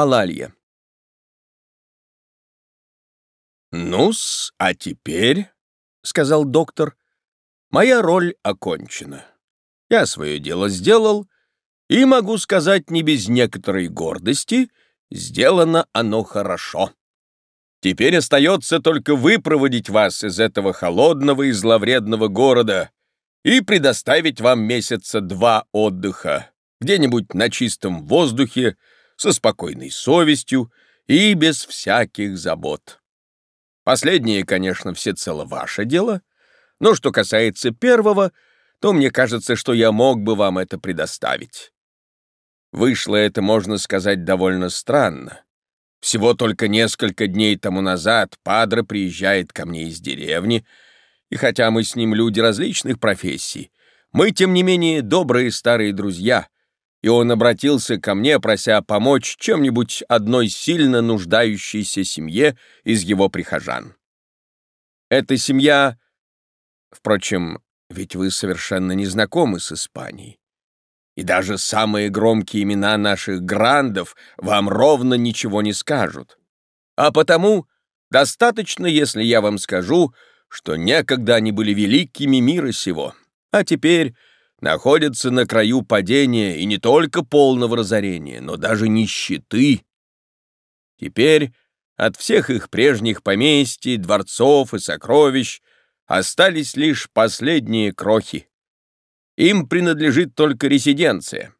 Алалья. «Ну-с, а теперь, — сказал доктор, — моя роль окончена. Я свое дело сделал, и, могу сказать не без некоторой гордости, сделано оно хорошо. Теперь остается только выпроводить вас из этого холодного и зловредного города и предоставить вам месяца два отдыха, где-нибудь на чистом воздухе, со спокойной совестью и без всяких забот. Последнее, конечно, всецело ваше дело, но что касается первого, то мне кажется, что я мог бы вам это предоставить. Вышло это, можно сказать, довольно странно. Всего только несколько дней тому назад Падре приезжает ко мне из деревни, и хотя мы с ним люди различных профессий, мы, тем не менее, добрые старые друзья, и он обратился ко мне, прося помочь чем-нибудь одной сильно нуждающейся семье из его прихожан. Эта семья... Впрочем, ведь вы совершенно не знакомы с Испанией. И даже самые громкие имена наших грандов вам ровно ничего не скажут. А потому достаточно, если я вам скажу, что некогда они были великими мира сего, а теперь находятся на краю падения и не только полного разорения, но даже нищеты. Теперь от всех их прежних поместий, дворцов и сокровищ остались лишь последние крохи. Им принадлежит только резиденция.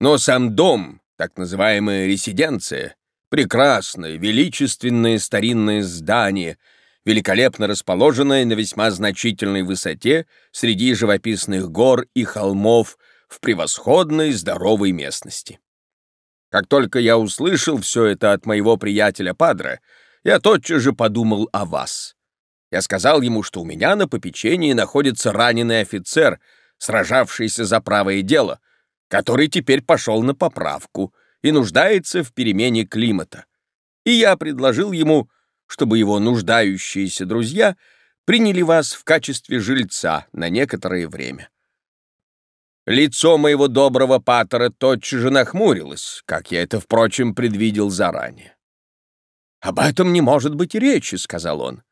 Но сам дом, так называемая резиденция, прекрасное, величественное старинное здание — великолепно расположенная на весьма значительной высоте среди живописных гор и холмов в превосходной здоровой местности. Как только я услышал все это от моего приятеля Падре, я тотчас же подумал о вас. Я сказал ему, что у меня на попечении находится раненый офицер, сражавшийся за правое дело, который теперь пошел на поправку и нуждается в перемене климата. И я предложил ему чтобы его нуждающиеся друзья приняли вас в качестве жильца на некоторое время. Лицо моего доброго патера тотчас же нахмурилось, как я это, впрочем, предвидел заранее. «Об этом не может быть и речи», — сказал он.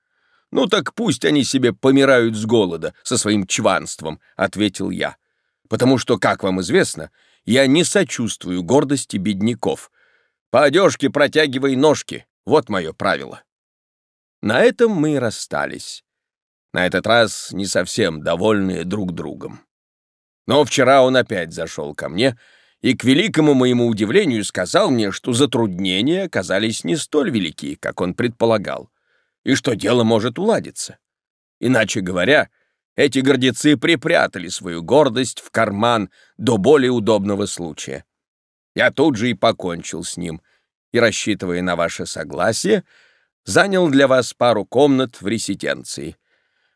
«Ну так пусть они себе помирают с голода со своим чванством», — ответил я. «Потому что, как вам известно, я не сочувствую гордости бедняков. По одежке протягивай ножки, вот мое правило». На этом мы и расстались. На этот раз не совсем довольные друг другом. Но вчера он опять зашел ко мне и, к великому моему удивлению, сказал мне, что затруднения оказались не столь велики, как он предполагал, и что дело может уладиться. Иначе говоря, эти гордецы припрятали свою гордость в карман до более удобного случая. Я тут же и покончил с ним, и, рассчитывая на ваше согласие, занял для вас пару комнат в резиденции.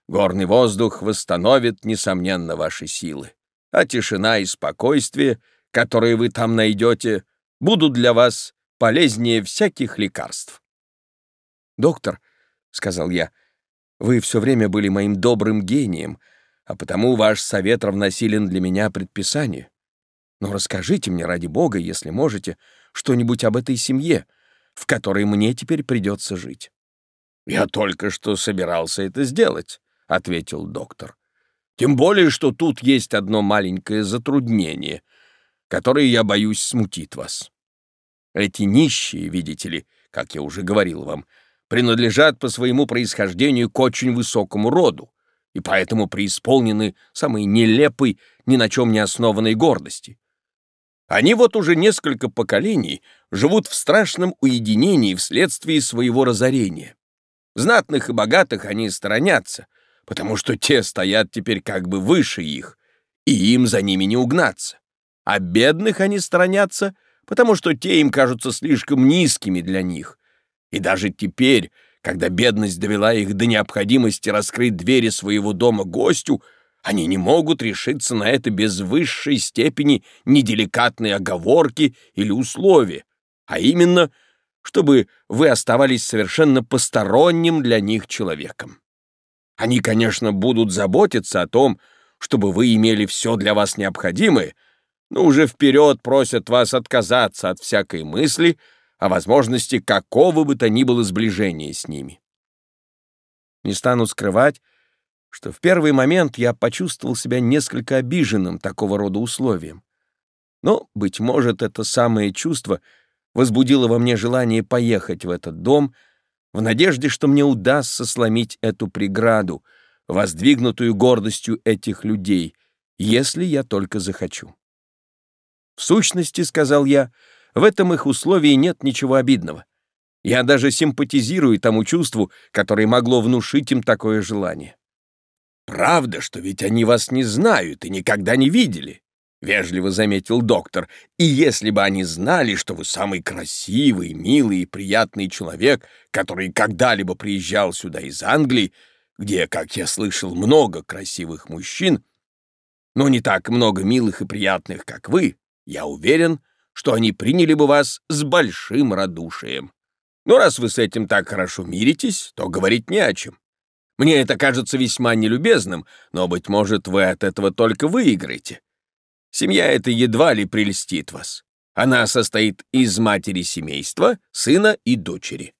Горный воздух восстановит, несомненно, ваши силы, а тишина и спокойствие, которые вы там найдете, будут для вас полезнее всяких лекарств. «Доктор», — сказал я, — «вы все время были моим добрым гением, а потому ваш совет равносилен для меня предписанию. Но расскажите мне, ради бога, если можете, что-нибудь об этой семье, в которой мне теперь придется жить. «Я только что собирался это сделать», — ответил доктор. «Тем более, что тут есть одно маленькое затруднение, которое, я боюсь, смутит вас. Эти нищие, видите ли, как я уже говорил вам, принадлежат по своему происхождению к очень высокому роду и поэтому преисполнены самой нелепой, ни на чем не основанной гордости. Они вот уже несколько поколений живут в страшном уединении вследствие своего разорения. Знатных и богатых они сторонятся, потому что те стоят теперь как бы выше их, и им за ними не угнаться. А бедных они сторонятся, потому что те им кажутся слишком низкими для них. И даже теперь, когда бедность довела их до необходимости раскрыть двери своего дома гостю, они не могут решиться на это без высшей степени неделикатной оговорки или условия, а именно, чтобы вы оставались совершенно посторонним для них человеком. Они, конечно, будут заботиться о том, чтобы вы имели все для вас необходимое, но уже вперед просят вас отказаться от всякой мысли о возможности какого бы то ни было сближения с ними. Не стану скрывать, что в первый момент я почувствовал себя несколько обиженным такого рода условием. Но, быть может, это самое чувство возбудило во мне желание поехать в этот дом в надежде, что мне удастся сломить эту преграду, воздвигнутую гордостью этих людей, если я только захочу. В сущности, сказал я, в этом их условии нет ничего обидного. Я даже симпатизирую тому чувству, которое могло внушить им такое желание. «Правда, что ведь они вас не знают и никогда не видели», — вежливо заметил доктор. «И если бы они знали, что вы самый красивый, милый и приятный человек, который когда-либо приезжал сюда из Англии, где, как я слышал, много красивых мужчин, но не так много милых и приятных, как вы, я уверен, что они приняли бы вас с большим радушием. Но раз вы с этим так хорошо миритесь, то говорить не о чем. Мне это кажется весьма нелюбезным, но, быть может, вы от этого только выиграете. Семья эта едва ли прельстит вас. Она состоит из матери семейства, сына и дочери.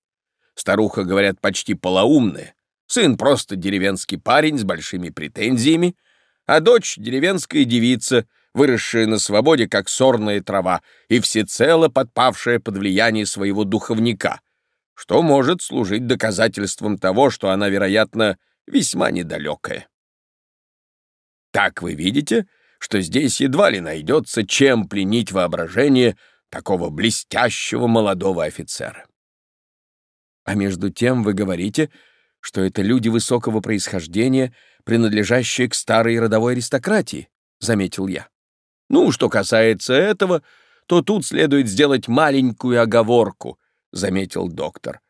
Старуха, говорят, почти полоумная. Сын просто деревенский парень с большими претензиями, а дочь — деревенская девица, выросшая на свободе, как сорная трава, и всецело подпавшая под влияние своего духовника, что может служить доказательством того, что она, вероятно, весьма недалекая. Так вы видите, что здесь едва ли найдется, чем пленить воображение такого блестящего молодого офицера. А между тем вы говорите, что это люди высокого происхождения, принадлежащие к старой родовой аристократии, — заметил я. Ну, что касается этого, то тут следует сделать маленькую оговорку —— заметил доктор.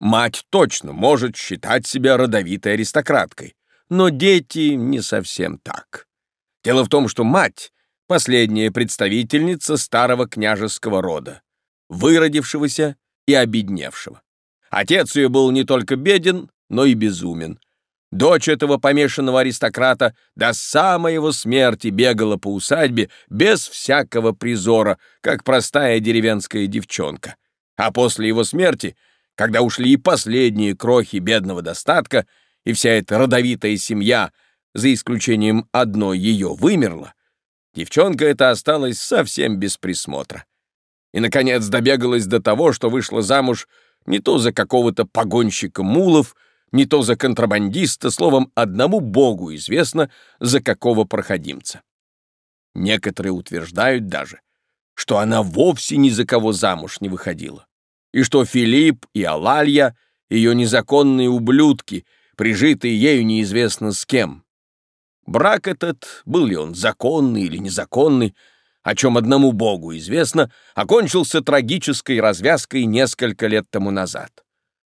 «Мать точно может считать себя родовитой аристократкой, но дети не совсем так. Дело в том, что мать — последняя представительница старого княжеского рода, выродившегося и обедневшего. Отец ее был не только беден, но и безумен. Дочь этого помешанного аристократа до самой его смерти бегала по усадьбе без всякого призора, как простая деревенская девчонка. А после его смерти, когда ушли и последние крохи бедного достатка, и вся эта родовитая семья, за исключением одной ее, вымерла, девчонка эта осталась совсем без присмотра. И, наконец, добегалась до того, что вышла замуж не то за какого-то погонщика мулов, не то за контрабандиста, словом, одному богу известно, за какого проходимца. Некоторые утверждают даже, что она вовсе ни за кого замуж не выходила, и что Филипп и Алалья — ее незаконные ублюдки, прижитые ею неизвестно с кем. Брак этот, был ли он законный или незаконный, о чем одному богу известно, окончился трагической развязкой несколько лет тому назад.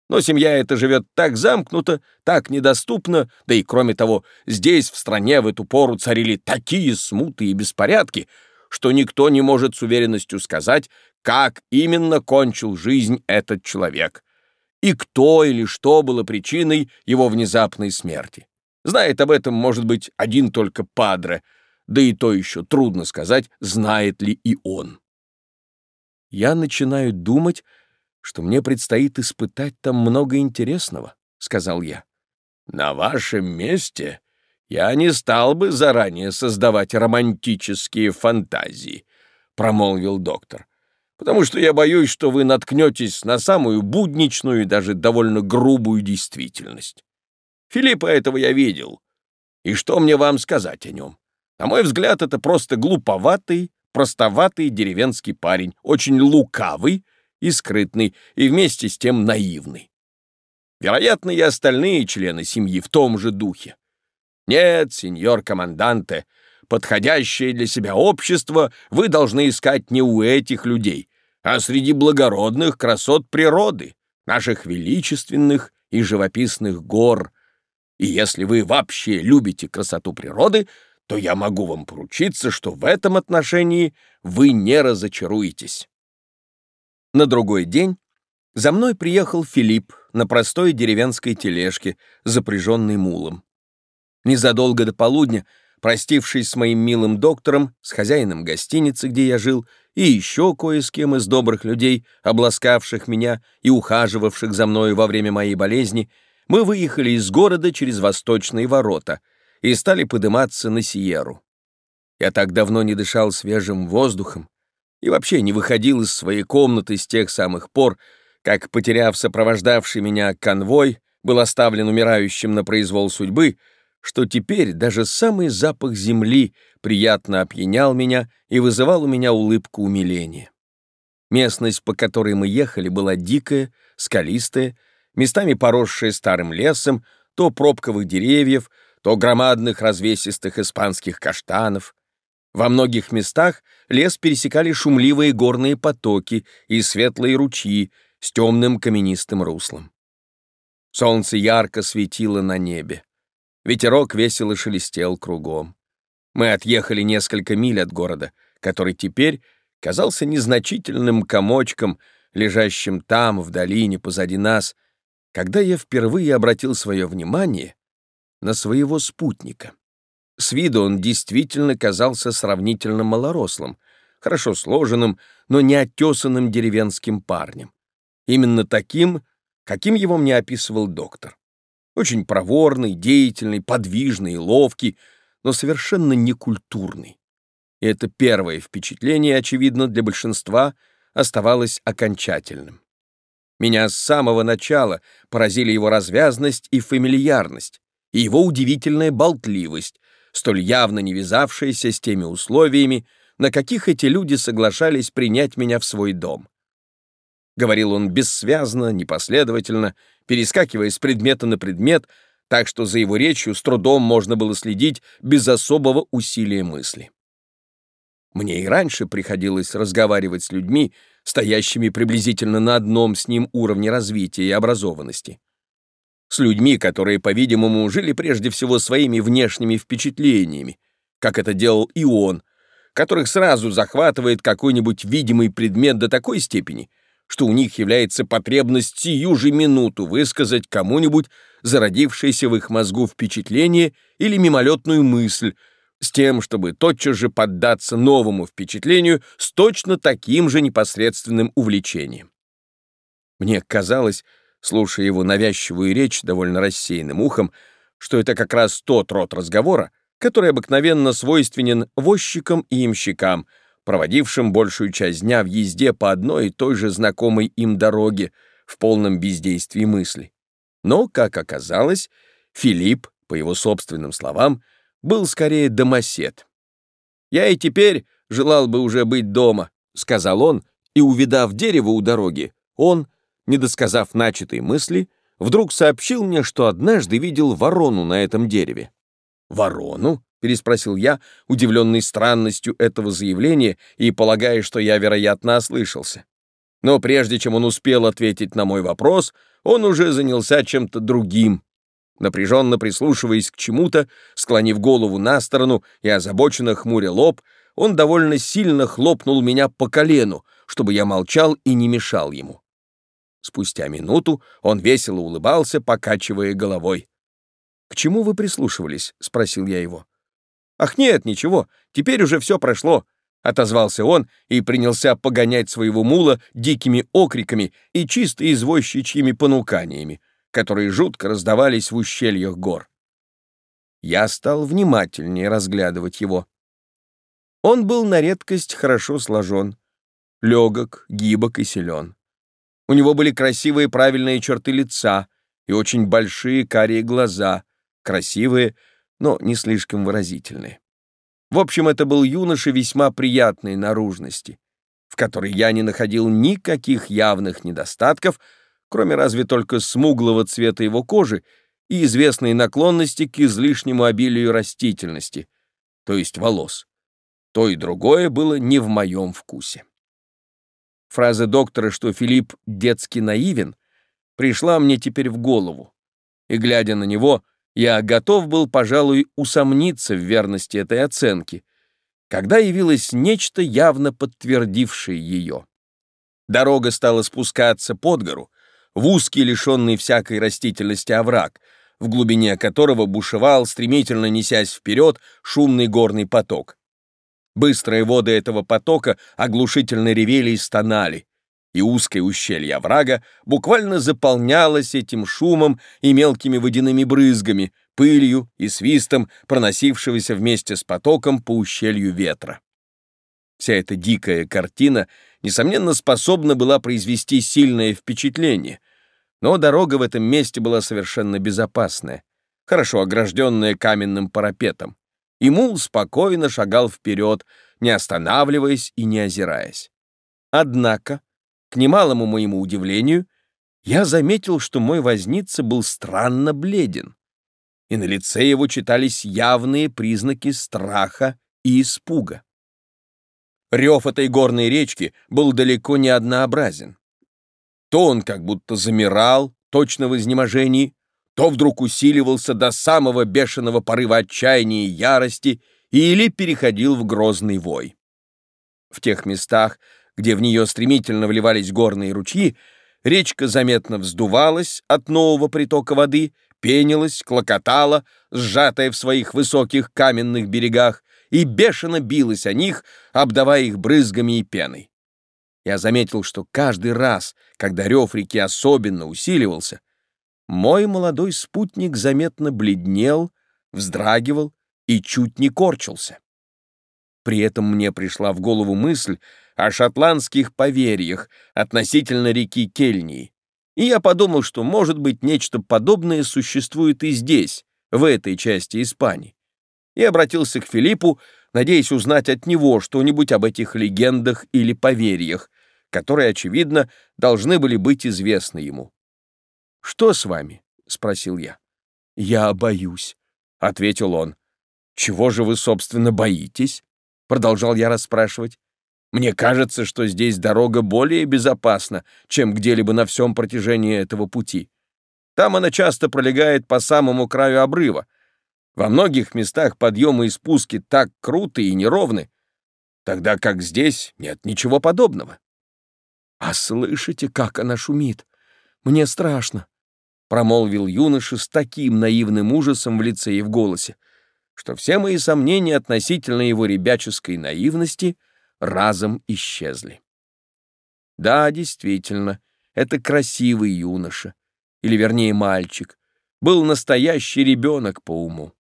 Но семья эта живет так замкнуто, так недоступно, да и, кроме того, здесь, в стране, в эту пору царили такие смуты и беспорядки, что никто не может с уверенностью сказать, как именно кончил жизнь этот человек, и кто или что было причиной его внезапной смерти. Знает об этом, может быть, один только Падре, да и то еще трудно сказать, знает ли и он. Я начинаю думать, что мне предстоит испытать там много интересного, — сказал я. На вашем месте я не стал бы заранее создавать романтические фантазии, промолвил доктор, потому что я боюсь, что вы наткнетесь на самую будничную и даже довольно грубую действительность. Филиппа этого я видел. И что мне вам сказать о нем? На мой взгляд, это просто глуповатый, простоватый деревенский парень, очень лукавый и скрытный, и вместе с тем наивный. Вероятно, и остальные члены семьи в том же духе. Нет, сеньор команданте, подходящее для себя общество вы должны искать не у этих людей, а среди благородных красот природы, наших величественных и живописных гор. И если вы вообще любите красоту природы, то я могу вам поручиться, что в этом отношении вы не разочаруетесь. На другой день за мной приехал Филипп на простой деревенской тележке, запряженной мулом. Незадолго до полудня, простившись с моим милым доктором, с хозяином гостиницы, где я жил, и еще кое с кем из добрых людей, обласкавших меня и ухаживавших за мною во время моей болезни, мы выехали из города через восточные ворота и стали подниматься на Сиеру. Я так давно не дышал свежим воздухом и вообще не выходил из своей комнаты с тех самых пор, как, потеряв сопровождавший меня конвой, был оставлен умирающим на произвол судьбы, что теперь даже самый запах земли приятно опьянял меня и вызывал у меня улыбку умиления. Местность, по которой мы ехали, была дикая, скалистая, местами поросшая старым лесом, то пробковых деревьев, то громадных развесистых испанских каштанов. Во многих местах лес пересекали шумливые горные потоки и светлые ручьи с темным каменистым руслом. Солнце ярко светило на небе. Ветерок весело шелестел кругом. Мы отъехали несколько миль от города, который теперь казался незначительным комочком, лежащим там, в долине, позади нас, когда я впервые обратил свое внимание на своего спутника. С виду он действительно казался сравнительно малорослым, хорошо сложенным, но не оттесанным деревенским парнем. Именно таким, каким его мне описывал доктор. Очень проворный, деятельный, подвижный, ловкий, но совершенно некультурный. И это первое впечатление, очевидно, для большинства оставалось окончательным. Меня с самого начала поразили его развязность и фамильярность, и его удивительная болтливость, столь явно не вязавшаяся с теми условиями, на каких эти люди соглашались принять меня в свой дом. Говорил он бессвязно, непоследовательно, перескакивая с предмета на предмет, так что за его речью с трудом можно было следить без особого усилия мысли. Мне и раньше приходилось разговаривать с людьми, стоящими приблизительно на одном с ним уровне развития и образованности. С людьми, которые, по-видимому, жили прежде всего своими внешними впечатлениями, как это делал и он, которых сразу захватывает какой-нибудь видимый предмет до такой степени — что у них является потребность сию же минуту высказать кому-нибудь зародившееся в их мозгу впечатление или мимолетную мысль, с тем, чтобы тотчас же поддаться новому впечатлению с точно таким же непосредственным увлечением. Мне казалось, слушая его навязчивую речь довольно рассеянным ухом, что это как раз тот род разговора, который обыкновенно свойственен возчикам и имщикам — проводившим большую часть дня в езде по одной и той же знакомой им дороге в полном бездействии мысли. Но, как оказалось, Филипп, по его собственным словам, был скорее домосед. «Я и теперь желал бы уже быть дома», — сказал он, и, увидав дерево у дороги, он, не досказав начатой мысли, вдруг сообщил мне, что однажды видел ворону на этом дереве. «Ворону?» Переспросил я, удивленный странностью этого заявления и полагая, что я, вероятно, ослышался. Но прежде чем он успел ответить на мой вопрос, он уже занялся чем-то другим. Напряженно прислушиваясь к чему-то, склонив голову на сторону и озабоченно хмуря лоб, он довольно сильно хлопнул меня по колену, чтобы я молчал и не мешал ему. Спустя минуту он весело улыбался, покачивая головой. «К чему вы прислушивались?» — спросил я его. «Ах нет, ничего, теперь уже все прошло», — отозвался он и принялся погонять своего мула дикими окриками и чисто извозчичьими понуканиями, которые жутко раздавались в ущельях гор. Я стал внимательнее разглядывать его. Он был на редкость хорошо сложен, легок, гибок и силен. У него были красивые правильные черты лица и очень большие карие глаза, красивые, но не слишком выразительные. В общем, это был юноша весьма приятной наружности, в которой я не находил никаких явных недостатков, кроме разве только смуглого цвета его кожи и известной наклонности к излишнему обилию растительности, то есть волос. То и другое было не в моем вкусе. Фраза доктора, что Филипп детски наивен, пришла мне теперь в голову, и, глядя на него, я готов был, пожалуй, усомниться в верности этой оценки, когда явилось нечто, явно подтвердившее ее. Дорога стала спускаться под гору, в узкий, лишенный всякой растительности овраг, в глубине которого бушевал, стремительно несясь вперед, шумный горный поток. Быстрые воды этого потока оглушительно ревели и стонали, и узкое ущелье оврага буквально заполнялось этим шумом и мелкими водяными брызгами, пылью и свистом, проносившегося вместе с потоком по ущелью ветра. Вся эта дикая картина, несомненно, способна была произвести сильное впечатление, но дорога в этом месте была совершенно безопасная, хорошо огражденная каменным парапетом, и мул спокойно шагал вперед, не останавливаясь и не озираясь. Однако, к немалому моему удивлению, я заметил, что мой возница был странно бледен, и на лице его читались явные признаки страха и испуга. Рев этой горной речки был далеко не однообразен. То он как будто замирал, точно в изнеможении, то вдруг усиливался до самого бешеного порыва отчаяния и ярости или переходил в грозный вой. В тех местах, где в нее стремительно вливались горные ручьи, речка заметно вздувалась от нового притока воды, пенилась, клокотала, сжатая в своих высоких каменных берегах, и бешено билась о них, обдавая их брызгами и пеной. Я заметил, что каждый раз, когда рев реки особенно усиливался, мой молодой спутник заметно бледнел, вздрагивал и чуть не корчился. При этом мне пришла в голову мысль о шотландских поверьях относительно реки Кельнии, и я подумал, что, может быть, нечто подобное существует и здесь, в этой части Испании, и обратился к Филиппу, надеясь узнать от него что-нибудь об этих легендах или поверьях, которые, очевидно, должны были быть известны ему. «Что с вами?» — спросил я. «Я боюсь», — ответил он. «Чего же вы, собственно, боитесь?» — продолжал я расспрашивать. «Мне кажется, что здесь дорога более безопасна, чем где-либо на всем протяжении этого пути. Там она часто пролегает по самому краю обрыва. Во многих местах подъемы и спуски так круты и неровны, тогда как здесь нет ничего подобного». «А слышите, как она шумит? Мне страшно промолвил юноша с таким наивным ужасом в лице и в голосе, что все мои сомнения относительно его ребяческой наивности разом исчезли. Да, действительно, это красивый юноша, или вернее мальчик, был настоящий ребенок по уму.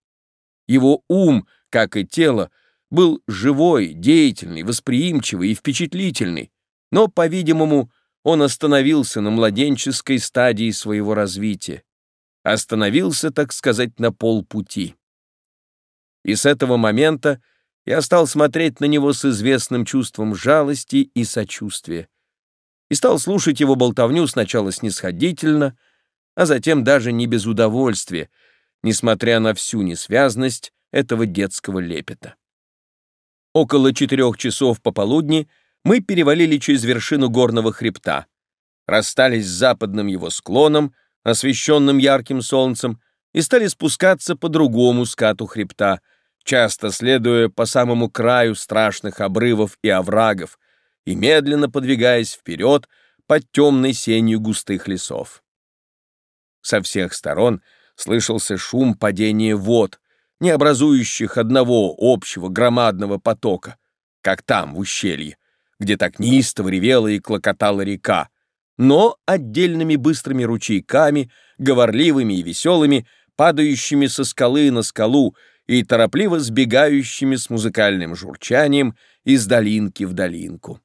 Его ум, как и тело, был живой, деятельный, восприимчивый и впечатлительный, но, по-видимому, он остановился на младенческой стадии своего развития. Остановился, так сказать, на полпути. И с этого момента я стал смотреть на него с известным чувством жалости и сочувствия. И стал слушать его болтовню сначала снисходительно, а затем даже не без удовольствия, несмотря на всю несвязность этого детского лепета. Около четырех часов пополудни — мы перевалили через вершину горного хребта, расстались с западным его склоном, освещенным ярким солнцем, и стали спускаться по другому скату хребта, часто следуя по самому краю страшных обрывов и оврагов и медленно подвигаясь вперед под темной сенью густых лесов. Со всех сторон слышался шум падения вод, не образующих одного общего громадного потока, как там, в ущелье, где так неистово ревела и клокотала река, но отдельными быстрыми ручейками, говорливыми и веселыми, падающими со скалы на скалу и торопливо сбегающими с музыкальным журчанием из долинки в долинку.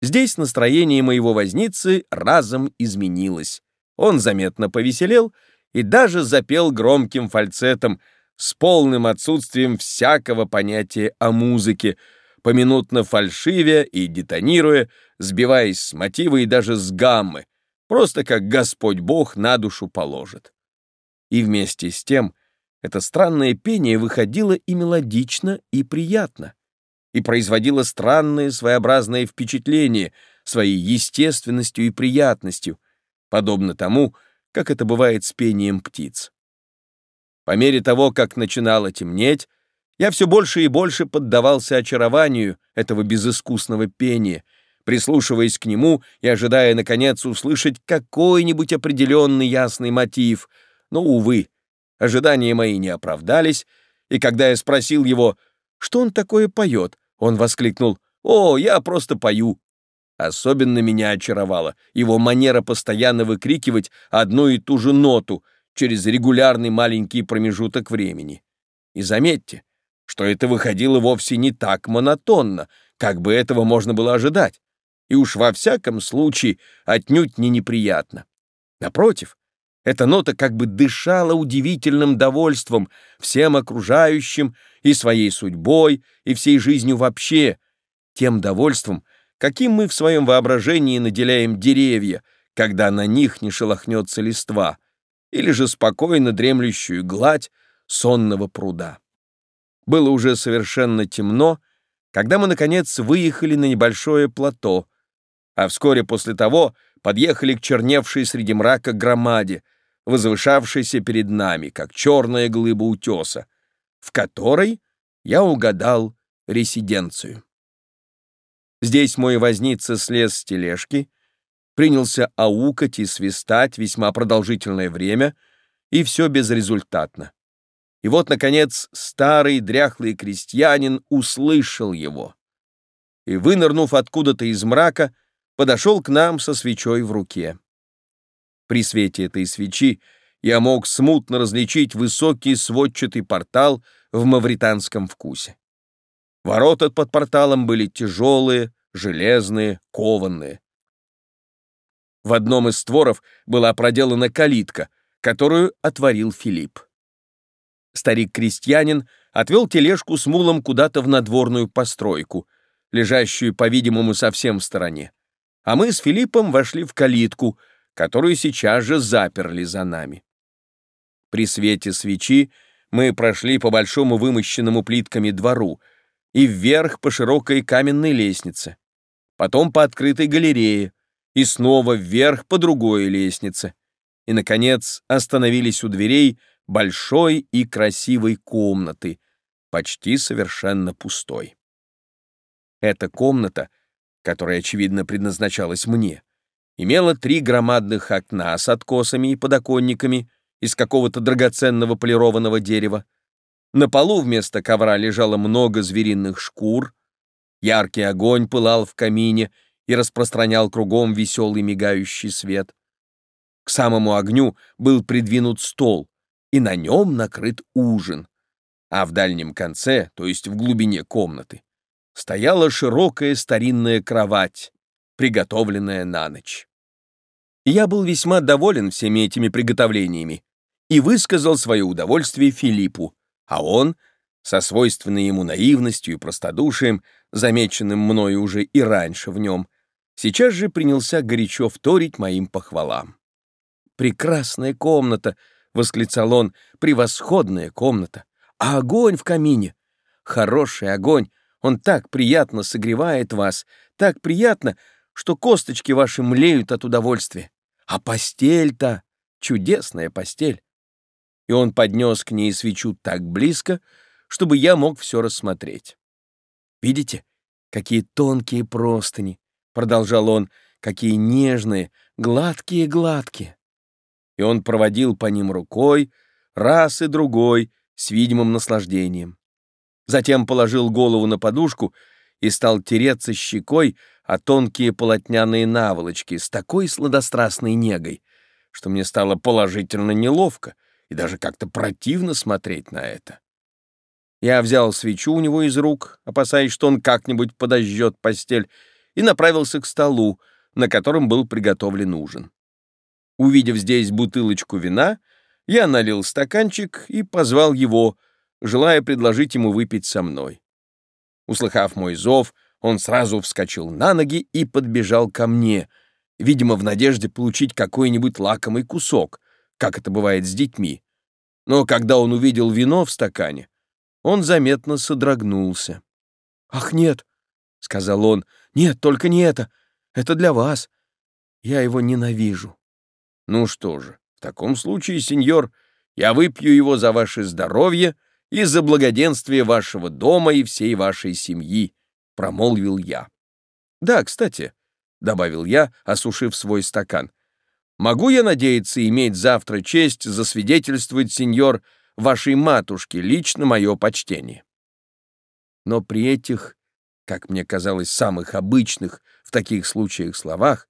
Здесь настроение моего возницы разом изменилось. Он заметно повеселел и даже запел громким фальцетом с полным отсутствием всякого понятия о музыке, поминутно фальшивя и детонируя, сбиваясь с мотива и даже с гаммы, просто как Господь Бог на душу положит. И вместе с тем это странное пение выходило и мелодично, и приятно, и производило странное своеобразное впечатление своей естественностью и приятностью, подобно тому, как это бывает с пением птиц. По мере того, как начинало темнеть, я все больше и больше поддавался очарованию этого безыскусного пения, прислушиваясь к нему и ожидая, наконец, услышать какой-нибудь определенный ясный мотив. Но, увы, ожидания мои не оправдались, и когда я спросил его, что он такое поет, Он воскликнул «О, я просто пою!» Особенно меня очаровала его манера постоянно выкрикивать одну и ту же ноту через регулярный маленький промежуток времени. И заметьте, что это выходило вовсе не так монотонно, как бы этого можно было ожидать, и уж во всяком случае отнюдь не неприятно. Напротив, эта нота как бы дышала удивительным довольством всем окружающим и своей судьбой, и всей жизнью вообще, тем довольством, каким мы в своем воображении наделяем деревья, когда на них не шелохнется листва, или же спокойно дремлющую гладь сонного пруда. Было уже совершенно темно, когда мы, наконец, выехали на небольшое плато, а вскоре после того подъехали к черневшей среди мрака громаде, возвышавшейся перед нами, как черная глыба утеса, в которой я угадал резиденцию. Здесь мой возница слез с тележки, принялся аукать и свистать весьма продолжительное время, и все безрезультатно. И вот, наконец, старый дряхлый крестьянин услышал его. И, вынырнув откуда-то из мрака, подошел к нам со свечой в руке. При свете этой свечи я мог смутно различить высокий сводчатый портал в мавританском вкусе. Ворота под порталом были тяжелые, железные, кованные. В одном из створов была проделана калитка, которую отворил Филипп. Старик-крестьянин отвел тележку с мулом куда-то в надворную постройку, лежащую, по-видимому, совсем в стороне. А мы с Филиппом вошли в калитку, которую сейчас же заперли за нами. При свете свечи мы прошли по большому вымощенному плитками двору и вверх по широкой каменной лестнице, потом по открытой галерее и снова вверх по другой лестнице, и, наконец, остановились у дверей, большой и красивой комнаты, почти совершенно пустой. Эта комната, которая, очевидно, предназначалась мне, имела три громадных окна с откосами и подоконниками из какого-то драгоценного полированного дерева. На полу вместо ковра лежало много звериных шкур, яркий огонь пылал в камине и распространял кругом веселый мигающий свет. К самому огню был придвинут стол, и на нем накрыт ужин. А в дальнем конце, то есть в глубине комнаты, стояла широкая старинная кровать, приготовленная на ночь. Я был весьма доволен всеми этими приготовлениями и высказал свое удовольствие Филиппу, а он, со свойственной ему наивностью и простодушием, замеченным мною уже и раньше в нем, сейчас же принялся горячо вторить моим похвалам. «Прекрасная комната!» — восклицал он, — «превосходная комната! А огонь в камине! Хороший огонь! Он так приятно согревает вас, так приятно, что косточки ваши млеют от удовольствия. А постель-то — чудесная постель!» И он поднес к ней свечу так близко, чтобы я мог все рассмотреть. «Видите, какие тонкие простыни!» — продолжал он, — «какие нежные, гладкие-гладкие!» и он проводил по ним рукой, раз и другой, с видимым наслаждением. Затем положил голову на подушку и стал тереться щекой о тонкие полотняные наволочки с такой сладострастной негой, что мне стало положительно неловко и даже как-то противно смотреть на это. Я взял свечу у него из рук, опасаясь, что он как-нибудь подожжет постель, и направился к столу, на котором был приготовлен ужин. Увидев здесь бутылочку вина, я налил стаканчик и позвал его, желая предложить ему выпить со мной. Услыхав мой зов, он сразу вскочил на ноги и подбежал ко мне, видимо, в надежде получить какой-нибудь лакомый кусок, как это бывает с детьми. Но когда он увидел вино в стакане, он заметно содрогнулся. «Ах, нет!» — сказал он. «Нет, только не это. Это для вас. Я его ненавижу». Ну что же, в таком случае, сеньор, я выпью его за ваше здоровье и за благоденствие вашего дома и всей вашей семьи, — промолвил я. Да, кстати, — добавил я, осушив свой стакан, — могу я надеяться иметь завтра честь засвидетельствовать, сеньор, вашей матушке лично мое почтение. Но при этих как мне казалось, самых обычных в таких случаях словах,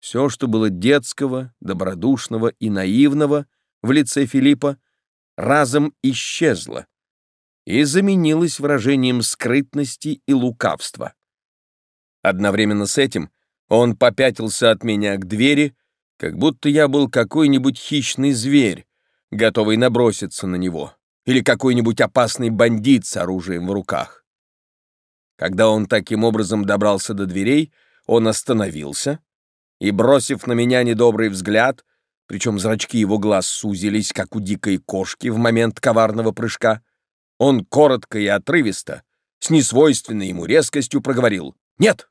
все, что было детского, добродушного и наивного в лице Филиппа, разом исчезло и заменилось выражением скрытности и лукавства. Одновременно с этим он попятился от меня к двери, как будто я был какой-нибудь хищный зверь, готовый наброситься на него, или какой-нибудь опасный бандит с оружием в руках. Когда он таким образом добрался до дверей, он остановился и, бросив на меня недобрый взгляд, причем зрачки его глаз сузились, как у дикой кошки в момент коварного прыжка, он коротко и отрывисто, с несвойственной ему резкостью проговорил «Нет!»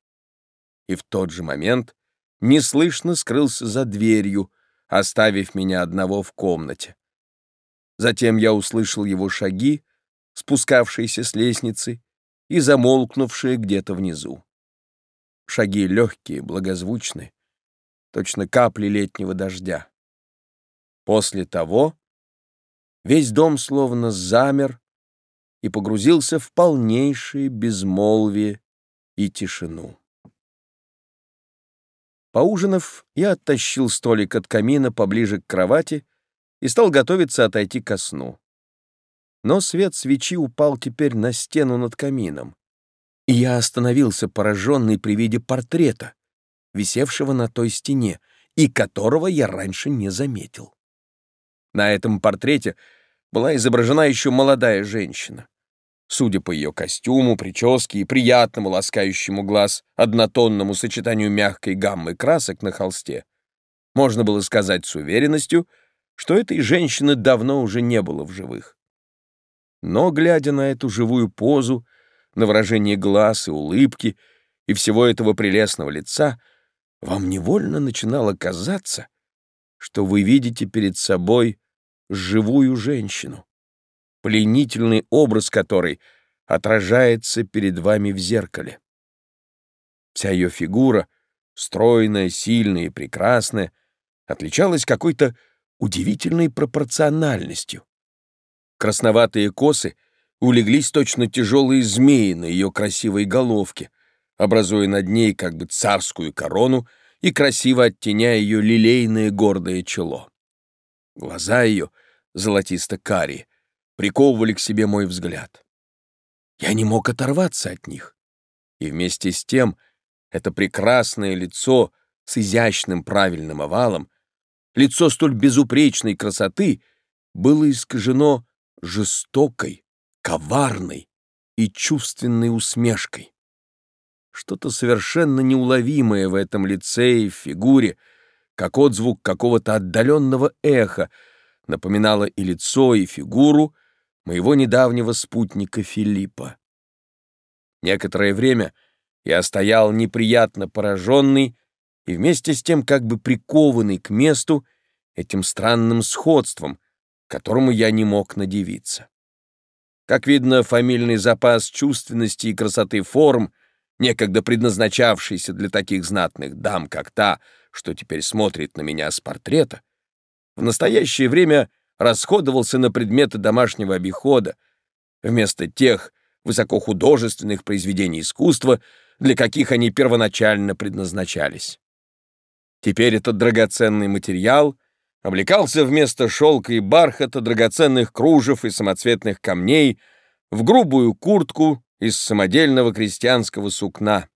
И в тот же момент неслышно скрылся за дверью, оставив меня одного в комнате. Затем я услышал его шаги, спускавшиеся с лестницы и замолкнувшие где-то внизу. Шаги легкие, благозвучные, точно капли летнего дождя. После того весь дом словно замер и погрузился в полнейшее безмолвие и тишину. Поужинав, я оттащил столик от камина поближе к кровати и стал готовиться отойти ко сну. Но свет свечи упал теперь на стену над камином, и я остановился, пораженный при виде портрета, висевшего на той стене, и которого я раньше не заметил. На этом портрете была изображена еще молодая женщина. Судя по ее костюму, прическе и приятному ласкающему глаз однотонному сочетанию мягкой гаммы красок на холсте, можно было сказать с уверенностью — что этой женщины давно уже не было в живых. Но, глядя на эту живую позу, на выражение глаз и улыбки и всего этого прелестного лица, вам невольно начинало казаться, что вы видите перед собой живую женщину, пленительный образ которой отражается перед вами в зеркале. Вся ее фигура, стройная, сильная и прекрасная, отличалась какой-то удивительной пропорциональностью. Красноватые косы улеглись точно тяжелые змеи на ее красивой головке, образуя над ней как бы царскую корону и красиво оттеняя ее лилейное гордое чело. Глаза ее, золотисто-карие, приковывали к себе мой взгляд. Я не мог оторваться от них. И вместе с тем это прекрасное лицо с изящным правильным овалом лицо столь безупречной красоты было искажено жестокой, коварной и чувственной усмешкой. Что-то совершенно неуловимое в этом лице и фигуре, как отзвук какого-то отдаленного эха, напоминало и лицо, и фигуру моего недавнего спутника Филиппа. Некоторое время я стоял неприятно пораженный и вместе с тем как бы прикованный к месту этим странным сходством, которому я не мог надевиться. Как видно, фамильный запас чувственности и красоты форм, некогда предназначавшийся для таких знатных дам, как та, что теперь смотрит на меня с портрета, в настоящее время расходовался на предметы домашнего обихода, вместо тех высокохудожественных произведений искусства, для каких они первоначально предназначались. Теперь этот драгоценный материал облекался вместо шелка и бархата, драгоценных кружев и самоцветных камней в грубую куртку из самодельного крестьянского сукна,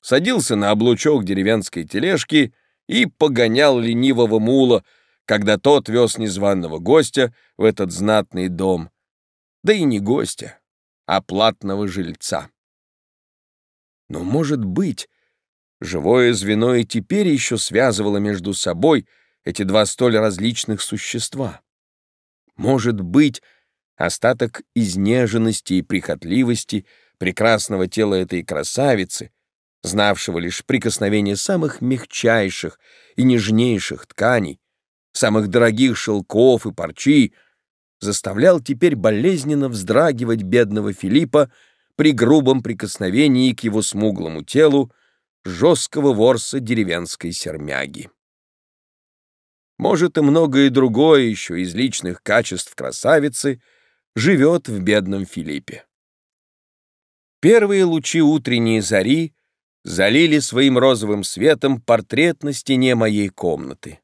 садился на облучок деревенской тележки и погонял ленивого мула, когда тот вез незваного гостя в этот знатный дом. Да и не гостя, а платного жильца. Но, может быть, Живое звено и теперь еще связывало между собой эти два столь различных существа. Может быть, остаток изнеженности и прихотливости прекрасного тела этой красавицы, знавшего лишь прикосновение самых мягчайших и нежнейших тканей, самых дорогих шелков и парчи, заставлял теперь болезненно вздрагивать бедного Филиппа при грубом прикосновении к его смуглому телу, жесткого ворса деревенской сермяги. Может, и многое другое еще из личных качеств красавицы живет в бедном Филиппе. Первые лучи утренней зари залили своим розовым светом портрет на стене моей комнаты.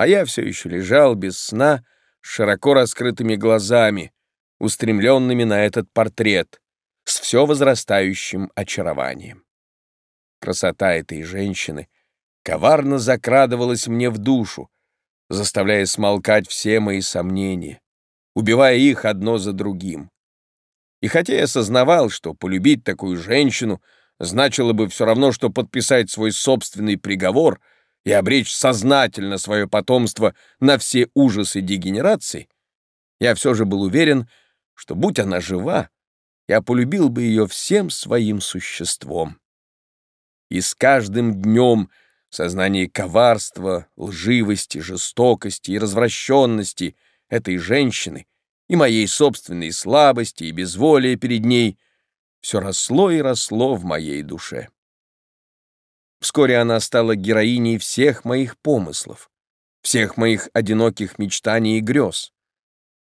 А я все еще лежал без сна, широко раскрытыми глазами, устремленными на этот портрет, с все возрастающим очарованием. Красота этой женщины коварно закрадывалась мне в душу, заставляя смолкать все мои сомнения, убивая их одно за другим. И хотя я осознавал, что полюбить такую женщину значило бы все равно, что подписать свой собственный приговор и обречь сознательно свое потомство на все ужасы дегенерации, я все же был уверен, что, будь она жива, я полюбил бы ее всем своим существом. И с каждым днем сознание коварства, лживости, жестокости и развращенности этой женщины и моей собственной слабости и безволия перед ней все росло и росло в моей душе. Вскоре она стала героиней всех моих помыслов, всех моих одиноких мечтаний и грез.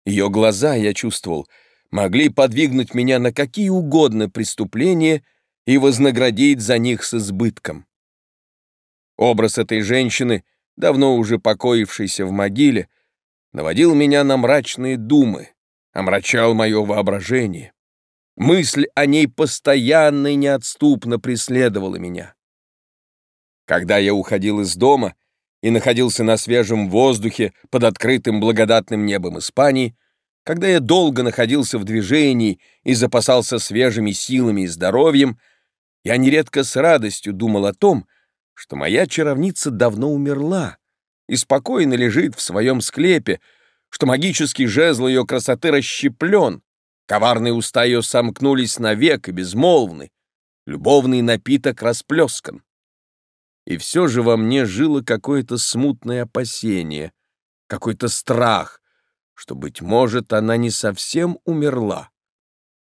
Ее глаза, я чувствовал, могли подвигнуть меня на какие угодно преступления и вознаградить за них с избытком. Образ этой женщины, давно уже покоившейся в могиле, наводил меня на мрачные думы, омрачал мое воображение. Мысль о ней постоянно и неотступно преследовала меня. Когда я уходил из дома и находился на свежем воздухе под открытым благодатным небом Испании, когда я долго находился в движении и запасался свежими силами и здоровьем, я нередко с радостью думал о том, что моя чаровница давно умерла, и спокойно лежит в своем склепе, что магический жезл ее красоты расщеплен, коварные уста ее сомкнулись навек и безмолвны, любовный напиток расплескан. И все же во мне жило какое-то смутное опасение, какой-то страх, что, быть может, она не совсем умерла,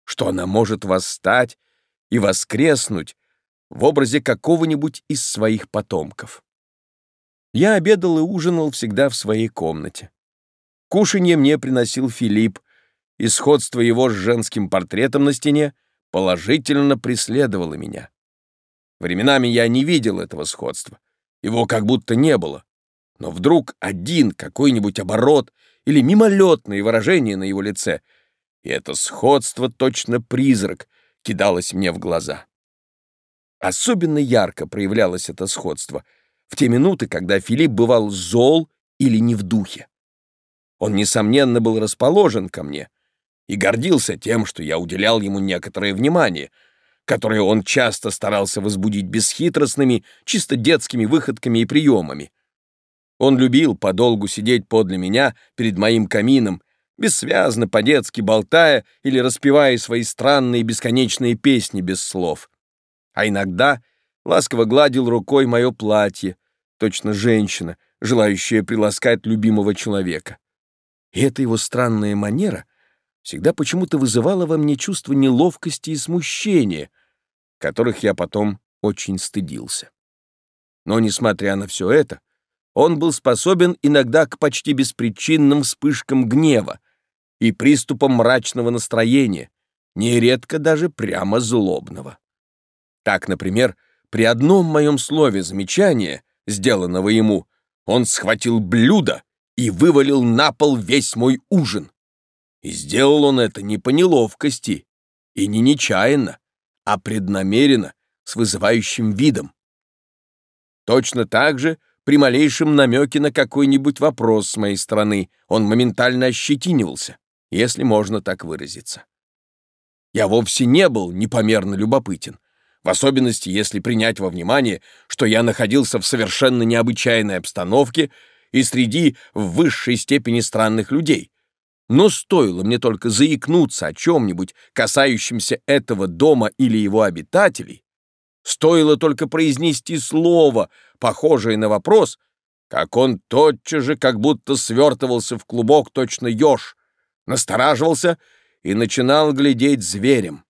что она может восстать и воскреснуть в образе какого-нибудь из своих потомков. Я обедал и ужинал всегда в своей комнате. Кушанье мне приносил Филипп, и сходство его с женским портретом на стене положительно преследовало меня. Временами я не видел этого сходства, его как будто не было. Но вдруг один какой-нибудь оборот или мимолетное выражение на его лице, и это сходство, точно призрак, кидалось мне в глаза. Особенно ярко проявлялось это сходство — в те минуты, когда Филипп бывал зол или не в духе. Он, несомненно, был расположен ко мне и гордился тем, что я уделял ему некоторое внимание, которое он часто старался возбудить бесхитростными, чисто детскими выходками и приемами. Он любил подолгу сидеть подле меня перед моим камином, бессвязно по-детски болтая или распевая свои странные бесконечные песни без слов. А иногда ласково гладил рукой мое платье, точно женщина, желающая приласкать любимого человека. И эта его странная манера всегда почему-то вызывала во мне чувство неловкости и смущения, которых я потом очень стыдился. Но, несмотря на все это, он был способен иногда к почти беспричинным вспышкам гнева и приступам мрачного настроения, нередко даже прямо злобного. Так, например, при одном моем слове замечания сделанного ему, он схватил блюдо и вывалил на пол весь мой ужин. И сделал он это не по неловкости и не нечаянно, а преднамеренно, с вызывающим видом. Точно так же при малейшем намеке на какой-нибудь вопрос с моей стороны он моментально ощетинивался, если можно так выразиться. Я вовсе не был непомерно любопытен, в особенности, если принять во внимание, что я находился в совершенно необычайной обстановке и среди в высшей степени странных людей. Но стоило мне только заикнуться о чем-нибудь, касающемся этого дома или его обитателей, стоило только произнести слово, похожее на вопрос, как он тотчас же как будто свертывался в клубок точно еж, настораживался и начинал глядеть зверем.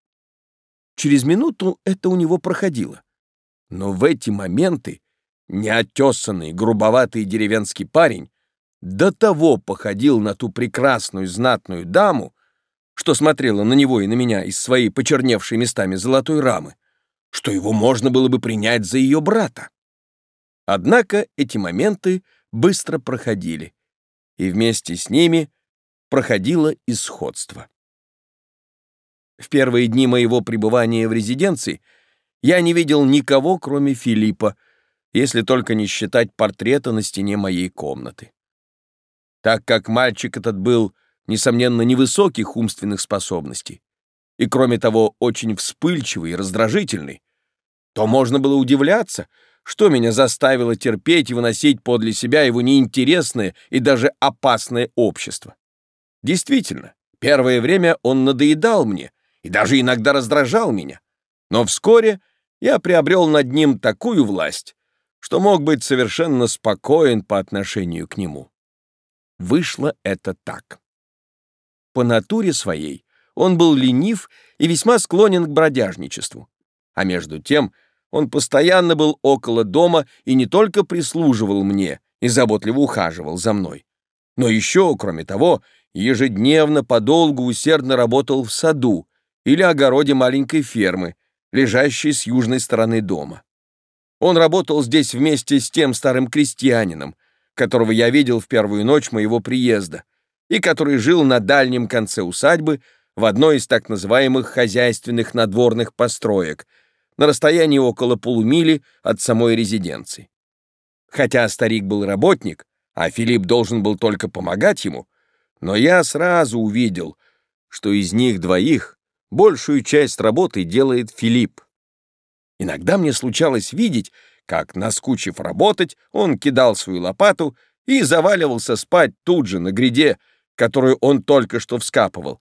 Через минуту это у него проходило. Но в эти моменты неотесанный, грубоватый деревенский парень до того походил на ту прекрасную знатную даму, что смотрела на него и на меня из своей почерневшей местами золотой рамы, что его можно было бы принять за ее брата. Однако эти моменты быстро проходили, и вместе с ними проходило исходство. В первые дни моего пребывания в резиденции я не видел никого, кроме Филиппа, если только не считать портрета на стене моей комнаты. Так как мальчик этот был, несомненно, невысоких умственных способностей, и, кроме того, очень вспыльчивый и раздражительный, то можно было удивляться, что меня заставило терпеть и выносить подле себя его неинтересное и даже опасное общество. Действительно, первое время он надоедал мне и даже иногда раздражал меня, но вскоре я приобрел над ним такую власть, что мог быть совершенно спокоен по отношению к нему. Вышло это так. По натуре своей он был ленив и весьма склонен к бродяжничеству, а между тем он постоянно был около дома и не только прислуживал мне и заботливо ухаживал за мной, но еще, кроме того, ежедневно подолгу усердно работал в саду или огороде маленькой фермы, лежащей с южной стороны дома. Он работал здесь вместе с тем старым крестьянином, которого я видел в первую ночь моего приезда, и который жил на дальнем конце усадьбы в одной из так называемых хозяйственных надворных построек, на расстоянии около полумили от самой резиденции. Хотя старик был работник, а Филипп должен был только помогать ему, но я сразу увидел, что из них двоих большую часть работы делает Филипп. Иногда мне случалось видеть, как, наскучив работать, он кидал свою лопату и заваливался спать тут же на гряде, которую он только что вскапывал.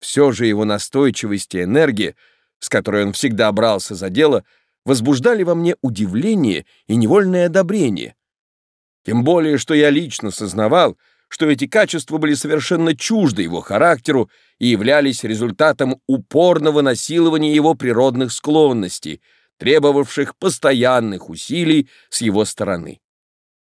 Все же его настойчивость и энергия, с которой он всегда брался за дело, возбуждали во мне удивление и невольное одобрение. Тем более, что я лично сознавал, что эти качества были совершенно чужды его характеру и являлись результатом упорного насилования его природных склонностей — требовавших постоянных усилий с его стороны.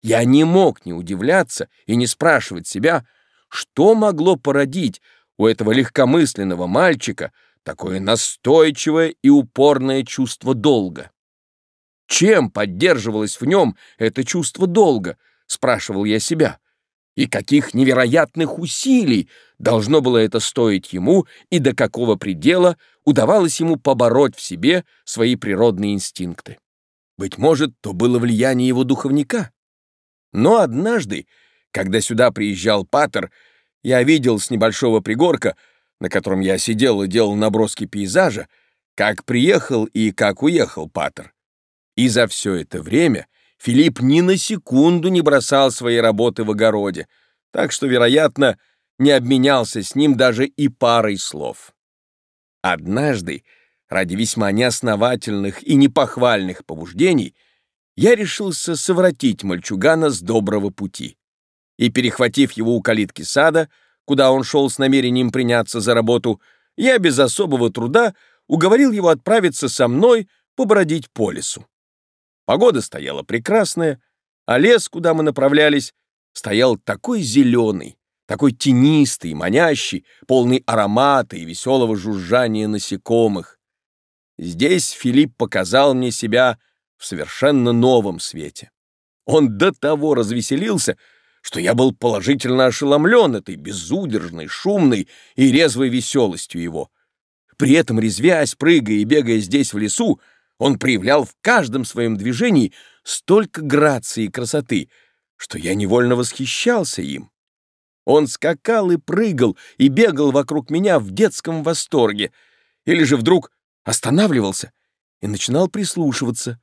Я не мог не удивляться и не спрашивать себя, что могло породить у этого легкомысленного мальчика такое настойчивое и упорное чувство долга. Чем поддерживалось в нем это чувство долга, спрашивал я себя, и каких невероятных усилий должно было это стоить ему и до какого предела удавалось ему побороть в себе свои природные инстинкты. Быть может, то было влияние его духовника. Но однажды, когда сюда приезжал Паттер, я видел с небольшого пригорка, на котором я сидел и делал наброски пейзажа, как приехал и как уехал Паттер. И за все это время Филипп ни на секунду не бросал своей работы в огороде, так что, вероятно, не обменялся с ним даже и парой слов. Однажды, ради весьма неосновательных и непохвальных побуждений, я решился совратить мальчугана с доброго пути. И, перехватив его у калитки сада, куда он шел с намерением приняться за работу, я без особого труда уговорил его отправиться со мной побродить по лесу. Погода стояла прекрасная, а лес, куда мы направлялись, стоял такой зеленый, такой тенистый, манящий, полный аромата и веселого жужжания насекомых. Здесь Филипп показал мне себя в совершенно новом свете. Он до того развеселился, что я был положительно ошеломлен этой безудержной, шумной и резвой веселостью его. При этом, резвясь, прыгая и бегая здесь в лесу, он проявлял в каждом своем движении столько грации и красоты, что я невольно восхищался им. Он скакал и прыгал и бегал вокруг меня в детском восторге, или же вдруг останавливался и начинал прислушиваться,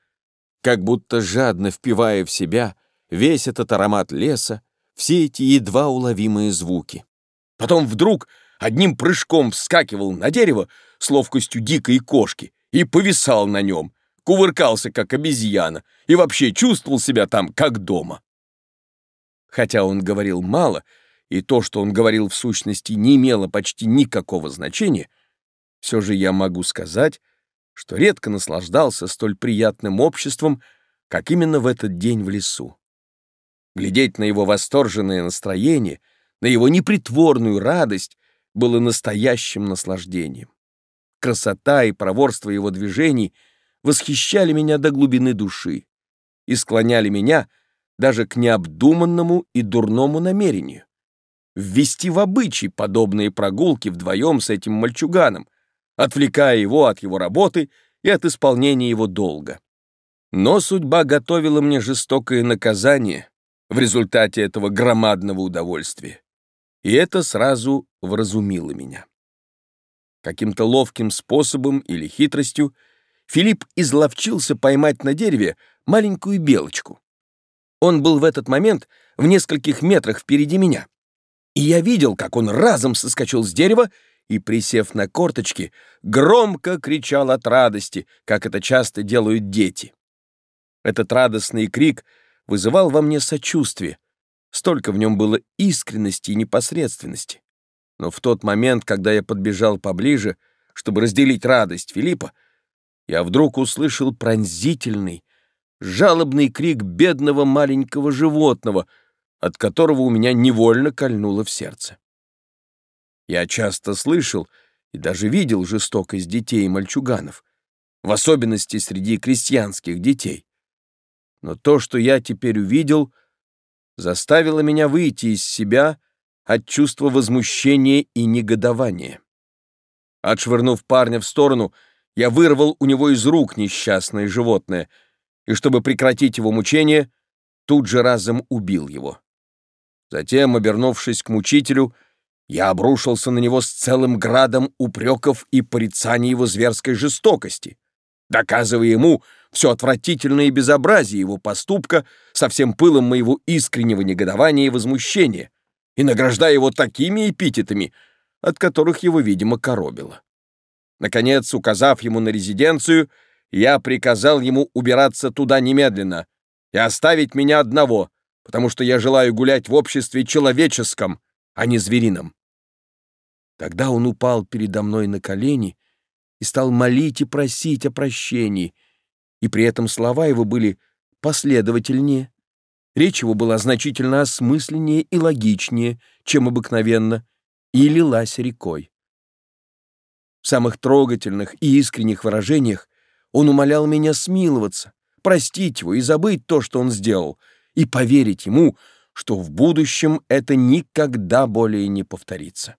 как будто жадно впивая в себя весь этот аромат леса, все эти едва уловимые звуки. Потом вдруг одним прыжком вскакивал на дерево с ловкостью дикой кошки и повисал на нем, кувыркался, как обезьяна, и вообще чувствовал себя там, как дома. Хотя он говорил мало, и то, что он говорил в сущности, не имело почти никакого значения, все же я могу сказать, что редко наслаждался столь приятным обществом, как именно в этот день в лесу. Глядеть на его восторженное настроение, на его непритворную радость было настоящим наслаждением. Красота и проворство его движений восхищали меня до глубины души и склоняли меня даже к необдуманному и дурному намерению ввести в обычай подобные прогулки вдвоем с этим мальчуганом, отвлекая его от его работы и от исполнения его долга. Но судьба готовила мне жестокое наказание в результате этого громадного удовольствия, и это сразу вразумило меня. Каким-то ловким способом или хитростью Филипп изловчился поймать на дереве маленькую белочку. Он был в этот момент в нескольких метрах впереди меня и я видел, как он разом соскочил с дерева и, присев на корточки, громко кричал от радости, как это часто делают дети. Этот радостный крик вызывал во мне сочувствие. Столько в нем было искренности и непосредственности. Но в тот момент, когда я подбежал поближе, чтобы разделить радость Филиппа, я вдруг услышал пронзительный, жалобный крик бедного маленького животного — от которого у меня невольно кольнуло в сердце. Я часто слышал и даже видел жестокость детей и мальчуганов, в особенности среди крестьянских детей. Но то, что я теперь увидел, заставило меня выйти из себя от чувства возмущения и негодования. Отшвырнув парня в сторону, я вырвал у него из рук несчастное животное, и, чтобы прекратить его мучение, тут же разом убил его. Затем, обернувшись к мучителю, я обрушился на него с целым градом упреков и порицаний его зверской жестокости, доказывая ему все отвратительное и безобразие его поступка со всем пылом моего искреннего негодования и возмущения, и награждая его такими эпитетами, от которых его, видимо, коробило. Наконец, указав ему на резиденцию, я приказал ему убираться туда немедленно и оставить меня одного — потому что я желаю гулять в обществе человеческом, а не зверином. Тогда он упал передо мной на колени и стал молить и просить о прощении, и при этом слова его были последовательнее. Речь его была значительно осмысленнее и логичнее, чем обыкновенно, и лилась рекой. В самых трогательных и искренних выражениях он умолял меня смиловаться, простить его и забыть то, что он сделал — и поверить ему, что в будущем это никогда более не повторится.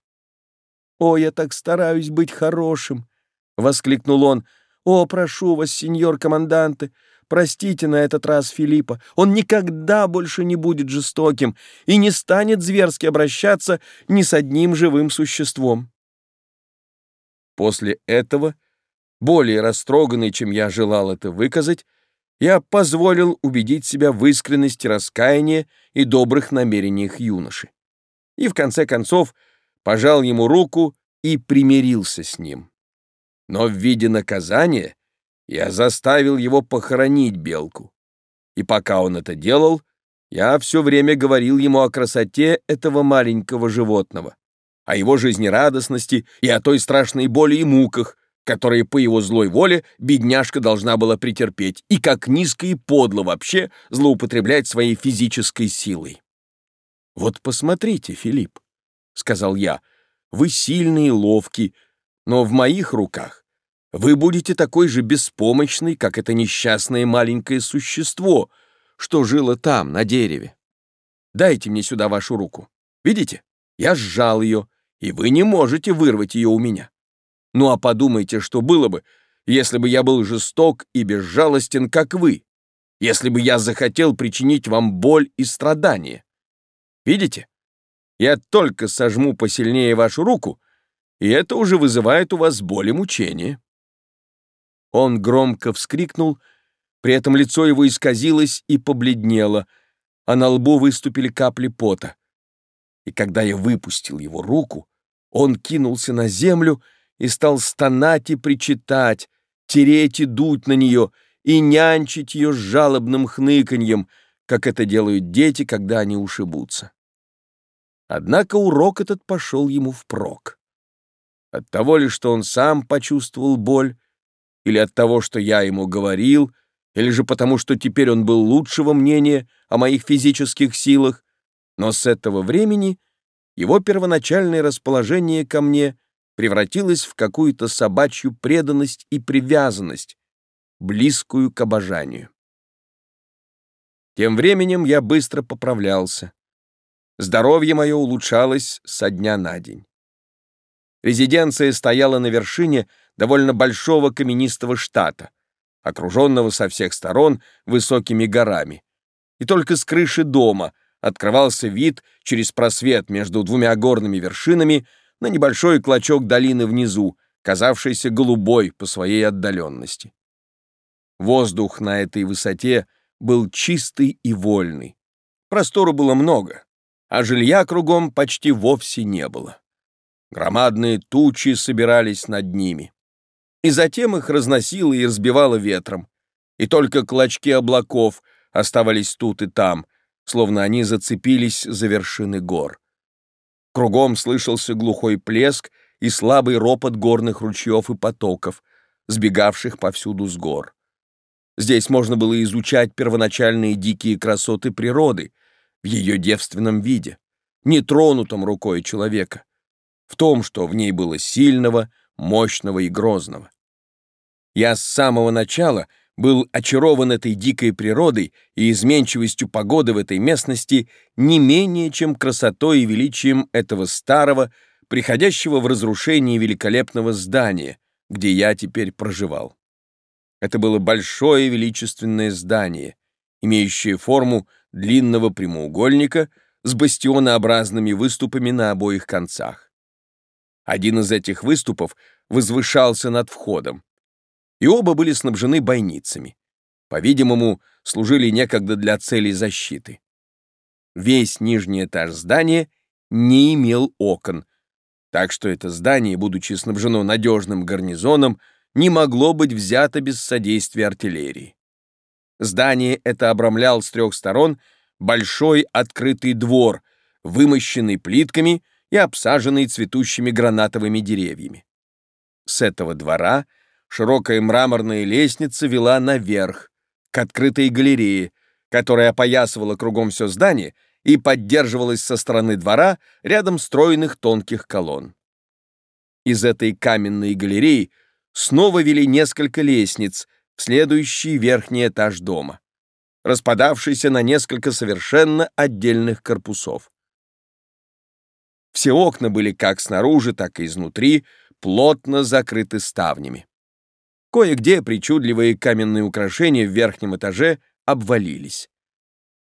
«О, я так стараюсь быть хорошим!» — воскликнул он. «О, прошу вас, сеньор команданте, простите на этот раз Филиппа. Он никогда больше не будет жестоким и не станет зверски обращаться ни с одним живым существом». После этого, более растроганный, чем я желал это выказать, я позволил убедить себя в искренности раскаяния и добрых намерениях юноши. И в конце концов пожал ему руку и примирился с ним. Но в виде наказания я заставил его похоронить белку. И пока он это делал, я все время говорил ему о красоте этого маленького животного, о его жизнерадостности и о той страшной боли и муках, которые по его злой воле бедняжка должна была претерпеть, и как низко и подло вообще злоупотреблять своей физической силой. «Вот посмотрите, Филипп», — сказал я, — «вы сильный и ловкий, но в моих руках вы будете такой же беспомощный, как это несчастное маленькое существо, что жило там, на дереве. Дайте мне сюда вашу руку. Видите? Я сжал ее, и вы не можете вырвать ее у меня. Ну а подумайте, что было бы, если бы я был жесток и безжалостен, как вы, если бы я захотел причинить вам боль и страдания. Видите? Я только сожму посильнее вашу руку, и это уже вызывает у вас боль и мучение. Он громко вскрикнул, при этом лицо его исказилось и побледнело, а на лбу выступили капли пота. И когда я выпустил его руку, он кинулся на землю и стал стонать и причитать, тереть и дуть на нее, и нянчить ее с жалобным хныканьем, как это делают дети, когда они ушибутся. Однако урок этот пошел ему впрок. От того ли, что он сам почувствовал боль, или от того, что я ему говорил, или же потому, что теперь он был лучшего мнения о моих физических силах, но с этого времени его первоначальное расположение ко мне превратилось в какую-то собачью преданность и привязанность, близкую к обожанию. Тем временем я быстро поправлялся. Здоровье мое улучшалось со дня на день. Резиденция стояла на вершине довольно большого каменистого штата, окруженного со всех сторон высокими горами. И только с крыши дома открывался вид через просвет между двумя горными вершинами на небольшой клочок долины внизу, казавшийся голубой по своей отдаленности. Воздух на этой высоте был чистый и вольный. Простору было много, а жилья кругом почти вовсе не было. Громадные тучи собирались над ними. И затем их разносило и разбивало ветром, и только клочки облаков оставались тут и там, словно они зацепились за вершины гор. Кругом слышался глухой плеск и слабый ропот горных ручьев и потоков, сбегавших повсюду с гор. Здесь можно было изучать первоначальные дикие красоты природы, в ее девственном виде, нетронутом рукой человека, в том, что в ней было сильного, мощного и грозного. Я с самого начала был очарован этой дикой природой и изменчивостью погоды в этой местности не менее, чем красотой и величием этого старого, приходящего в разрушение великолепного здания, где я теперь проживал. Это было большое величественное здание, имеющее форму длинного прямоугольника с бастионообразными выступами на обоих концах. Один из этих выступов возвышался над входом, и оба были снабжены бойницами. По-видимому, служили некогда для целей защиты. Весь нижний этаж здания не имел окон, так что это здание, будучи снабжено надежным гарнизоном, не могло быть взято без содействия артиллерии. Здание это обрамлял с трех сторон большой открытый двор, вымощенный плитками и обсаженный цветущими гранатовыми деревьями. С этого двора широкая мраморная лестница вела наверх, к открытой галерее, которая опоясывала кругом все здание и поддерживалась со стороны двора рядом стройных тонких колонн. Из этой каменной галереи снова вели несколько лестниц, следующий верхний этаж дома, распадавшийся на несколько совершенно отдельных корпусов. Все окна были как снаружи, так и изнутри плотно закрыты ставнями. Кое-где причудливые каменные украшения в верхнем этаже обвалились.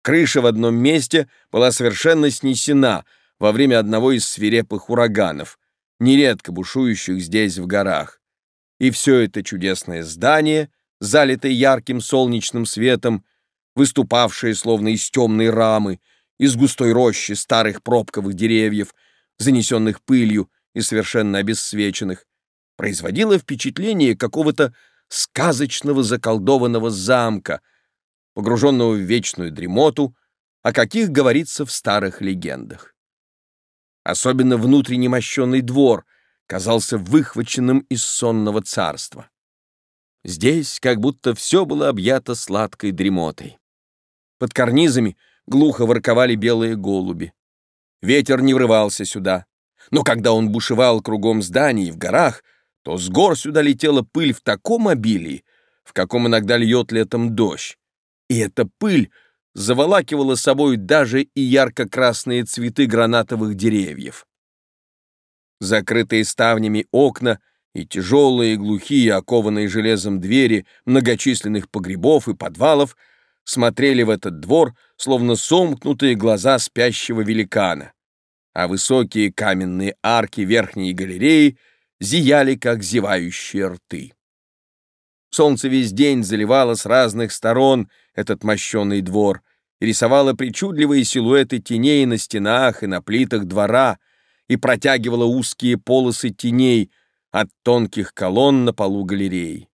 Крыша в одном месте была совершенно снесена во время одного из свирепых ураганов, нередко бушующих здесь в горах. И все это чудесное здание залитой ярким солнечным светом, выступавшие словно из темной рамы, из густой рощи старых пробковых деревьев, занесенных пылью и совершенно обесцвеченных, производило впечатление какого-то сказочного заколдованного замка, погруженного в вечную дремоту, о каких говорится в старых легендах. Особенно внутренне мощенный двор казался выхваченным из сонного царства. Здесь как будто все было объято сладкой дремотой. Под карнизами глухо ворковали белые голуби. Ветер не врывался сюда. Но когда он бушевал кругом зданий в горах, то с гор сюда летела пыль в таком обилии, в каком иногда льет летом дождь. И эта пыль заволакивала собой даже и ярко-красные цветы гранатовых деревьев. Закрытые ставнями окна — и тяжелые, глухие, окованные железом двери многочисленных погребов и подвалов смотрели в этот двор, словно сомкнутые глаза спящего великана, а высокие каменные арки верхней галереи зияли, как зевающие рты. Солнце весь день заливало с разных сторон этот мощенный двор рисовало причудливые силуэты теней на стенах и на плитах двора и протягивало узкие полосы теней — от тонких колонн на полу галереи.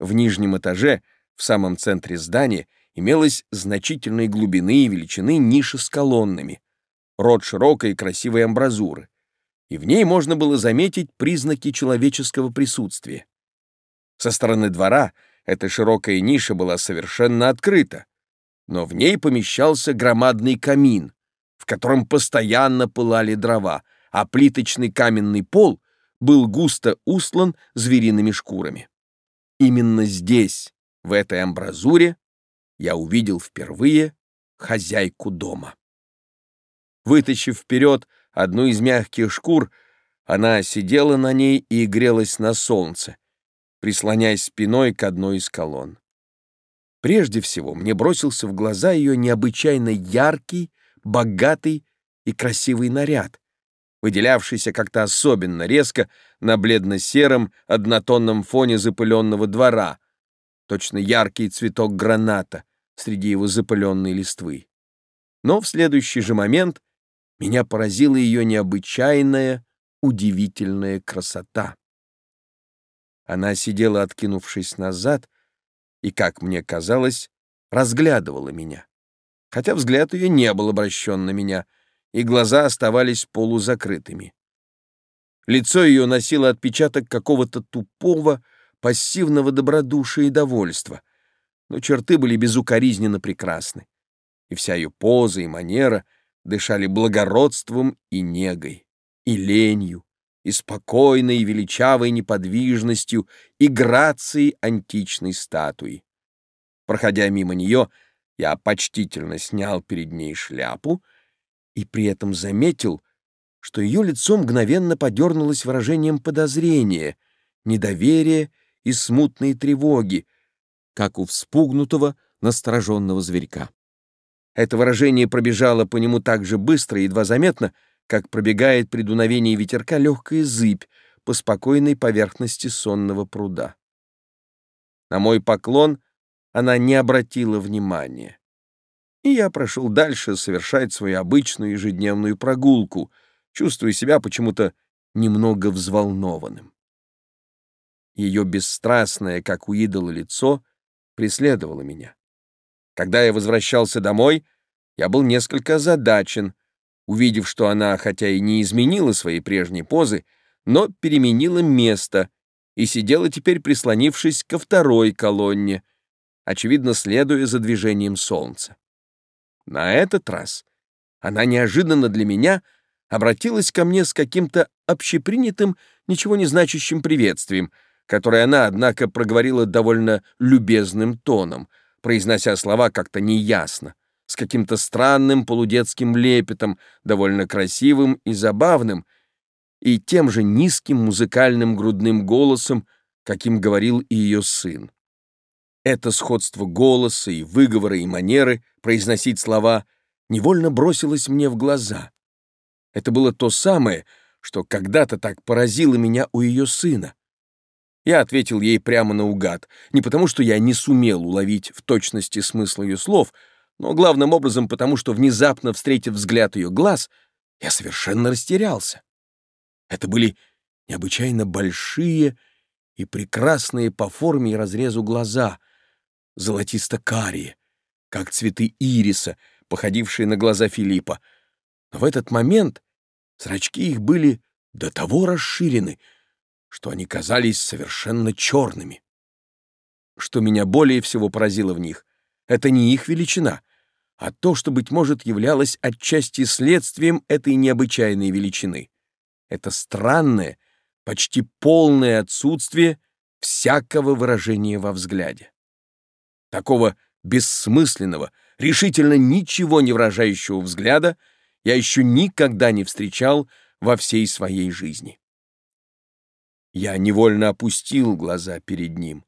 В нижнем этаже, в самом центре здания, имелась значительной глубины и величины ниша с колоннами, рот широкой и красивой амбразуры, и в ней можно было заметить признаки человеческого присутствия. Со стороны двора эта широкая ниша была совершенно открыта, но в ней помещался громадный камин, в котором постоянно пылали дрова, а плиточный каменный пол был густо устлан звериными шкурами. Именно здесь, в этой амбразуре, я увидел впервые хозяйку дома. Вытащив вперед одну из мягких шкур, она сидела на ней и грелась на солнце, прислоняясь спиной к одной из колонн. Прежде всего мне бросился в глаза ее необычайно яркий, богатый и красивый наряд, выделявшийся как-то особенно резко на бледно-сером однотонном фоне запыленного двора, точно яркий цветок граната среди его запыленной листвы. Но в следующий же момент меня поразила ее необычайная, удивительная красота. Она сидела, откинувшись назад, и, как мне казалось, разглядывала меня. Хотя взгляд ее не был обращен на меня, и глаза оставались полузакрытыми. Лицо ее носило отпечаток какого-то тупого, пассивного добродушия и довольства, но черты были безукоризненно прекрасны, и вся ее поза и манера дышали благородством и негой, и ленью, и спокойной и величавой неподвижностью и грацией античной статуи. Проходя мимо нее, я почтительно снял перед ней шляпу и при этом заметил, что ее лицо мгновенно подернулось выражением подозрения, недоверия и смутной тревоги, как у вспугнутого, настороженного зверька. Это выражение пробежало по нему так же быстро и едва заметно, как пробегает при дуновении ветерка легкая зыбь по спокойной поверхности сонного пруда. На мой поклон она не обратила внимания. И я прошел дальше совершать свою обычную ежедневную прогулку, чувствуя себя почему-то немного взволнованным. Ее бесстрастное, как у идола, лицо преследовало меня. Когда я возвращался домой, я был несколько озадачен, увидев, что она, хотя и не изменила своей прежней позы, но переменила место и сидела теперь прислонившись ко второй колонне, очевидно, следуя за движением солнца. На этот раз она неожиданно для меня обратилась ко мне с каким-то общепринятым, ничего не значащим приветствием, которое она, однако, проговорила довольно любезным тоном, произнося слова как-то неясно с каким-то странным полудетским лепетом, довольно красивым и забавным, и тем же низким музыкальным грудным голосом, каким говорил и ее сын. Это сходство голоса и выговора и манеры произносить слова невольно бросилось мне в глаза. Это было то самое, что когда-то так поразило меня у ее сына. Я ответил ей прямо наугад, не потому что я не сумел уловить в точности смысл ее слов, но главным образом потому, что, внезапно встретив взгляд ее глаз, я совершенно растерялся. Это были необычайно большие и прекрасные по форме и разрезу глаза, золотисто-карие, как цветы ириса, походившие на глаза Филиппа. Но в этот момент зрачки их были до того расширены, что они казались совершенно черными. Что меня более всего поразило в них, это не их величина, а то, что, быть может, являлось отчасти следствием этой необычайной величины. Это странное, почти полное отсутствие всякого выражения во взгляде. Такого бессмысленного, решительно ничего не выражающего взгляда я еще никогда не встречал во всей своей жизни. Я невольно опустил глаза перед ним,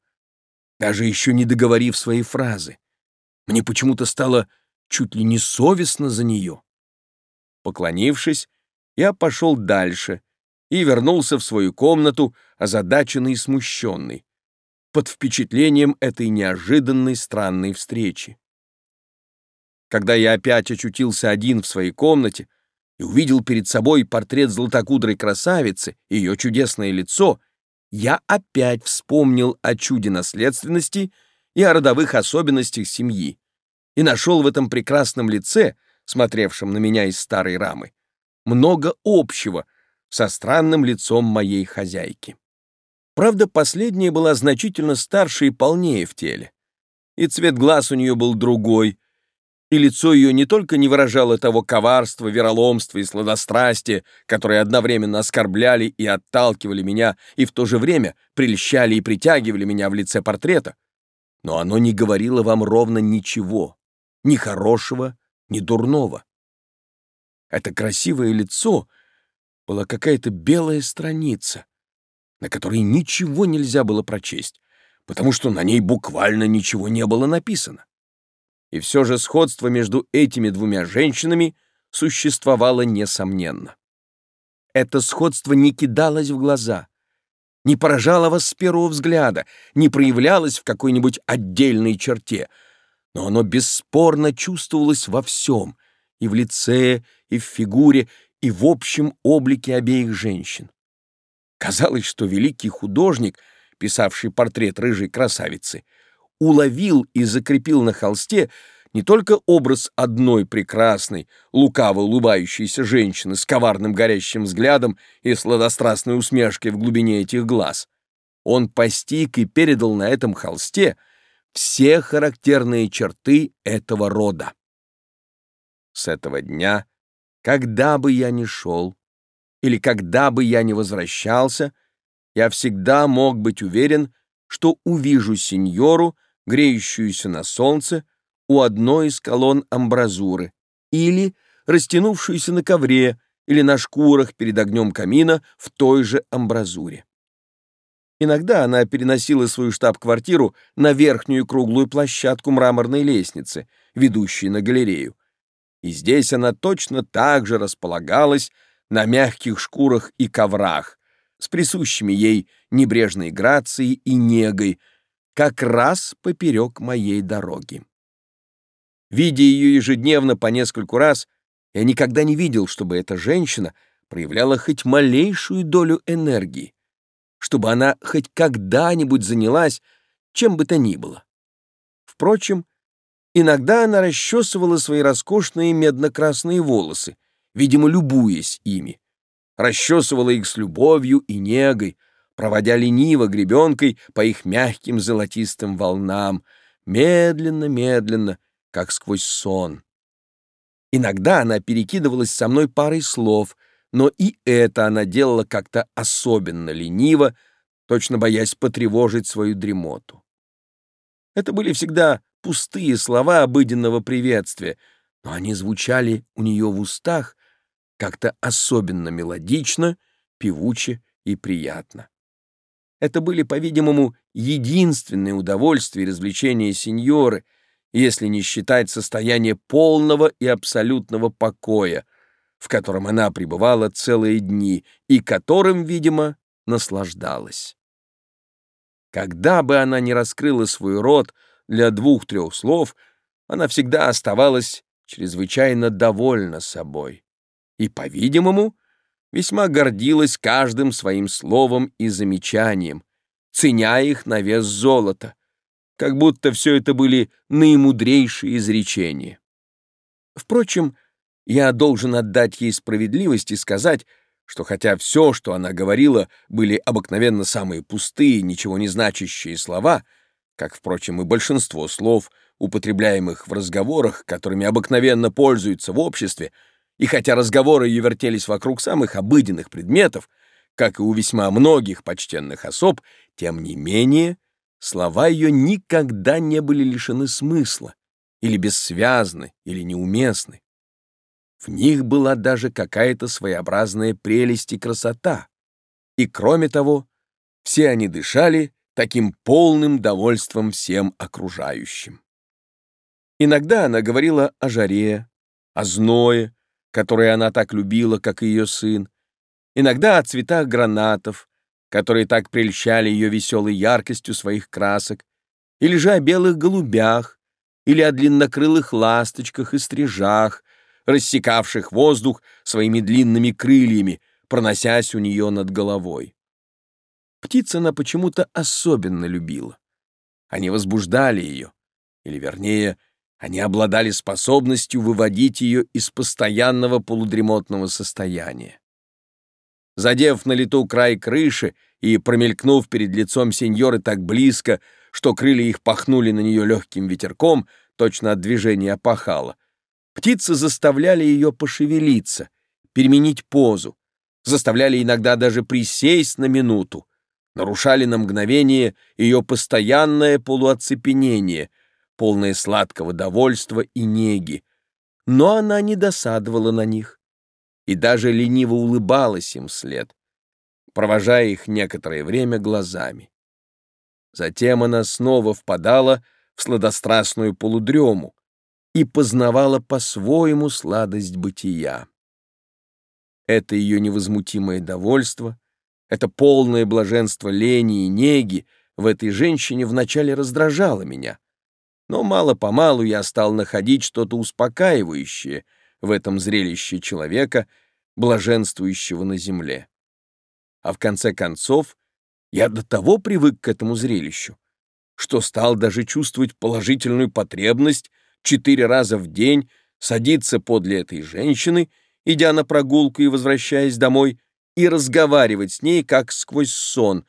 даже еще не договорив свои фразы. Мне почему-то стало чуть ли не совестно за нее. Поклонившись, я пошел дальше и вернулся в свою комнату, озадаченный и смущенный, под впечатлением этой неожиданной странной встречи. Когда я опять очутился один в своей комнате и увидел перед собой портрет златокудрой красавицы и ее чудесное лицо, я опять вспомнил о чуде наследственности и о родовых особенностях семьи и нашел в этом прекрасном лице, смотревшем на меня из старой рамы, много общего со странным лицом моей хозяйки. Правда, последняя была значительно старше и полнее в теле, и цвет глаз у нее был другой, и лицо ее не только не выражало того коварства, вероломства и сладострастия, которые одновременно оскорбляли и отталкивали меня, и в то же время прельщали и притягивали меня в лице портрета, но оно не говорило вам ровно ничего, ни хорошего, ни дурного. Это красивое лицо была какая-то белая страница, на которой ничего нельзя было прочесть, потому что на ней буквально ничего не было написано. И все же сходство между этими двумя женщинами существовало несомненно. Это сходство не кидалось в глаза, не поражало вас с первого взгляда, не проявлялось в какой-нибудь отдельной черте, но оно бесспорно чувствовалось во всем, и в лице, и в фигуре, и в общем облике обеих женщин. Казалось, что великий художник, писавший портрет рыжей красавицы, уловил и закрепил на холсте не только образ одной прекрасной, лукаво улыбающейся женщины с коварным горящим взглядом и сладострастной усмешкой в глубине этих глаз. Он постиг и передал на этом холсте все характерные черты этого рода. С этого дня, когда бы я ни шел, или когда бы я ни возвращался, я всегда мог быть уверен, что увижу сеньору, греющуюся на солнце, у одной из колонн амбразуры, или растянувшуюся на ковре или на шкурах перед огнем камина в той же амбразуре. Иногда она переносила свою штаб-квартиру на верхнюю круглую площадку мраморной лестницы, ведущей на галерею. И здесь она точно так же располагалась на мягких шкурах и коврах, с присущими ей небрежной грацией и негой, как раз поперек моей дороги. Видя ее ежедневно по нескольку раз, я никогда не видел, чтобы эта женщина проявляла хоть малейшую долю энергии, чтобы она хоть когда-нибудь занялась чем бы то ни было. Впрочем, иногда она расчесывала свои роскошные медно-красные волосы, видимо, любуясь ими, расчесывала их с любовью и негой, проводя лениво гребенкой по их мягким золотистым волнам, медленно-медленно, как сквозь сон. Иногда она перекидывалась со мной парой слов, но и это она делала как-то особенно лениво, точно боясь потревожить свою дремоту. Это были всегда пустые слова обыденного приветствия, но они звучали у нее в устах как-то особенно мелодично, певуче и приятно. Это были, по-видимому, единственные удовольствия и развлечения сеньоры, если не считать состояние полного и абсолютного покоя, в котором она пребывала целые дни и которым, видимо, наслаждалась. Когда бы она ни раскрыла свой рот для двух-трех слов, она всегда оставалась чрезвычайно довольна собой и, по-видимому, весьма гордилась каждым своим словом и замечанием, ценя их на вес золота, как будто все это были наимудрейшие изречения. Впрочем, я должен отдать ей справедливость и сказать, что хотя все, что она говорила, были обыкновенно самые пустые, ничего не значащие слова, как, впрочем, и большинство слов, употребляемых в разговорах, которыми обыкновенно пользуются в обществе, и хотя разговоры ее вертелись вокруг самых обыденных предметов, как и у весьма многих почтенных особ, тем не менее слова ее никогда не были лишены смысла, или бессвязны, или неуместны. В них была даже какая-то своеобразная прелесть и красота. И кроме того, все они дышали таким полным довольством всем окружающим. Иногда она говорила о жаре, о зное, которые она так любила, как и ее сын, иногда о цветах гранатов, которые так прельщали ее веселой яркостью своих красок, или же о белых голубях, или о длиннокрылых ласточках и стрижах, рассекавших воздух своими длинными крыльями, проносясь у нее над головой. Птиц она почему-то особенно любила. Они возбуждали ее, или, вернее, они обладали способностью выводить ее из постоянного полудремотного состояния. Задев на лету край крыши и промелькнув перед лицом сеньоры так близко, что крылья их пахнули на нее легким ветерком, точно от движения опахала, птицы заставляли ее пошевелиться, переменить позу, заставляли иногда даже присесть на минуту, нарушали на мгновение ее постоянное полуоцепенение, полное сладкого довольства и неги, но она не досадовала на них и даже лениво улыбалась им вслед, провожая их некоторое время глазами. Затем она снова впадала в сладострастную полудрему и познавала по-своему сладость бытия. Это ее невозмутимое довольство, это полное блаженство лени и неги в этой женщине вначале раздражало меня, но мало-помалу я стал находить что-то успокаивающее в этом зрелище человека, блаженствующего на земле. А в конце концов, я до того привык к этому зрелищу, что стал даже чувствовать положительную потребность четыре раза в день садиться подле этой женщины, идя на прогулку и возвращаясь домой, и разговаривать с ней, как сквозь сон,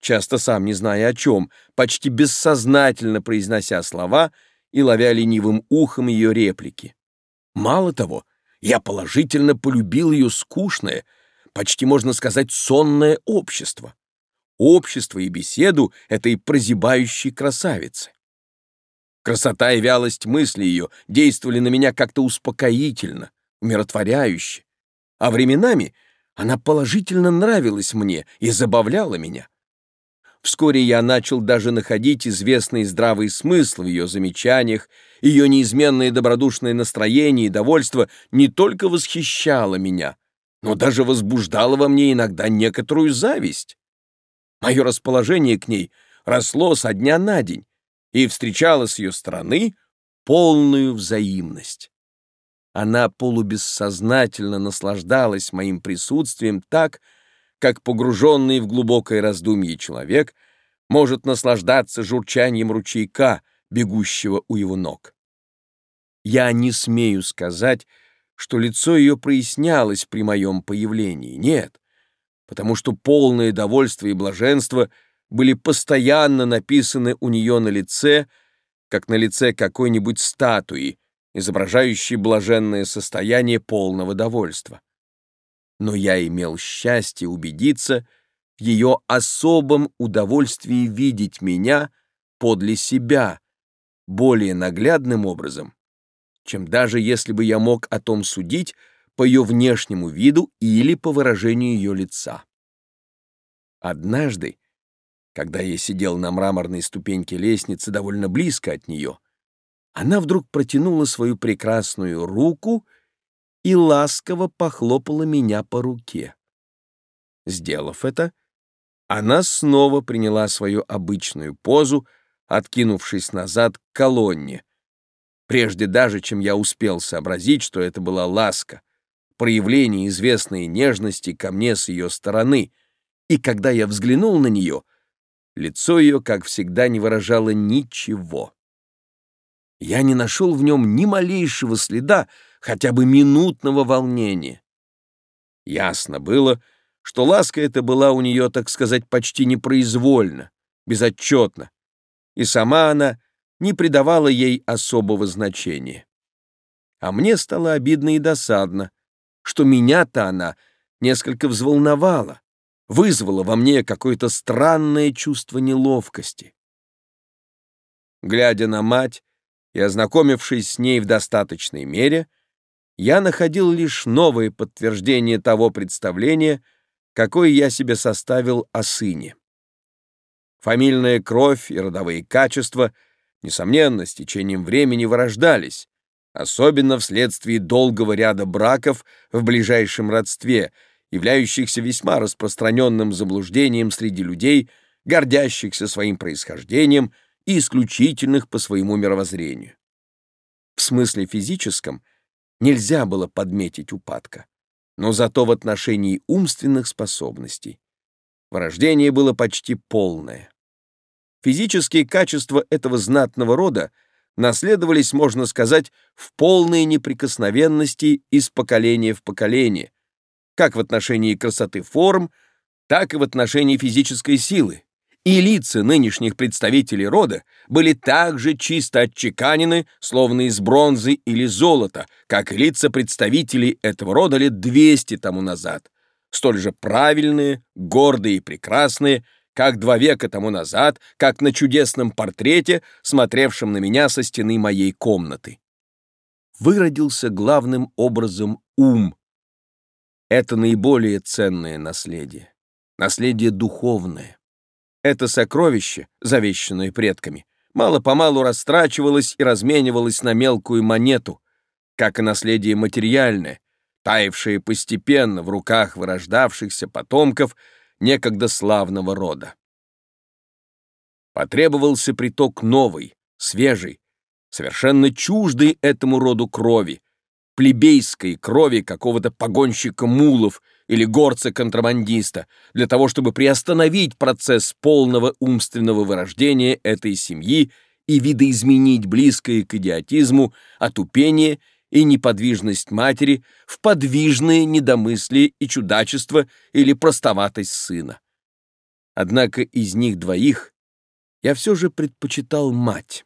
часто сам не зная о чем, почти бессознательно произнося слова и ловя ленивым ухом ее реплики. Мало того, я положительно полюбил ее скучное, почти можно сказать, сонное общество. Общество и беседу этой прозябающей красавицы. Красота и вялость мысли ее действовали на меня как-то успокоительно, умиротворяюще, а временами она положительно нравилась мне и забавляла меня. Вскоре я начал даже находить известный здравый смысл в ее замечаниях, ее неизменное добродушное настроение и довольство не только восхищало меня, но даже возбуждало во мне иногда некоторую зависть. Мое расположение к ней росло со дня на день и встречало с ее стороны полную взаимность. Она полубессознательно наслаждалась моим присутствием так, как погруженный в глубокое раздумье человек может наслаждаться журчанием ручейка, бегущего у его ног. Я не смею сказать, что лицо ее прояснялось при моем появлении, нет, потому что полное довольство и блаженство были постоянно написаны у нее на лице, как на лице какой-нибудь статуи, изображающей блаженное состояние полного довольства но я имел счастье убедиться в ее особом удовольствии видеть меня подле себя более наглядным образом, чем даже если бы я мог о том судить по ее внешнему виду или по выражению ее лица. Однажды, когда я сидел на мраморной ступеньке лестницы довольно близко от нее, она вдруг протянула свою прекрасную руку — и ласково похлопала меня по руке. Сделав это, она снова приняла свою обычную позу, откинувшись назад к колонне, прежде даже, чем я успел сообразить, что это была ласка, проявление известной нежности ко мне с ее стороны, и когда я взглянул на нее, лицо ее, как всегда, не выражало ничего. Я не нашел в нем ни малейшего следа, хотя бы минутного волнения. Ясно было, что ласка эта была у нее, так сказать, почти непроизвольно, безотчетно, и сама она не придавала ей особого значения. А мне стало обидно и досадно, что меня-то она несколько взволновала, вызвала во мне какое-то странное чувство неловкости. Глядя на мать и ознакомившись с ней в достаточной мере, я находил лишь новые подтверждения того представления, какое я себе составил о сыне. Фамильная кровь и родовые качества, несомненно, с течением времени вырождались, особенно вследствие долгого ряда браков в ближайшем родстве, являющихся весьма распространенным заблуждением среди людей, гордящихся своим происхождением и исключительных по своему мировоззрению. В смысле физическом нельзя было подметить упадка, но зато в отношении умственных способностей. Врождение было почти полное. Физические качества этого знатного рода наследовались, можно сказать, в полной неприкосновенности из поколения в поколение, как в отношении красоты форм, так и в отношении физической силы, и лица нынешних представителей рода были так же чисто отчеканены, словно из бронзы или золота, как лица представителей этого рода лет 200 тому назад, столь же правильные, гордые и прекрасные, как два века тому назад, как на чудесном портрете, смотревшем на меня со стены моей комнаты. Выродился главным образом ум. Это наиболее ценное наследие, наследие духовное. Это сокровище, завещанное предками, мало-помалу растрачивалось и разменивалось на мелкую монету, как и наследие материальное, таявшее постепенно в руках вырождавшихся потомков некогда славного рода. Потребовался приток новый, свежий, совершенно чуждый этому роду крови, плебейской крови какого-то погонщика мулов или горца-контрабандиста, для того, чтобы приостановить процесс полного умственного вырождения этой семьи и видоизменить близкое к идиотизму отупение и неподвижность матери в подвижное недомыслие и чудачество или простоватость сына. Однако из них двоих я все же предпочитал мать.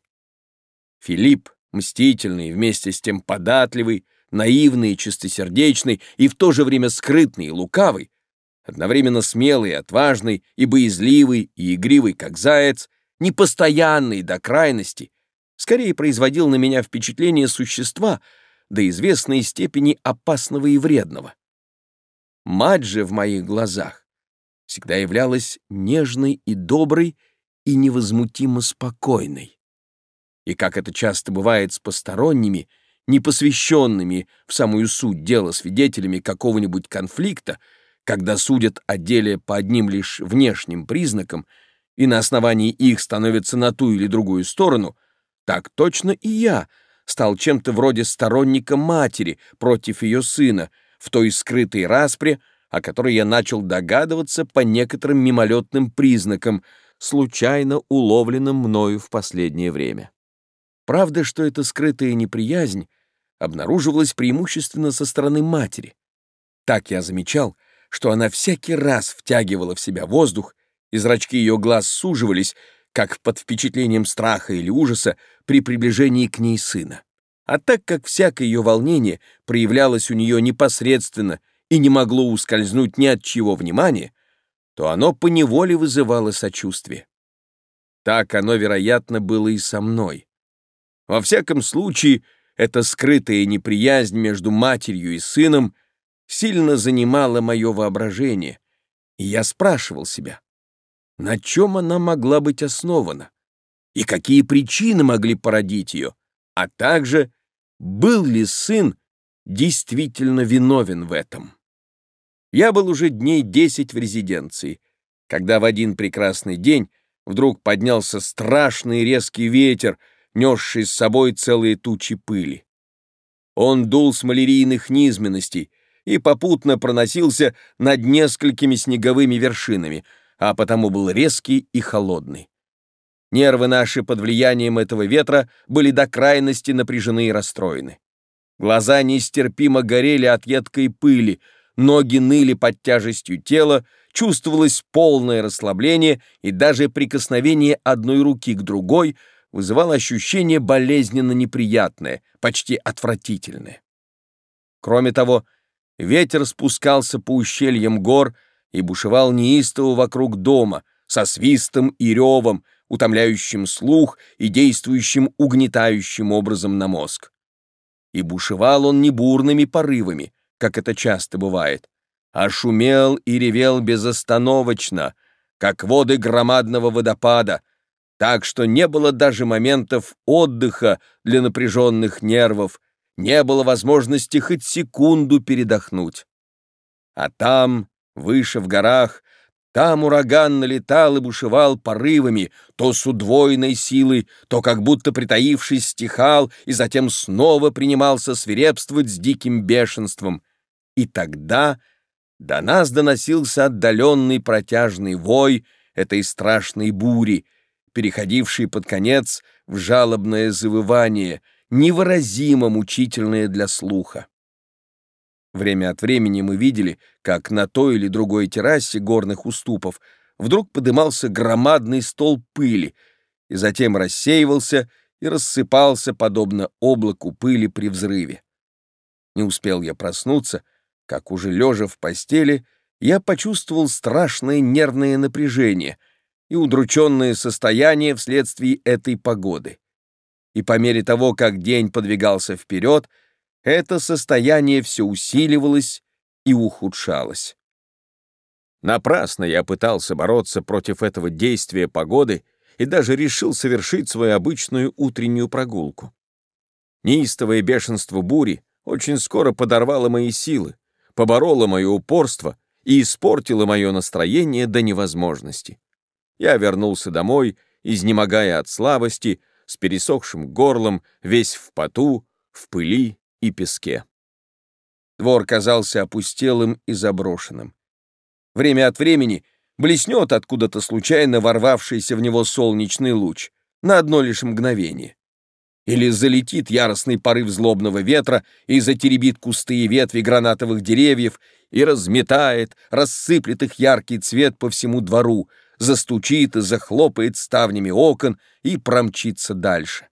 Филипп, мстительный, вместе с тем податливый, наивный и чистосердечный, и в то же время скрытный и лукавый, одновременно смелый и отважный, и боязливый, и игривый, как заяц, непостоянный до крайности, скорее производил на меня впечатление существа до известной степени опасного и вредного. Мать же в моих глазах всегда являлась нежной и доброй и невозмутимо спокойной. И как это часто бывает с посторонними — непосвященными в самую суть дела свидетелями какого-нибудь конфликта, когда судят о деле по одним лишь внешним признакам и на основании их становятся на ту или другую сторону, так точно и я стал чем-то вроде сторонника матери против ее сына в той скрытой распре, о которой я начал догадываться по некоторым мимолетным признакам, случайно уловленным мною в последнее время. Правда, что эта скрытая неприязнь обнаруживалась преимущественно со стороны матери. Так я замечал, что она всякий раз втягивала в себя воздух, и зрачки ее глаз суживались, как под впечатлением страха или ужаса при приближении к ней сына. А так как всякое ее волнение проявлялось у нее непосредственно и не могло ускользнуть ни от чего внимания, то оно поневоле вызывало сочувствие. Так оно, вероятно, было и со мной. Во всяком случае, эта скрытая неприязнь между матерью и сыном сильно занимала мое воображение, и я спрашивал себя, на чем она могла быть основана, и какие причины могли породить ее, а также был ли сын действительно виновен в этом. Я был уже дней десять в резиденции, когда в один прекрасный день вдруг поднялся страшный резкий ветер, несший с собой целые тучи пыли. Он дул с малярийных низменностей и попутно проносился над несколькими снеговыми вершинами, а потому был резкий и холодный. Нервы наши под влиянием этого ветра были до крайности напряжены и расстроены. Глаза нестерпимо горели от едкой пыли, ноги ныли под тяжестью тела, чувствовалось полное расслабление, и даже прикосновение одной руки к другой — вызывало ощущение болезненно неприятное, почти отвратительное. Кроме того, ветер спускался по ущельям гор и бушевал неистово вокруг дома, со свистом и ревом, утомляющим слух и действующим угнетающим образом на мозг. И бушевал он не бурными порывами, как это часто бывает, а шумел и ревел безостановочно, как воды громадного водопада — так что не было даже моментов отдыха для напряженных нервов, не было возможности хоть секунду передохнуть. А там, выше в горах, там ураган налетал и бушевал порывами, то с удвоенной силой, то как будто притаившись стихал и затем снова принимался свирепствовать с диким бешенством. И тогда до нас доносился отдаленный протяжный вой этой страшной бури, переходивший под конец в жалобное завывание, невыразимо мучительное для слуха. Время от времени мы видели, как на той или другой террасе горных уступов вдруг подымался громадный стол пыли и затем рассеивался и рассыпался, подобно облаку пыли при взрыве. Не успел я проснуться, как уже лежа в постели, я почувствовал страшное нервное напряжение и удрученное состояние вследствие этой погоды. И по мере того, как день подвигался вперед, это состояние все усиливалось и ухудшалось. Напрасно я пытался бороться против этого действия погоды и даже решил совершить свою обычную утреннюю прогулку. Неистовое бешенство бури очень скоро подорвало мои силы, побороло мое упорство и испортило мое настроение до невозможности. Я вернулся домой, изнемогая от слабости, с пересохшим горлом, весь в поту, в пыли и песке. Двор казался опустелым и заброшенным. Время от времени блеснет откуда-то случайно ворвавшийся в него солнечный луч, на одно лишь мгновение. Или залетит яростный порыв злобного ветра и затеребит кусты и ветви гранатовых деревьев и разметает, рассыплет их яркий цвет по всему двору, застучит и захлопает ставнями окон и промчится дальше.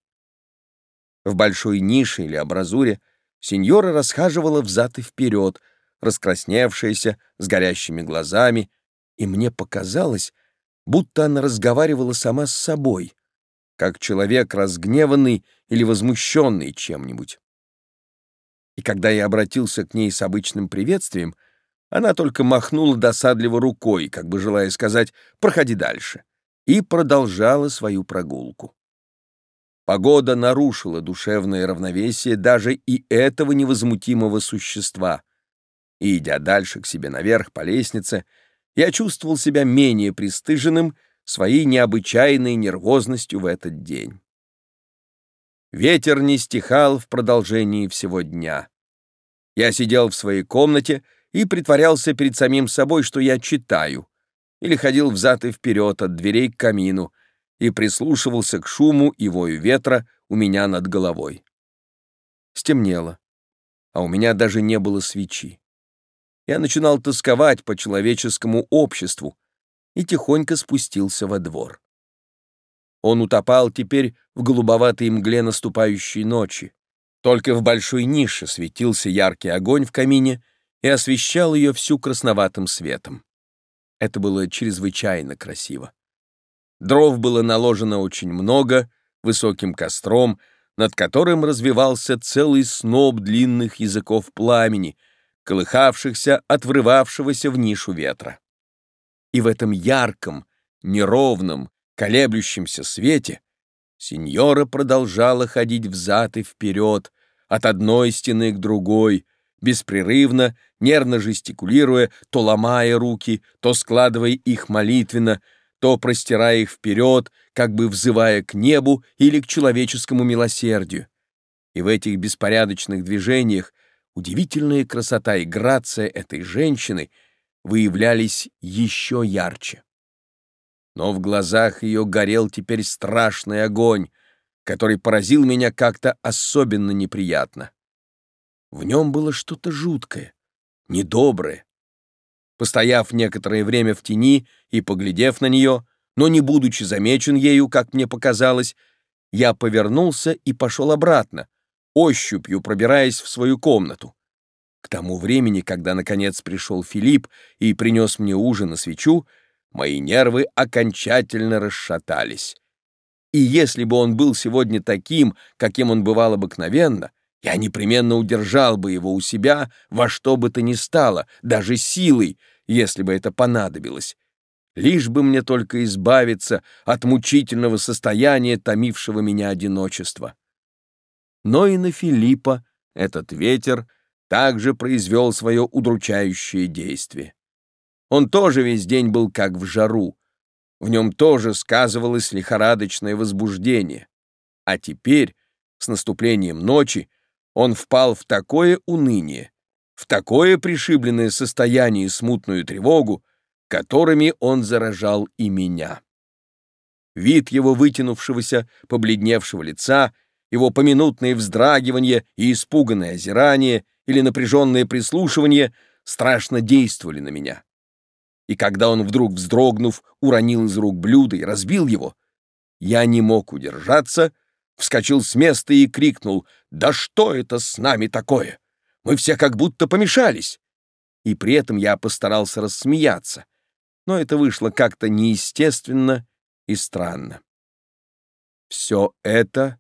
В большой нише или абразуре сеньора расхаживала взад и вперед, раскрасневшаяся, с горящими глазами, и мне показалось, будто она разговаривала сама с собой, как человек разгневанный или возмущенный чем-нибудь. И когда я обратился к ней с обычным приветствием, она только махнула досадливо рукой, как бы желая сказать «проходи дальше», и продолжала свою прогулку. Погода нарушила душевное равновесие даже и этого невозмутимого существа. И, идя дальше к себе наверх по лестнице, я чувствовал себя менее пристыженным своей необычайной нервозностью в этот день. Ветер не стихал в продолжении всего дня. Я сидел в своей комнате и притворялся перед самим собой, что я читаю, или ходил взад и вперед от дверей к камину и прислушивался к шуму и вою ветра у меня над головой. Стемнело, а у меня даже не было свечи. Я начинал тосковать по человеческому обществу и тихонько спустился во двор. Он утопал теперь в голубоватой мгле наступающей ночи. Только в большой нише светился яркий огонь в камине и освещал ее всю красноватым светом. Это было чрезвычайно красиво. Дров было наложено очень много, высоким костром, над которым развивался целый сноп длинных языков пламени, колыхавшихся от врывавшегося в нишу ветра. И в этом ярком, неровном, колеблющемся свете сеньора продолжала ходить взад и вперед, от одной стены к другой, беспрерывно, нервно жестикулируя, то ломая руки, то складывая их молитвенно, то простирая их вперед, как бы взывая к небу или к человеческому милосердию. И в этих беспорядочных движениях удивительная красота и грация этой женщины выявлялись еще ярче. Но в глазах ее горел теперь страшный огонь, который поразил меня как-то особенно неприятно. В нем было что-то жуткое, недоброе. Постояв некоторое время в тени и поглядев на нее, но не будучи замечен ею, как мне показалось, я повернулся и пошел обратно, ощупью пробираясь в свою комнату. К тому времени, когда, наконец, пришел Филипп и принес мне ужин и свечу, мои нервы окончательно расшатались. И если бы он был сегодня таким, каким он бывал обыкновенно, я непременно удержал бы его у себя во что бы то ни стало, даже силой, если бы это понадобилось. Лишь бы мне только избавиться от мучительного состояния, томившего меня одиночества. Но и на Филиппа этот ветер — также произвел свое удручающее действие. Он тоже весь день был как в жару. В нем тоже сказывалось лихорадочное возбуждение. А теперь, с наступлением ночи, он впал в такое уныние, в такое пришибленное состояние и смутную тревогу, которыми он заражал и меня. Вид его вытянувшегося, побледневшего лица, его поминутные вздрагивания и испуганное озирание или напряженное прислушивание страшно действовали на меня. и когда он вдруг, вздрогнув, уронил из рук блюдо и разбил его, я не мог удержаться, вскочил с места и крикнул «Да что это с нами такое? Мы все как будто помешались!» И при этом я постарался рассмеяться, но это вышло как-то неестественно и странно. Все это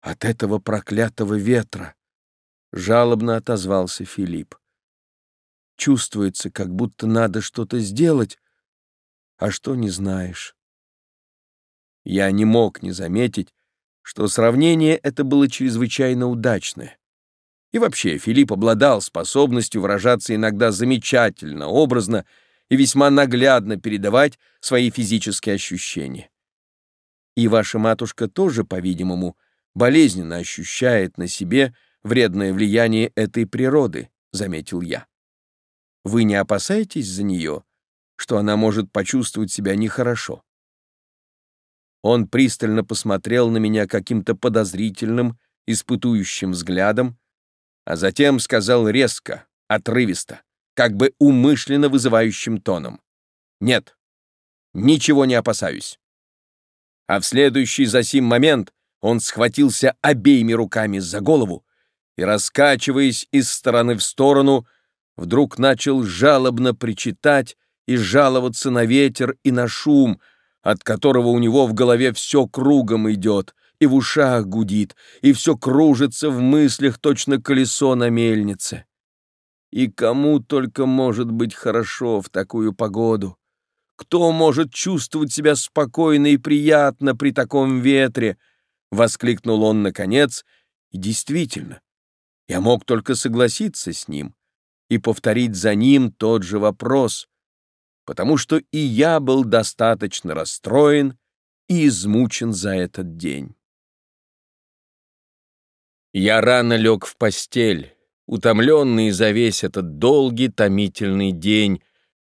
от этого проклятого ветра, жалобно отозвался Филипп. Чувствуется, как будто надо что-то сделать, а что не знаешь. Я не мог не заметить, что сравнение это было чрезвычайно удачное. И вообще, Филипп обладал способностью выражаться иногда замечательно, образно и весьма наглядно передавать свои физические ощущения. И ваша матушка тоже, по-видимому, болезненно ощущает на себе вредное влияние этой природы, заметил я. Вы не опасаетесь за нее, что она может почувствовать себя нехорошо? Он пристально посмотрел на меня каким-то подозрительным, испытующим взглядом, а затем сказал резко, отрывисто, как бы умышленно вызывающим тоном. «Нет, ничего не опасаюсь». А в следующий за сим момент он схватился обеими руками за голову и, раскачиваясь из стороны в сторону, вдруг начал жалобно причитать и жаловаться на ветер и на шум, от которого у него в голове все кругом идет, и в ушах гудит, и все кружится в мыслях точно колесо на мельнице. И кому только может быть хорошо в такую погоду? Кто может чувствовать себя спокойно и приятно при таком ветре? Воскликнул он наконец, и действительно, я мог только согласиться с ним и повторить за ним тот же вопрос, потому что и я был достаточно расстроен и измучен за этот день. Я рано лег в постель, утомленный за весь этот долгий томительный день,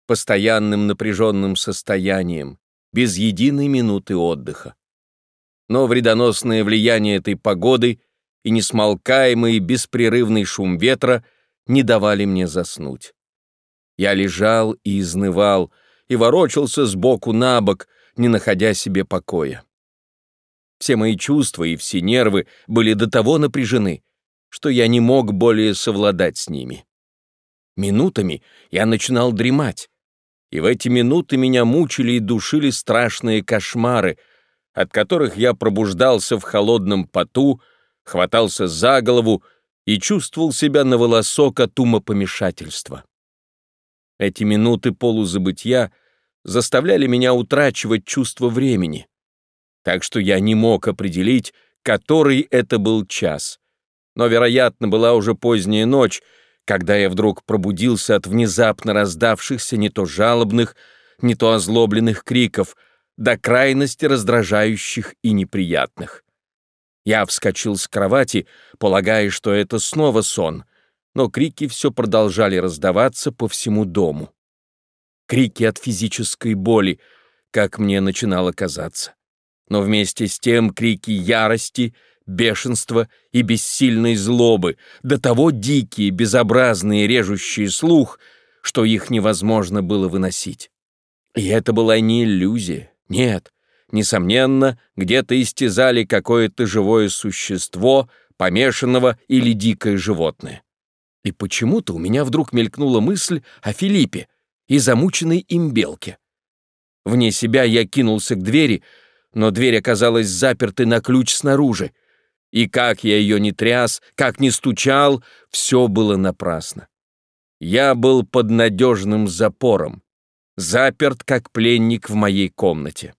постоянным напряженным состоянием, без единой минуты отдыха. Но вредоносное влияние этой погоды и несмолкаемый беспрерывный шум ветра не давали мне заснуть. Я лежал и изнывал, и ворочался сбоку на бок, не находя себе покоя. Все мои чувства и все нервы были до того напряжены, что я не мог более совладать с ними. Минутами я начинал дремать, и в эти минуты меня мучили и душили страшные кошмары, от которых я пробуждался в холодном поту, хватался за голову и чувствовал себя на волосок от умопомешательства. Эти минуты полузабытья заставляли меня утрачивать чувство времени так что я не мог определить, который это был час. Но, вероятно, была уже поздняя ночь, когда я вдруг пробудился от внезапно раздавшихся не то жалобных, не то озлобленных криков, до крайности раздражающих и неприятных. Я вскочил с кровати, полагая, что это снова сон, но крики все продолжали раздаваться по всему дому. Крики от физической боли, как мне начинало казаться но вместе с тем крики ярости, бешенства и бессильной злобы, до того дикие, безобразные, режущие слух, что их невозможно было выносить. И это была не иллюзия, нет. Несомненно, где-то истязали какое-то живое существо, помешанного или дикое животное. И почему-то у меня вдруг мелькнула мысль о Филиппе и замученной им белке. Вне себя я кинулся к двери, но дверь оказалась запертой на ключ снаружи. И как я ее не тряс, как не стучал, все было напрасно. Я был под надежным запором, заперт как пленник в моей комнате.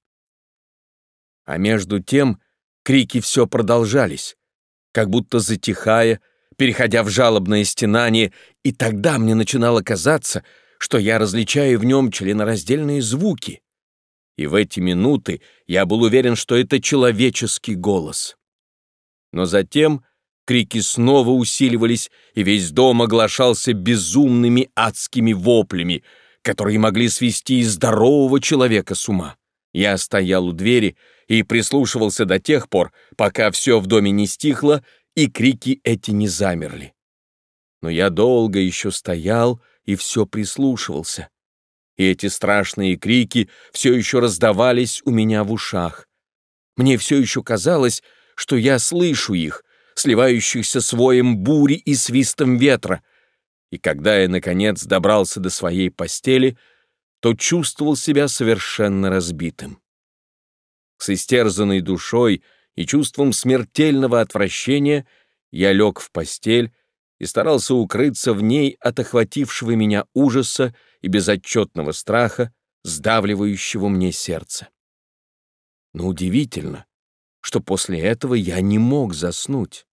А между тем крики все продолжались, как будто затихая, переходя в жалобное стенание, и тогда мне начинало казаться, что я различаю в нем членораздельные звуки — и в эти минуты я был уверен, что это человеческий голос. Но затем крики снова усиливались, и весь дом оглашался безумными адскими воплями, которые могли свести здорового человека с ума. Я стоял у двери и прислушивался до тех пор, пока все в доме не стихло и крики эти не замерли. Но я долго еще стоял и все прислушивался и эти страшные крики все еще раздавались у меня в ушах. Мне все еще казалось, что я слышу их, сливающихся с воем бури и свистом ветра. И когда я, наконец, добрался до своей постели, то чувствовал себя совершенно разбитым. С истерзанной душой и чувством смертельного отвращения я лег в постель и старался укрыться в ней от охватившего меня ужаса и безотчетного страха, сдавливающего мне сердце. Но удивительно, что после этого я не мог заснуть.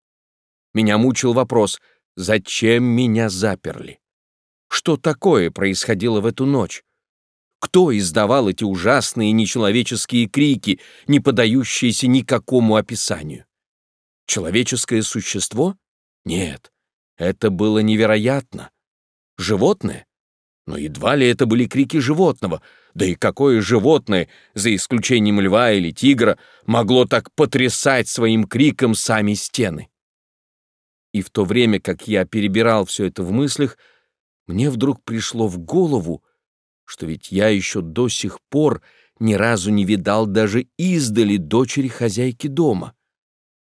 Меня мучил вопрос, зачем меня заперли? Что такое происходило в эту ночь? Кто издавал эти ужасные нечеловеческие крики, не поддающиеся никакому описанию? Человеческое существо? Нет, это было невероятно. Животное? Но едва ли это были крики животного, да и какое животное, за исключением льва или тигра, могло так потрясать своим криком сами стены? И в то время, как я перебирал все это в мыслях, мне вдруг пришло в голову, что ведь я еще до сих пор ни разу не видал даже издали дочери хозяйки дома.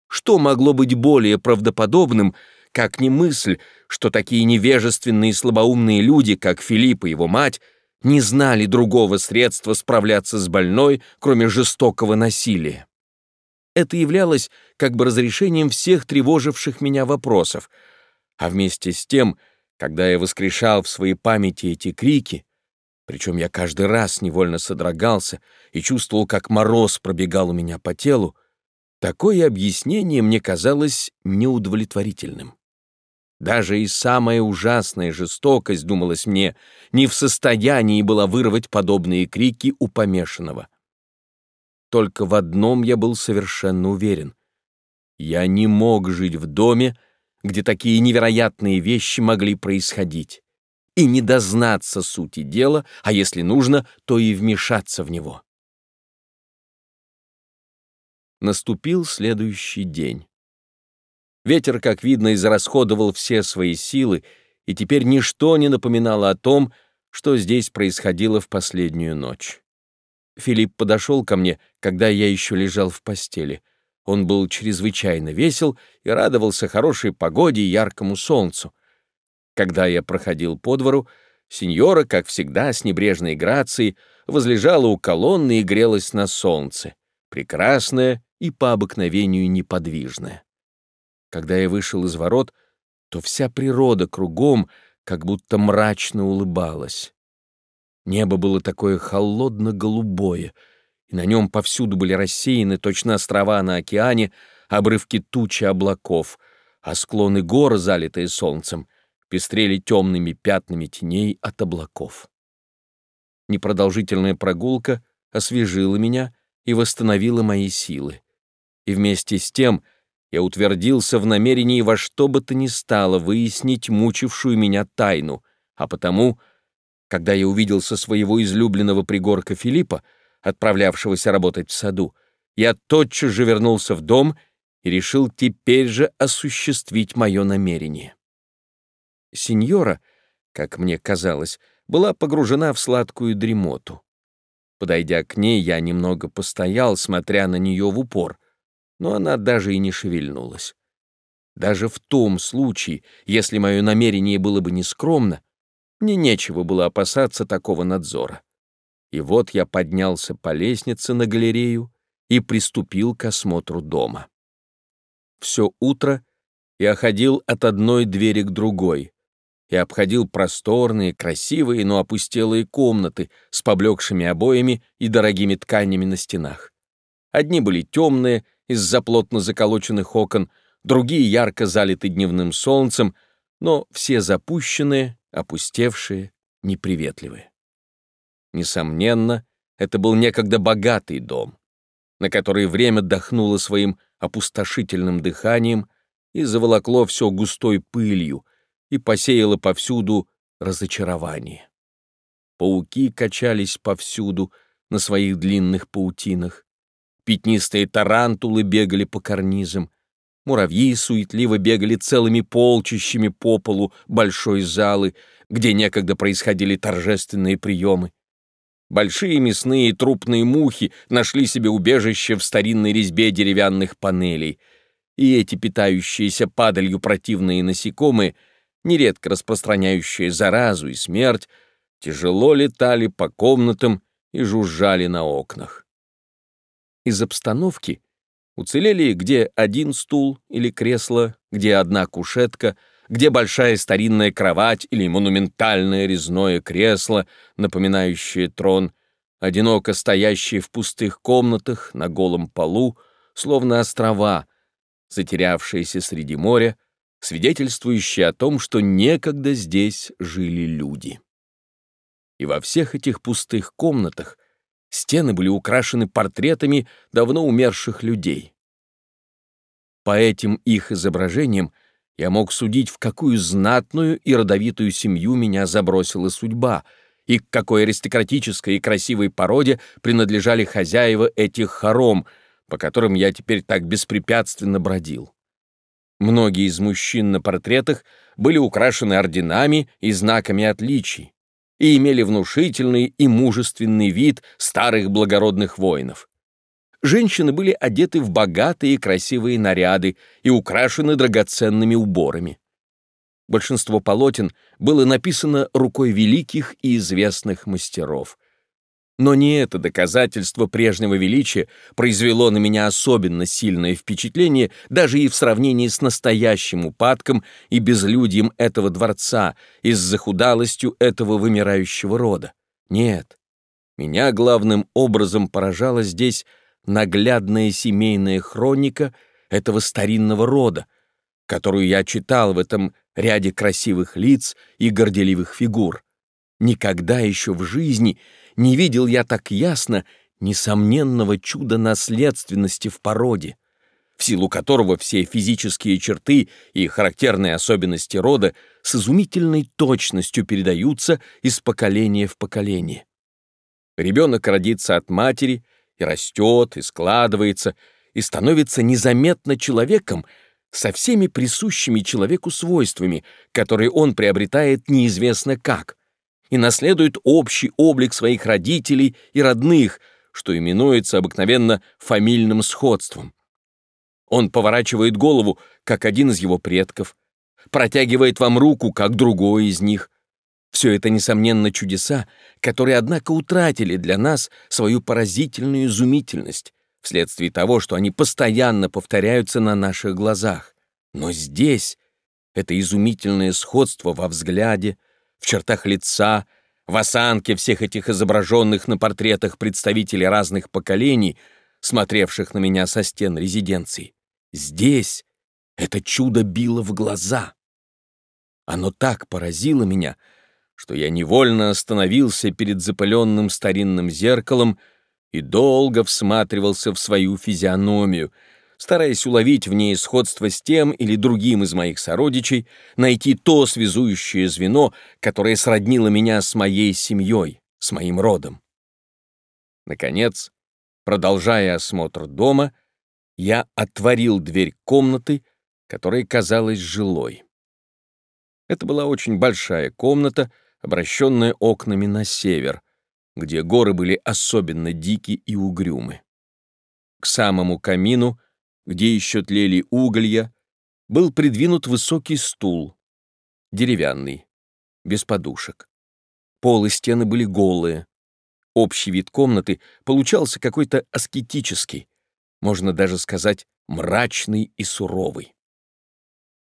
Что могло быть более правдоподобным, как не мысль, что такие невежественные и слабоумные люди, как Филипп и его мать, не знали другого средства справляться с больной, кроме жестокого насилия. Это являлось как бы разрешением всех тревоживших меня вопросов, а вместе с тем, когда я воскрешал в своей памяти эти крики, причем я каждый раз невольно содрогался и чувствовал, как мороз пробегал у меня по телу, такое объяснение мне казалось неудовлетворительным. Даже и самая ужасная жестокость, думалось мне, не в состоянии была вырвать подобные крики у помешанного. Только в одном я был совершенно уверен. Я не мог жить в доме, где такие невероятные вещи могли происходить и не дознаться сути дела, а если нужно, то и вмешаться в него. Наступил следующий день. Ветер, как видно, израсходовал все свои силы, и теперь ничто не напоминало о том, что здесь происходило в последнюю ночь. Филипп подошел ко мне, когда я еще лежал в постели. Он был чрезвычайно весел и радовался хорошей погоде и яркому солнцу. Когда я проходил по двору, сеньора, как всегда, с небрежной грацией, возлежала у колонны и грелась на солнце, прекрасная и по обыкновению неподвижная. Когда я вышел из ворот, то вся природа кругом как будто мрачно улыбалась. Небо было такое холодно-голубое, и на нем повсюду были рассеяны точно острова на океане, обрывки тучи облаков, а склоны гор, залитые солнцем, пестрели темными пятнами теней от облаков. Непродолжительная прогулка освежила меня и восстановила мои силы. И вместе с тем я утвердился в намерении во что бы то ни стало выяснить мучившую меня тайну, а потому, когда я увидел со своего излюбленного пригорка Филиппа, отправлявшегося работать в саду, я тотчас же вернулся в дом и решил теперь же осуществить мое намерение. Сеньора, как мне казалось, была погружена в сладкую дремоту. Подойдя к ней, я немного постоял, смотря на нее в упор, но она даже и не шевельнулась. Даже в том случае, если мое намерение было бы нескромно, мне нечего было опасаться такого надзора. И вот я поднялся по лестнице на галерею и приступил к осмотру дома. Все утро я ходил от одной двери к другой, и обходил просторные, красивые, но опустелые комнаты с поблекшими обоями и дорогими тканями на стенах. Одни были темные, из-за плотно заколоченных окон, другие ярко залиты дневным солнцем, но все запущенные, опустевшие, неприветливые. Несомненно, это был некогда богатый дом, на который время дохнуло своим опустошительным дыханием и заволокло все густой пылью, и посеяла повсюду разочарование. Пауки качались повсюду на своих длинных паутинах. Пятнистые тарантулы бегали по карнизам. Муравьи суетливо бегали целыми полчищами по полу большой залы, где некогда происходили торжественные приемы. Большие мясные трупные мухи нашли себе убежище в старинной резьбе деревянных панелей, и эти питающиеся падалью противные насекомые, нередко распространяющие заразу и смерть, тяжело летали по комнатам и жужжали на окнах. Из обстановки уцелели где один стул или кресло, где одна кушетка — где большая старинная кровать или монументальное резное кресло, напоминающее трон, одиноко стоящие в пустых комнатах на голом полу, словно острова, затерявшиеся среди моря, свидетельствующие о том, что некогда здесь жили люди. И во всех этих пустых комнатах стены были украшены портретами давно умерших людей. По этим их изображениям я мог судить, в какую знатную и родовитую семью меня забросила судьба, и к какой аристократической и красивой породе принадлежали хозяева этих хором, по которым я теперь так беспрепятственно бродил. Многие из мужчин на портретах были украшены орденами и знаками отличий и имели внушительный и мужественный вид старых благородных воинов женщины были одеты в богатые и красивые наряды и украшены драгоценными уборами. Большинство полотен было написано рукой великих и известных мастеров. Но не это доказательство прежнего величия произвело на меня особенно сильное впечатление даже и в сравнении с настоящим упадком и безлюдьем этого дворца и с захудалостью этого вымирающего рода. Нет, меня главным образом поражало здесь наглядная семейная хроника этого старинного рода, которую я читал в этом ряде красивых лиц и горделивых фигур. Никогда еще в жизни не видел я так ясно несомненного чуда наследственности в породе, в силу которого все физические черты и характерные особенности рода с изумительной точностью передаются из поколения в поколение. Ребенок родится от матери и растет, и складывается, и становится незаметно человеком со всеми присущими человеку свойствами, которые он приобретает неизвестно как, и наследует общий облик своих родителей и родных, что именуется обыкновенно фамильным сходством. Он поворачивает голову, как один из его предков, протягивает вам руку, как другой из них, все это, несомненно, чудеса, которые, однако, утратили для нас свою поразительную изумительность вследствие того, что они постоянно повторяются на наших глазах. Но здесь это изумительное сходство во взгляде, в чертах лица, в осанке всех этих изображенных на портретах представителей разных поколений, смотревших на меня со стен резиденции. Здесь это чудо било в глаза. Оно так поразило меня — что я невольно остановился перед запыленным старинным зеркалом и долго всматривался в свою физиономию, стараясь уловить в ней сходство с тем или другим из моих сородичей, найти то связующее звено, которое сроднило меня с моей семьей, с моим родом. Наконец, продолжая осмотр дома, я отворил дверь комнаты, которая казалась жилой. Это была очень большая комната, обращенная окнами на север, где горы были особенно дики и угрюмы. К самому камину, где еще тлели уголья, был придвинут высокий стул, деревянный, без подушек. Пол и стены были голые. Общий вид комнаты получался какой-то аскетический, можно даже сказать, мрачный и суровый.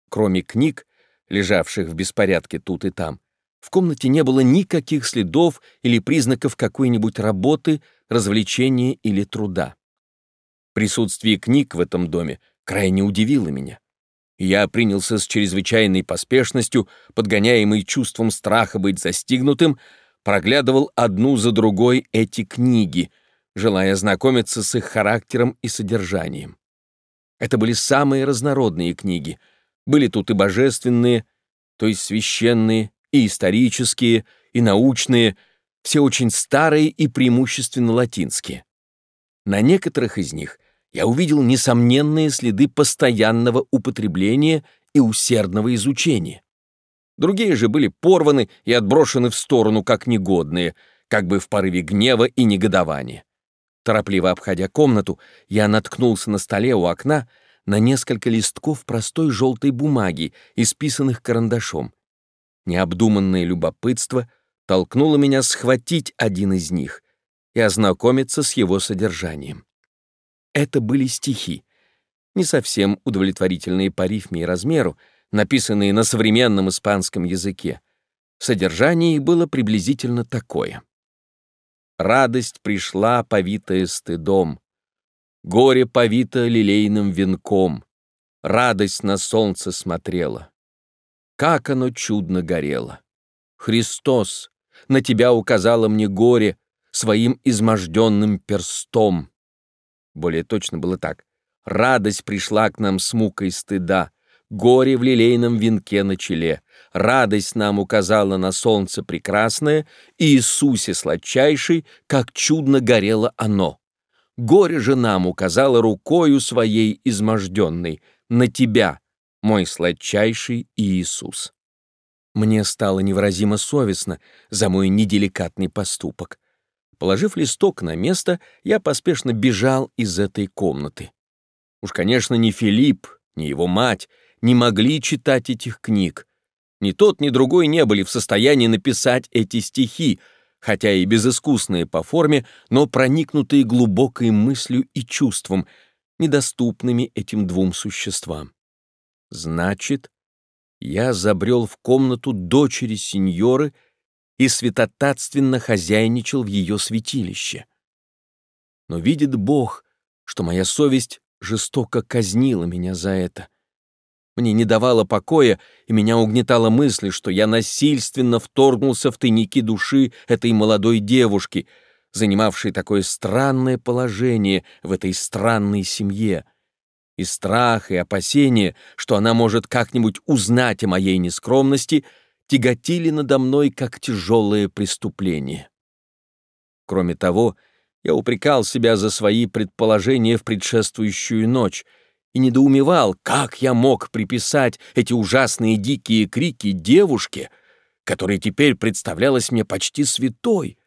Кроме книг, лежавших в беспорядке тут и там, в комнате не было никаких следов или признаков какой-нибудь работы, развлечения или труда. Присутствие книг в этом доме крайне удивило меня. Я принялся с чрезвычайной поспешностью, подгоняемый чувством страха быть застигнутым, проглядывал одну за другой эти книги, желая ознакомиться с их характером и содержанием. Это были самые разнородные книги. Были тут и божественные, то есть священные, и исторические, и научные, все очень старые и преимущественно латинские. На некоторых из них я увидел несомненные следы постоянного употребления и усердного изучения. Другие же были порваны и отброшены в сторону как негодные, как бы в порыве гнева и негодования. Торопливо обходя комнату, я наткнулся на столе у окна на несколько листков простой желтой бумаги, исписанных карандашом. Необдуманное любопытство толкнуло меня схватить один из них и ознакомиться с его содержанием. Это были стихи, не совсем удовлетворительные по рифме и размеру, написанные на современном испанском языке. Содержание их было приблизительно такое. «Радость пришла, повитая стыдом, горе повито лилейным венком, радость на солнце смотрела. Как оно чудно горело! Христос, на тебя указало мне горе своим изможденным перстом. Более точно было так. Радость пришла к нам с мукой стыда, горе в лилейном венке на челе. Радость нам указала на солнце прекрасное, и Иисусе сладчайший, как чудно горело оно. Горе же нам указала рукою своей изможденной на тебя, мой сладчайший Иисус. Мне стало невыразимо совестно за мой неделикатный поступок. Положив листок на место, я поспешно бежал из этой комнаты. Уж, конечно, ни Филипп, ни его мать не могли читать этих книг. Ни тот, ни другой не были в состоянии написать эти стихи, хотя и безыскусные по форме, но проникнутые глубокой мыслью и чувством, недоступными этим двум существам. Значит, я забрел в комнату дочери сеньоры и святотатственно хозяйничал в ее святилище. Но видит Бог, что моя совесть жестоко казнила меня за это. Мне не давало покоя, и меня угнетала мысль, что я насильственно вторгнулся в тайники души этой молодой девушки, занимавшей такое странное положение в этой странной семье. И страх, и опасение, что она может как-нибудь узнать о моей нескромности, тяготили надо мной как тяжелое преступление. Кроме того, я упрекал себя за свои предположения в предшествующую ночь и недоумевал, как я мог приписать эти ужасные дикие крики девушке, которая теперь представлялась мне почти святой,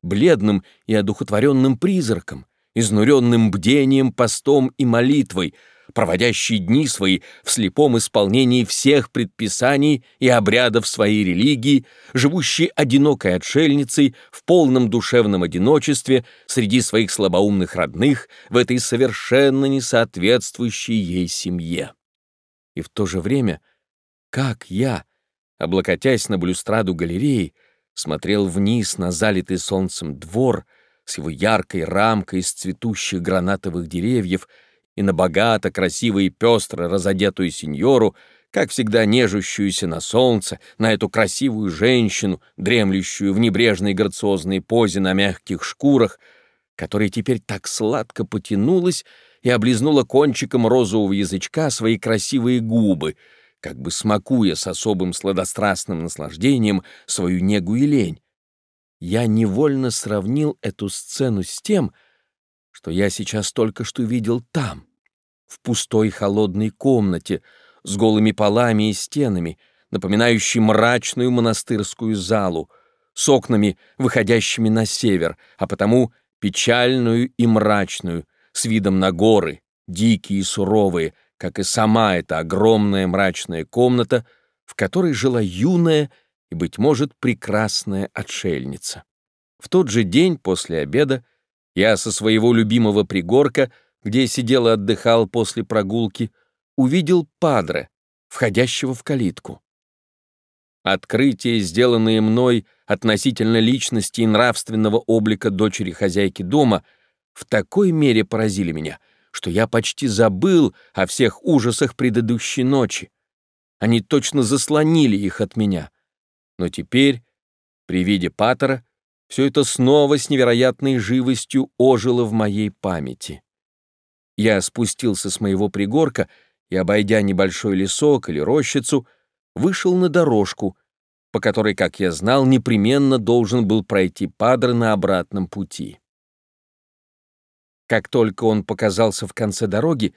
бледным и одухотворенным призраком, изнуренным бдением, постом и молитвой, проводящий дни свои в слепом исполнении всех предписаний и обрядов своей религии, живущий одинокой отшельницей в полном душевном одиночестве среди своих слабоумных родных в этой совершенно несоответствующей ей семье. И в то же время, как я, облокотясь на балюстраду галереи, смотрел вниз на залитый солнцем двор с его яркой рамкой из цветущих гранатовых деревьев и на богато, красиво и пестро разодетую сеньору, как всегда нежущуюся на солнце, на эту красивую женщину, дремлющую в небрежной грациозной позе на мягких шкурах, которая теперь так сладко потянулась и облизнула кончиком розового язычка свои красивые губы, как бы смакуя с особым сладострастным наслаждением свою негу и лень. Я невольно сравнил эту сцену с тем, что я сейчас только что видел там, в пустой холодной комнате, с голыми полами и стенами, напоминающей мрачную монастырскую залу, с окнами, выходящими на север, а потому печальную и мрачную, с видом на горы, дикие и суровые, как и сама эта огромная мрачная комната, в которой жила юная и, быть может, прекрасная отшельница. В тот же день после обеда я со своего любимого пригорка, где сидел и отдыхал после прогулки, увидел падре, входящего в калитку. Открытия, сделанные мной относительно личности и нравственного облика дочери хозяйки дома, в такой мере поразили меня, что я почти забыл о всех ужасах предыдущей ночи. Они точно заслонили их от меня. Но теперь, при виде Паттера, все это снова с невероятной живостью ожило в моей памяти. Я спустился с моего пригорка и, обойдя небольшой лесок или рощицу, вышел на дорожку, по которой, как я знал, непременно должен был пройти Падре на обратном пути. Как только он показался в конце дороги,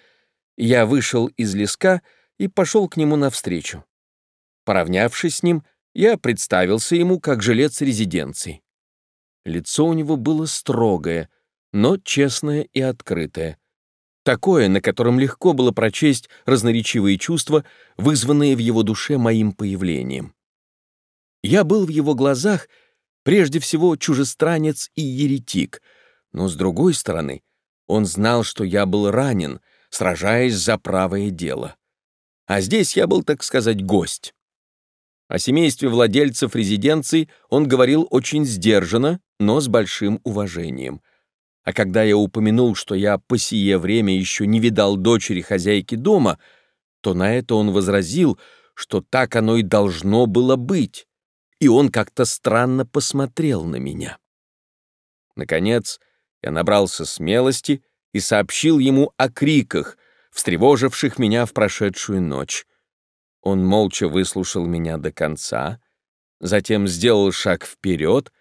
я вышел из леска и пошел к нему навстречу. Поравнявшись с ним, я представился ему как жилец резиденции. Лицо у него было строгое, но честное и открытое. Такое, на котором легко было прочесть разноречивые чувства, вызванные в его душе моим появлением. Я был в его глазах прежде всего чужестранец и еретик, но, с другой стороны, он знал, что я был ранен, сражаясь за правое дело. А здесь я был, так сказать, гость. О семействе владельцев резиденций он говорил очень сдержанно, но с большим уважением. А когда я упомянул, что я по сие время еще не видал дочери хозяйки дома, то на это он возразил, что так оно и должно было быть, и он как-то странно посмотрел на меня. Наконец, я набрался смелости и сообщил ему о криках, встревоживших меня в прошедшую ночь. Он молча выслушал меня до конца, затем сделал шаг вперед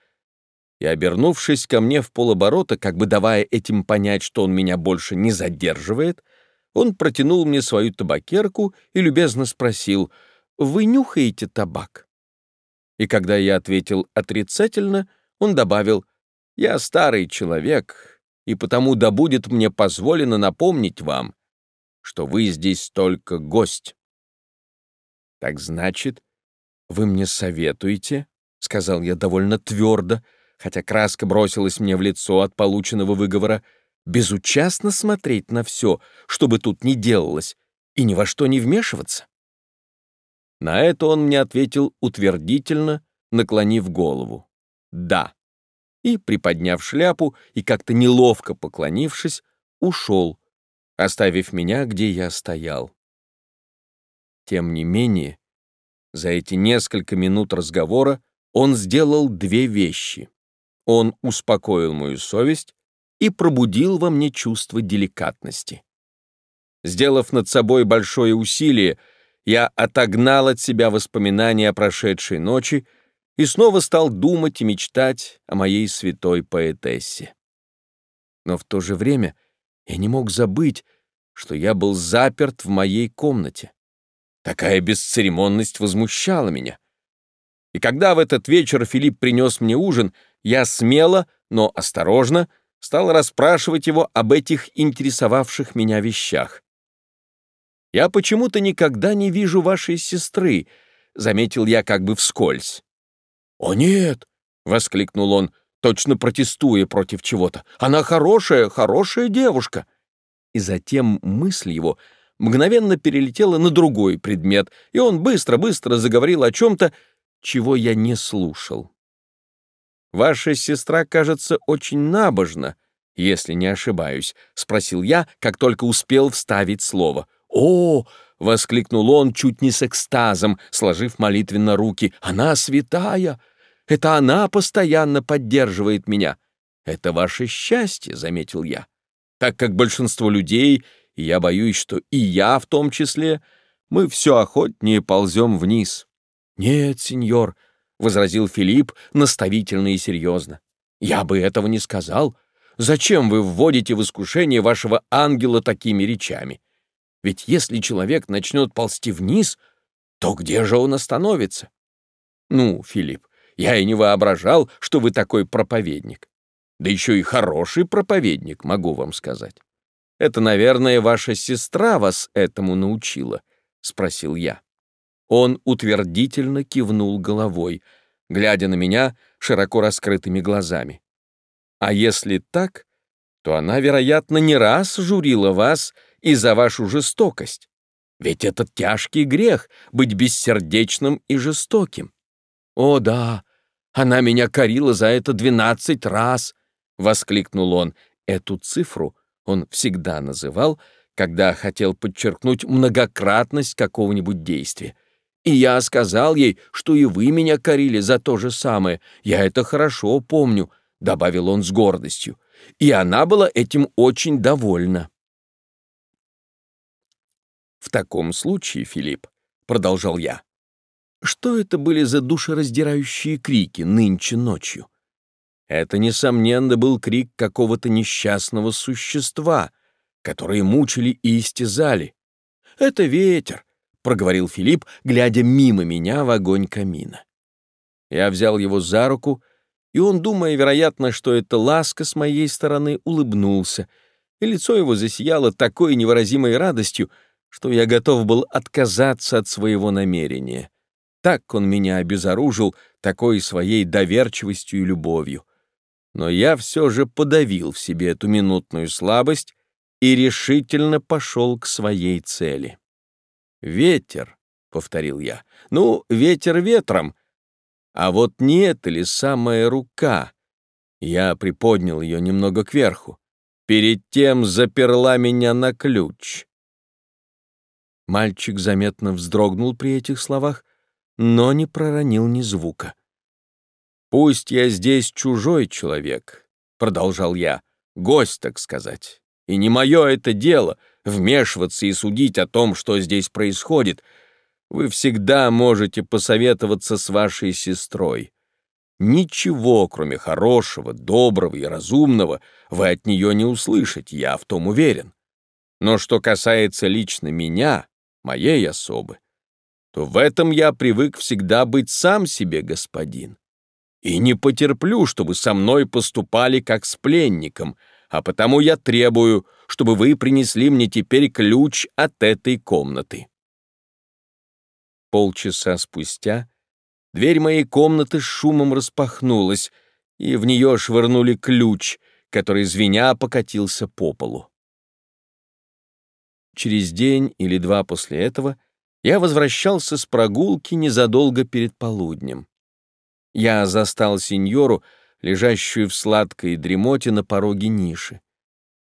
и, обернувшись ко мне в полоборота, как бы давая этим понять, что он меня больше не задерживает, он протянул мне свою табакерку и любезно спросил, «Вы нюхаете табак?» И когда я ответил отрицательно, он добавил, «Я старый человек, и потому да будет мне позволено напомнить вам, что вы здесь только гость». «Так значит, вы мне советуете?» — сказал я довольно твердо, хотя краска бросилась мне в лицо от полученного выговора, безучастно смотреть на все, что бы тут ни делалось, и ни во что не вмешиваться. На это он мне ответил утвердительно, наклонив голову. «Да». И, приподняв шляпу и как-то неловко поклонившись, ушел, оставив меня, где я стоял. Тем не менее, за эти несколько минут разговора он сделал две вещи. Он успокоил мою совесть и пробудил во мне чувство деликатности. Сделав над собой большое усилие, я отогнал от себя воспоминания о прошедшей ночи и снова стал думать и мечтать о моей святой поэтессе. Но в то же время я не мог забыть, что я был заперт в моей комнате. Такая бесцеремонность возмущала меня. И когда в этот вечер Филипп принес мне ужин, я смело, но осторожно стал расспрашивать его об этих интересовавших меня вещах. «Я почему-то никогда не вижу вашей сестры», — заметил я как бы вскользь. «О нет!» — воскликнул он, точно протестуя против чего-то. «Она хорошая, хорошая девушка!» И затем мысль его мгновенно перелетела на другой предмет, и он быстро-быстро заговорил о чем-то, чего я не слушал. «Ваша сестра, кажется, очень набожна, если не ошибаюсь», — спросил я, как только успел вставить слово. «О!» — воскликнул он чуть не с экстазом, сложив молитвенно руки. «Она святая! Это она постоянно поддерживает меня!» «Это ваше счастье», — заметил я, так как большинство людей и я боюсь, что и я в том числе, мы все охотнее ползем вниз. «Нет, сеньор», — возразил Филипп наставительно и серьезно, — «я бы этого не сказал. Зачем вы вводите в искушение вашего ангела такими речами? Ведь если человек начнет ползти вниз, то где же он остановится? Ну, Филипп, я и не воображал, что вы такой проповедник. Да еще и хороший проповедник, могу вам сказать. Это, наверное, ваша сестра вас этому научила?» — спросил я. Он утвердительно кивнул головой, глядя на меня широко раскрытыми глазами. «А если так, то она, вероятно, не раз журила вас и за вашу жестокость. Ведь это тяжкий грех — быть бессердечным и жестоким. О да, она меня корила за это двенадцать раз!» — воскликнул он. Эту цифру он всегда называл, когда хотел подчеркнуть многократность какого-нибудь действия. И я сказал ей, что и вы меня корили за то же самое. Я это хорошо помню, — добавил он с гордостью. И она была этим очень довольна. В таком случае, Филипп, — продолжал я, — что это были за душераздирающие крики нынче ночью? Это, несомненно, был крик какого-то несчастного существа, которые мучили и истязали. «Это ветер», — проговорил Филипп, глядя мимо меня в огонь камина. Я взял его за руку и он, думая, вероятно, что это ласка с моей стороны, улыбнулся, и лицо его засияло такой невыразимой радостью, что я готов был отказаться от своего намерения. Так он меня обезоружил такой своей доверчивостью и любовью. Но я все же подавил в себе эту минутную слабость и решительно пошел к своей цели. «Ветер», — повторил я, — «ну, ветер ветром, а вот не это ли самая рука?» Я приподнял ее немного кверху. Перед тем заперла меня на ключ. Мальчик заметно вздрогнул при этих словах, но не проронил ни звука. «Пусть я здесь чужой человек», — продолжал я, — «гость, так сказать. И не мое это дело — вмешиваться и судить о том, что здесь происходит. Вы всегда можете посоветоваться с вашей сестрой. Ничего, кроме хорошего, доброго и разумного, вы от нее не услышите, я в том уверен. Но что касается лично меня, моей особы, то в этом я привык всегда быть сам себе господин. И не потерплю, чтобы со мной поступали как с пленником, а потому я требую, чтобы вы принесли мне теперь ключ от этой комнаты. Полчаса спустя дверь моей комнаты с шумом распахнулась, и в нее швырнули ключ, который, звеня, покатился по полу. Через день или два после этого я возвращался с прогулки незадолго перед полуднем. Я застал сеньору, лежащую в сладкой дремоте на пороге ниши.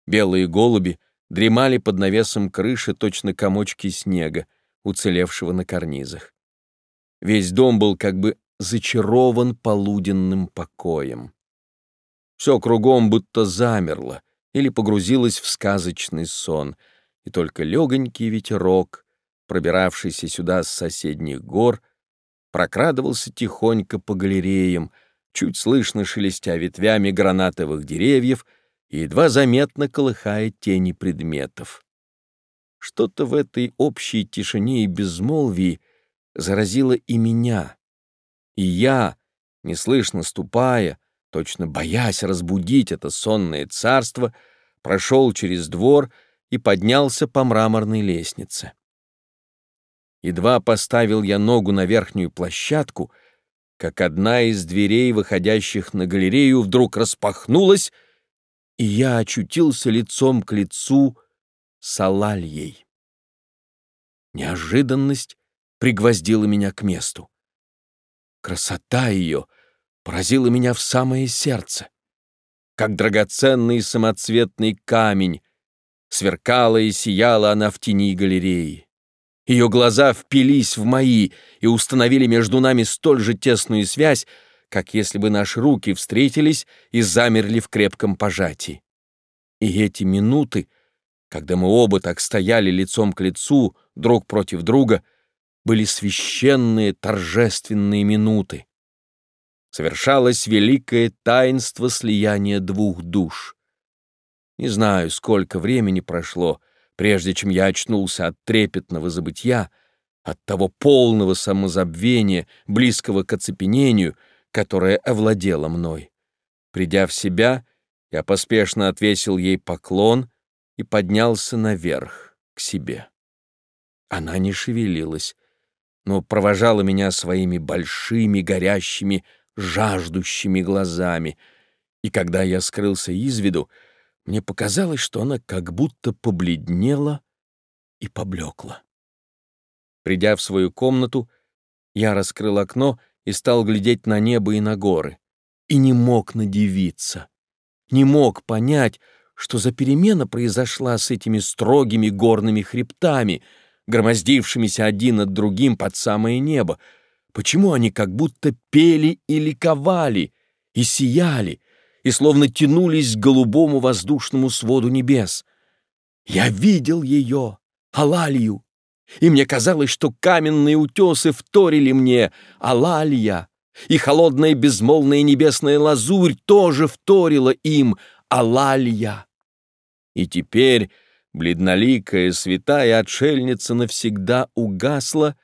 Белые голуби дремали под навесом крыши точно комочки снега, уцелевшего на карнизах. Весь дом был как бы зачарован полуденным покоем. Все кругом будто замерло или погрузилось в сказочный сон, и только легонький ветерок пробиравшийся сюда с соседних гор, прокрадывался тихонько по галереям, чуть слышно шелестя ветвями гранатовых деревьев и едва заметно колыхая тени предметов. Что-то в этой общей тишине и безмолвии заразило и меня. И я, неслышно ступая, точно боясь разбудить это сонное царство, прошел через двор и поднялся по мраморной лестнице. Едва поставил я ногу на верхнюю площадку, как одна из дверей, выходящих на галерею, вдруг распахнулась, и я очутился лицом к лицу с Алальей. Неожиданность пригвоздила меня к месту. Красота ее поразила меня в самое сердце. Как драгоценный самоцветный камень, сверкала и сияла она в тени галереи. Ее глаза впились в мои и установили между нами столь же тесную связь, как если бы наши руки встретились и замерли в крепком пожатии. И эти минуты, когда мы оба так стояли лицом к лицу, друг против друга, были священные торжественные минуты. Совершалось великое таинство слияния двух душ. Не знаю, сколько времени прошло, — прежде чем я очнулся от трепетного забытья, от того полного самозабвения, близкого к оцепенению, которое овладело мной. Придя в себя, я поспешно отвесил ей поклон и поднялся наверх, к себе. Она не шевелилась, но провожала меня своими большими, горящими, жаждущими глазами, и когда я скрылся из виду, мне показалось, что она как будто побледнела и поблекла. Придя в свою комнату, я раскрыл окно и стал глядеть на небо и на горы. И не мог надевиться, не мог понять, что за перемена произошла с этими строгими горными хребтами, громоздившимися один над другим под самое небо. Почему они как будто пели и ликовали, и сияли, и словно тянулись к голубому воздушному своду небес. Я видел ее, Алалию, и мне казалось, что каменные утесы вторили мне, Алалия, и холодная безмолвная небесная лазурь тоже вторила им, Алалия. И теперь бледноликая святая отшельница навсегда угасла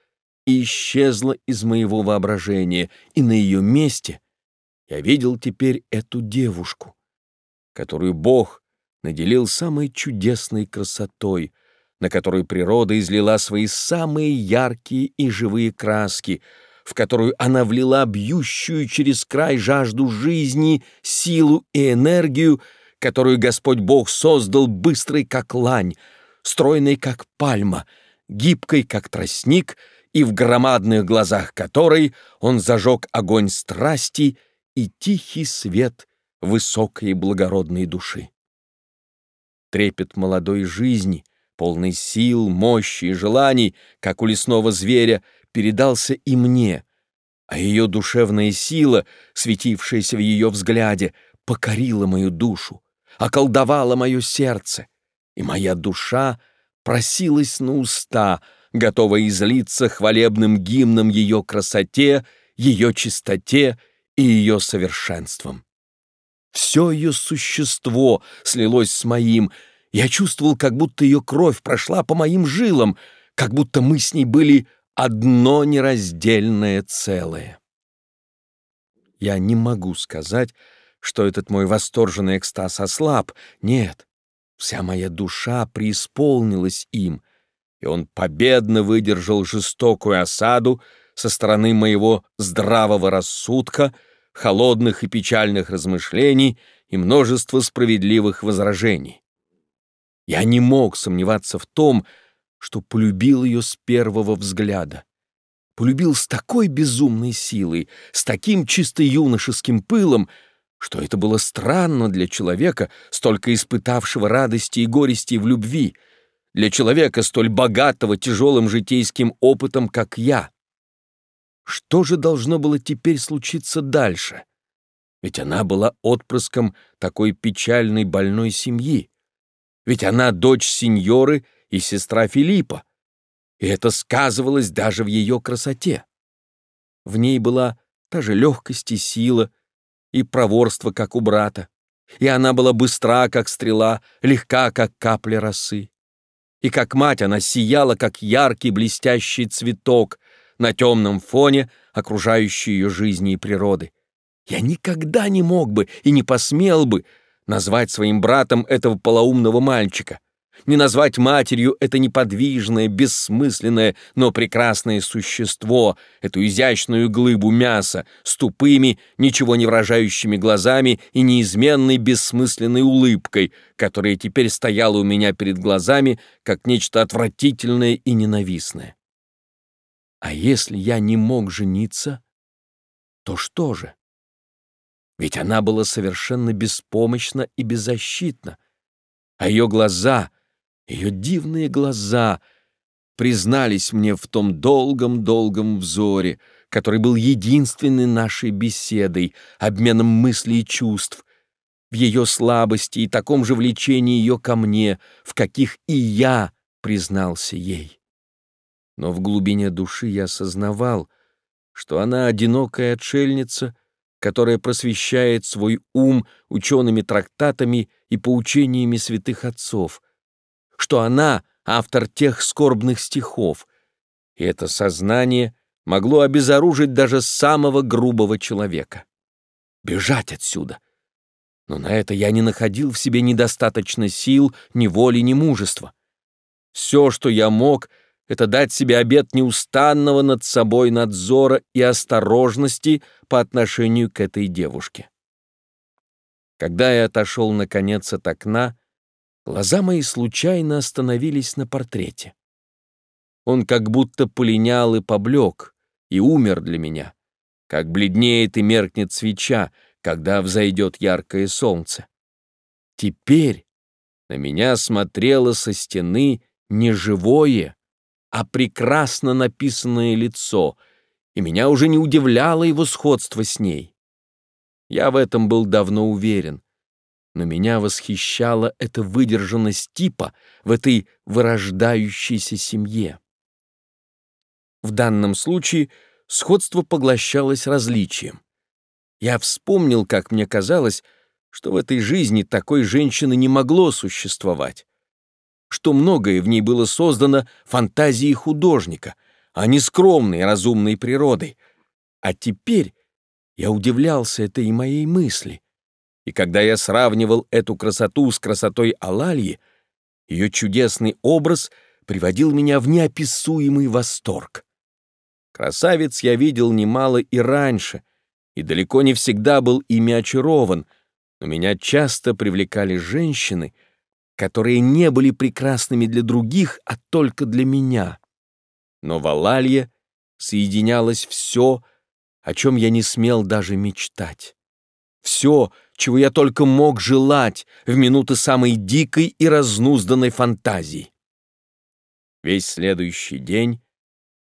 и исчезла из моего воображения, и на ее месте — Я видел теперь эту девушку, которую Бог наделил самой чудесной красотой, на которую природа излила свои самые яркие и живые краски, в которую она влила бьющую через край жажду жизни, силу и энергию, которую Господь Бог создал быстрой, как лань, стройной, как пальма, гибкой, как тростник, и в громадных глазах которой он зажег огонь страсти и тихий свет высокой и благородной души. Трепет молодой жизни, полный сил, мощи и желаний, как у лесного зверя, передался и мне, а ее душевная сила, светившаяся в ее взгляде, покорила мою душу, околдовала мое сердце, и моя душа просилась на уста, готовая излиться хвалебным гимном ее красоте, ее чистоте и ее совершенством. Все ее существо слилось с моим. Я чувствовал, как будто ее кровь прошла по моим жилам, как будто мы с ней были одно нераздельное целое. Я не могу сказать, что этот мой восторженный экстаз ослаб. Нет, вся моя душа преисполнилась им, и он победно выдержал жестокую осаду со стороны моего здравого рассудка — холодных и печальных размышлений и множество справедливых возражений. Я не мог сомневаться в том, что полюбил ее с первого взгляда. Полюбил с такой безумной силой, с таким чисто юношеским пылом, что это было странно для человека, столько испытавшего радости и горести в любви, для человека, столь богатого тяжелым житейским опытом, как я. Что же должно было теперь случиться дальше? Ведь она была отпрыском такой печальной больной семьи. Ведь она дочь сеньоры и сестра Филиппа. И это сказывалось даже в ее красоте. В ней была та же легкость и сила, и проворство, как у брата. И она была быстра, как стрела, легка, как капля росы. И как мать она сияла, как яркий блестящий цветок, на темном фоне окружающей ее жизни и природы. Я никогда не мог бы и не посмел бы назвать своим братом этого полоумного мальчика, не назвать матерью это неподвижное, бессмысленное, но прекрасное существо, эту изящную глыбу мяса с тупыми, ничего не выражающими глазами и неизменной бессмысленной улыбкой, которая теперь стояла у меня перед глазами, как нечто отвратительное и ненавистное. А если я не мог жениться, то что же? Ведь она была совершенно беспомощна и беззащитна, а ее глаза, ее дивные глаза признались мне в том долгом-долгом взоре, который был единственной нашей беседой, обменом мыслей и чувств, в ее слабости и таком же влечении ее ко мне, в каких и я признался ей но в глубине души я осознавал, что она одинокая отшельница, которая просвещает свой ум учеными трактатами и поучениями святых отцов, что она — автор тех скорбных стихов, и это сознание могло обезоружить даже самого грубого человека. Бежать отсюда! Но на это я не находил в себе недостаточно сил, ни воли, ни мужества. Все, что я мог — это дать себе обет неустанного над собой надзора и осторожности по отношению к этой девушке. Когда я отошел, наконец, от окна, глаза мои случайно остановились на портрете. Он как будто полинял и поблек, и умер для меня, как бледнеет и меркнет свеча, когда взойдет яркое солнце. Теперь на меня смотрело со стены неживое, а прекрасно написанное лицо, и меня уже не удивляло его сходство с ней. Я в этом был давно уверен, но меня восхищала эта выдержанность типа в этой вырождающейся семье. В данном случае сходство поглощалось различием. Я вспомнил, как мне казалось, что в этой жизни такой женщины не могло существовать что многое в ней было создано фантазией художника, а не скромной разумной природой. А теперь Я удивлялся этой моей мысли. И когда я сравнивал эту красоту с красотой Алальи, ее чудесный образ приводил меня в неописуемый восторг. Красавец я видел немало и раньше, и далеко не всегда был ими очарован, но меня часто привлекали женщины, которые не были прекрасными для других, а только для меня. Но в Алалье соединялось все, о чем я не смел даже мечтать. Все, чего я только мог желать в минуты самой дикой и разнузданной фантазии. Весь следующий день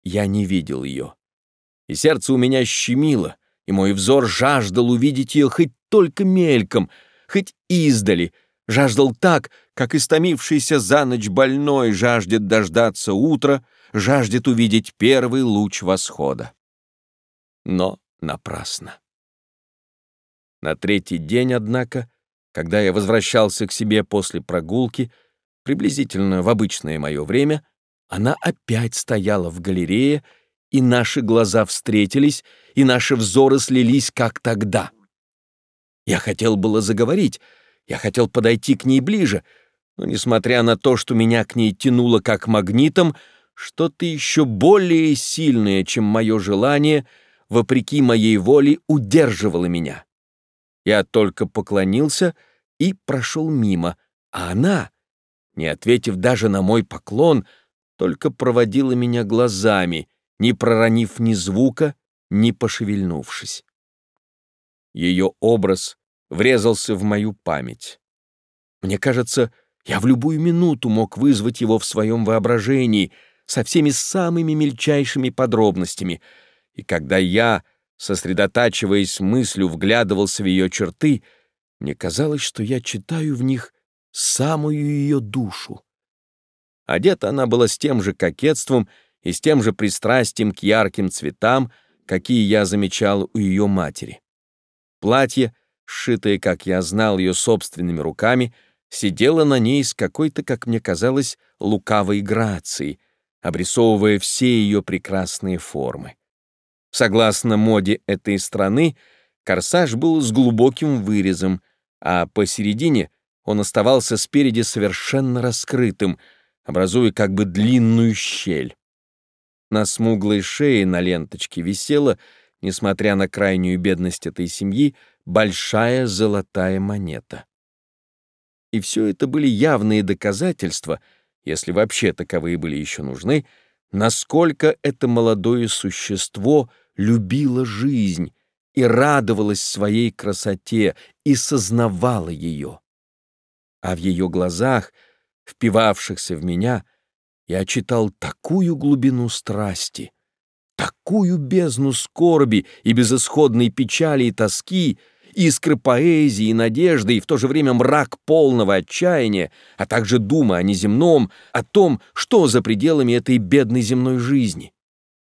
я не видел ее. И сердце у меня щемило, и мой взор жаждал увидеть ее хоть только мельком, хоть издали, жаждал так, как истомившийся за ночь больной жаждет дождаться утра, жаждет увидеть первый луч восхода. Но напрасно. На третий день, однако, когда я возвращался к себе после прогулки, приблизительно в обычное мое время, она опять стояла в галерее, и наши глаза встретились, и наши взоры слились, как тогда. Я хотел было заговорить, я хотел подойти к ней ближе, но, несмотря на то, что меня к ней тянуло как магнитом, что-то еще более сильное, чем мое желание, вопреки моей воле, удерживало меня. Я только поклонился и прошел мимо, а она, не ответив даже на мой поклон, только проводила меня глазами, не проронив ни звука, не пошевельнувшись. Ее образ врезался в мою память. Мне кажется, я в любую минуту мог вызвать его в своем воображении со всеми самыми мельчайшими подробностями, и когда я, сосредотачиваясь мыслью, вглядывался в ее черты, мне казалось, что я читаю в них самую ее душу. Одета она была с тем же кокетством и с тем же пристрастием к ярким цветам, какие я замечал у ее матери. Платье, сшитое, как я знал, ее собственными руками, сидело на ней с какой-то, как мне казалось, лукавой грацией, обрисовывая все ее прекрасные формы. Согласно моде этой страны, корсаж был с глубоким вырезом, а посередине он оставался спереди совершенно раскрытым, образуя как бы длинную щель. На смуглой шее на ленточке висела, несмотря на крайнюю бедность этой семьи, большая золотая монета. И все это были явные доказательства, если вообще таковые были еще нужны, насколько это молодое существо любило жизнь и радовалось своей красоте и сознавало ее. А в ее глазах, впивавшихся в меня, я читал такую глубину страсти, такую бездну скорби и безысходной печали и тоски, искры поэзии и надежды, и в то же время мрак полного отчаяния, а также дума о неземном, о том, что за пределами этой бедной земной жизни.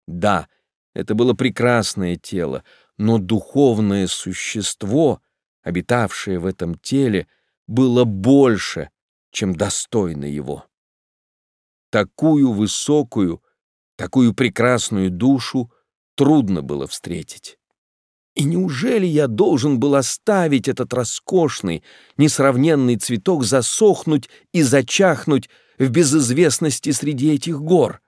Да, это было прекрасное тело, но духовное существо, обитавшее в этом теле, было больше, чем достойно его. Такую высокую, такую прекрасную душу трудно было встретить. И неужели я должен был оставить этот роскошный, несравненный цветок засохнуть и зачахнуть в безызвестности среди этих гор?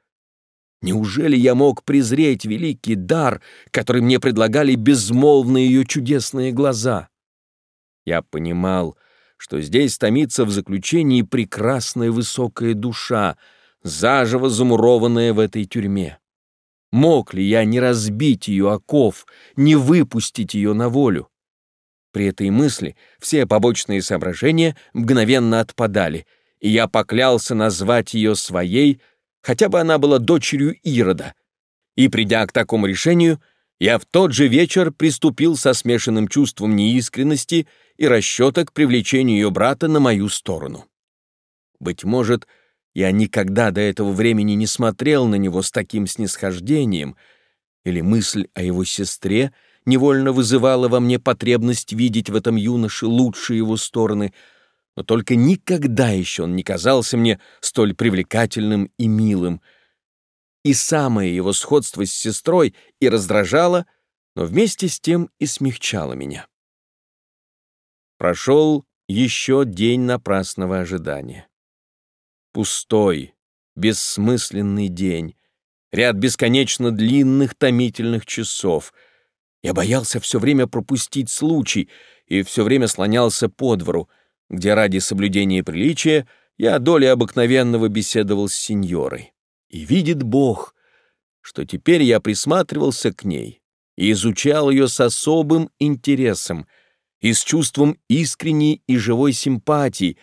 Неужели я мог презреть великий дар, который мне предлагали безмолвные ее чудесные глаза? Я понимал, что здесь томится в заключении прекрасная высокая душа, заживо замурованная в этой тюрьме. Мог ли я не разбить ее оков, не выпустить ее на волю? При этой мысли все побочные соображения мгновенно отпадали, и я поклялся назвать ее своей, хотя бы она была дочерью Ирода. И, придя к такому решению, я в тот же вечер приступил со смешанным чувством неискренности и расчета к привлечению ее брата на мою сторону. Быть может, я никогда до этого времени не смотрел на него с таким снисхождением, или мысль о его сестре невольно вызывала во мне потребность видеть в этом юноше лучшие его стороны, но только никогда еще он не казался мне столь привлекательным и милым. И самое его сходство с сестрой и раздражало, но вместе с тем и смягчала меня. Прошел еще день напрасного ожидания. Пустой, бессмысленный день, ряд бесконечно длинных томительных часов. Я боялся все время пропустить случай и все время слонялся по двору, где ради соблюдения приличия я долей обыкновенного беседовал с сеньорой. И видит Бог, что теперь я присматривался к ней и изучал ее с особым интересом и с чувством искренней и живой симпатии,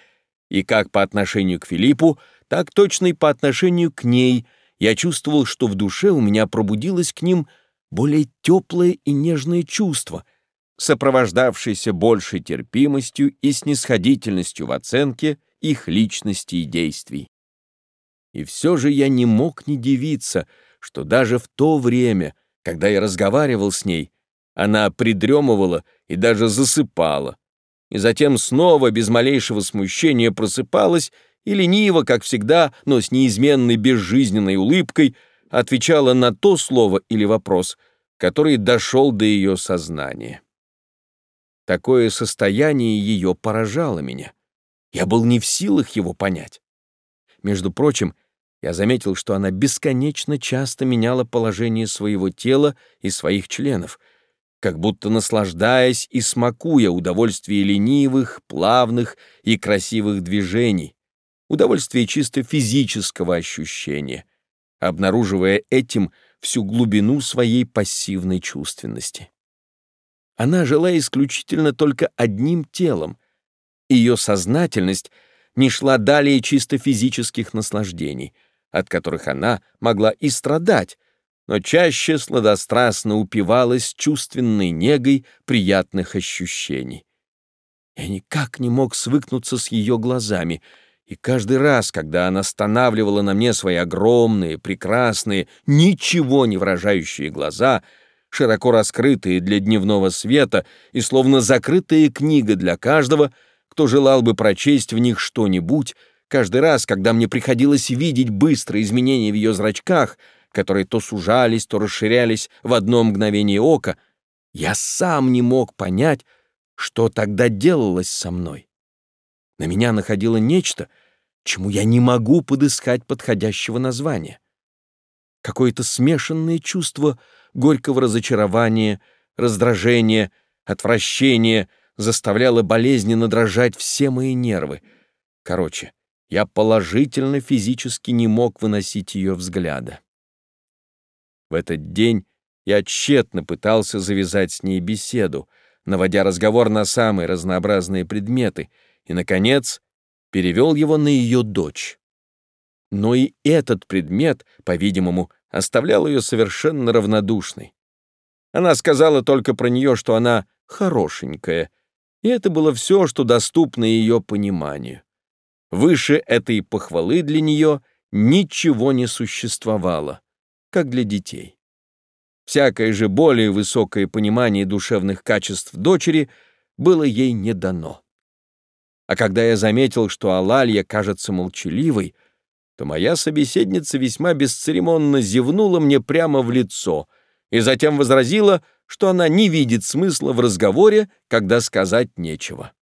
и как по отношению к Филиппу, так точно и по отношению к ней я чувствовал, что в душе у меня пробудилось к ним более теплое и нежное чувство, сопровождавшееся большей терпимостью и снисходительностью в оценке их личности и действий. И все же я не мог не дивиться, что даже в то время, когда я разговаривал с ней, она придремывала и даже засыпала, и затем снова без малейшего смущения просыпалась и лениво, как всегда, но с неизменной безжизненной улыбкой, отвечала на то слово или вопрос, который дошел до ее сознания. Такое состояние ее поражало меня. Я был не в силах его понять. Между прочим, я заметил, что она бесконечно часто меняла положение своего тела и своих членов, как будто наслаждаясь и смакуя удовольствие ленивых, плавных и красивых движений, удовольствие чисто физического ощущения, обнаруживая этим всю глубину своей пассивной чувственности. Она жила исключительно только одним телом, ее сознательность не шла далее чисто физических наслаждений, от которых она могла и страдать, но чаще сладострастно упивалась чувственной негой приятных ощущений. Я никак не мог свыкнуться с ее глазами, и каждый раз, когда она останавливала на мне свои огромные, прекрасные, ничего не выражающие глаза, широко раскрытые для дневного света и словно закрытая книга для каждого — кто желал бы прочесть в них что-нибудь, каждый раз, когда мне приходилось видеть быстрые изменения в ее зрачках, которые то сужались, то расширялись в одно мгновение ока, я сам не мог понять, что тогда делалось со мной. На меня находило нечто, чему я не могу подыскать подходящего названия. Какое-то смешанное чувство горького разочарования, раздражения, отвращения — заставляла болезненно дрожать все мои нервы. Короче, я положительно физически не мог выносить ее взгляда. В этот день я тщетно пытался завязать с ней беседу, наводя разговор на самые разнообразные предметы, и, наконец, перевел его на ее дочь. Но и этот предмет, по-видимому, оставлял ее совершенно равнодушной. Она сказала только про нее, что она хорошенькая — и это было все, что доступно ее пониманию. Выше этой похвалы для нее ничего не существовало, как для детей. Всякое же более высокое понимание душевных качеств дочери было ей не дано. А когда я заметил, что Алалья кажется молчаливой, то моя собеседница весьма бесцеремонно зевнула мне прямо в лицо и затем возразила, что она не видит смысла в разговоре, когда сказать нечего.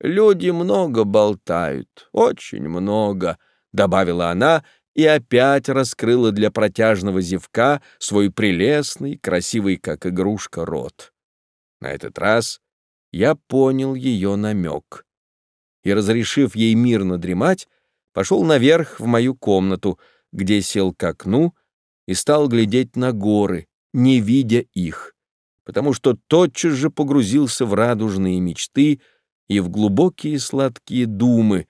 «Люди много болтают, очень много», — добавила она и опять раскрыла для протяжного зевка свой прелестный, красивый, как игрушка, рот. На этот раз я понял ее намек и, разрешив ей мирно дремать, пошел наверх в мою комнату, где сел к окну и стал глядеть на горы, не видя их, потому что тотчас же погрузился в радужные мечты и в глубокие сладкие думы,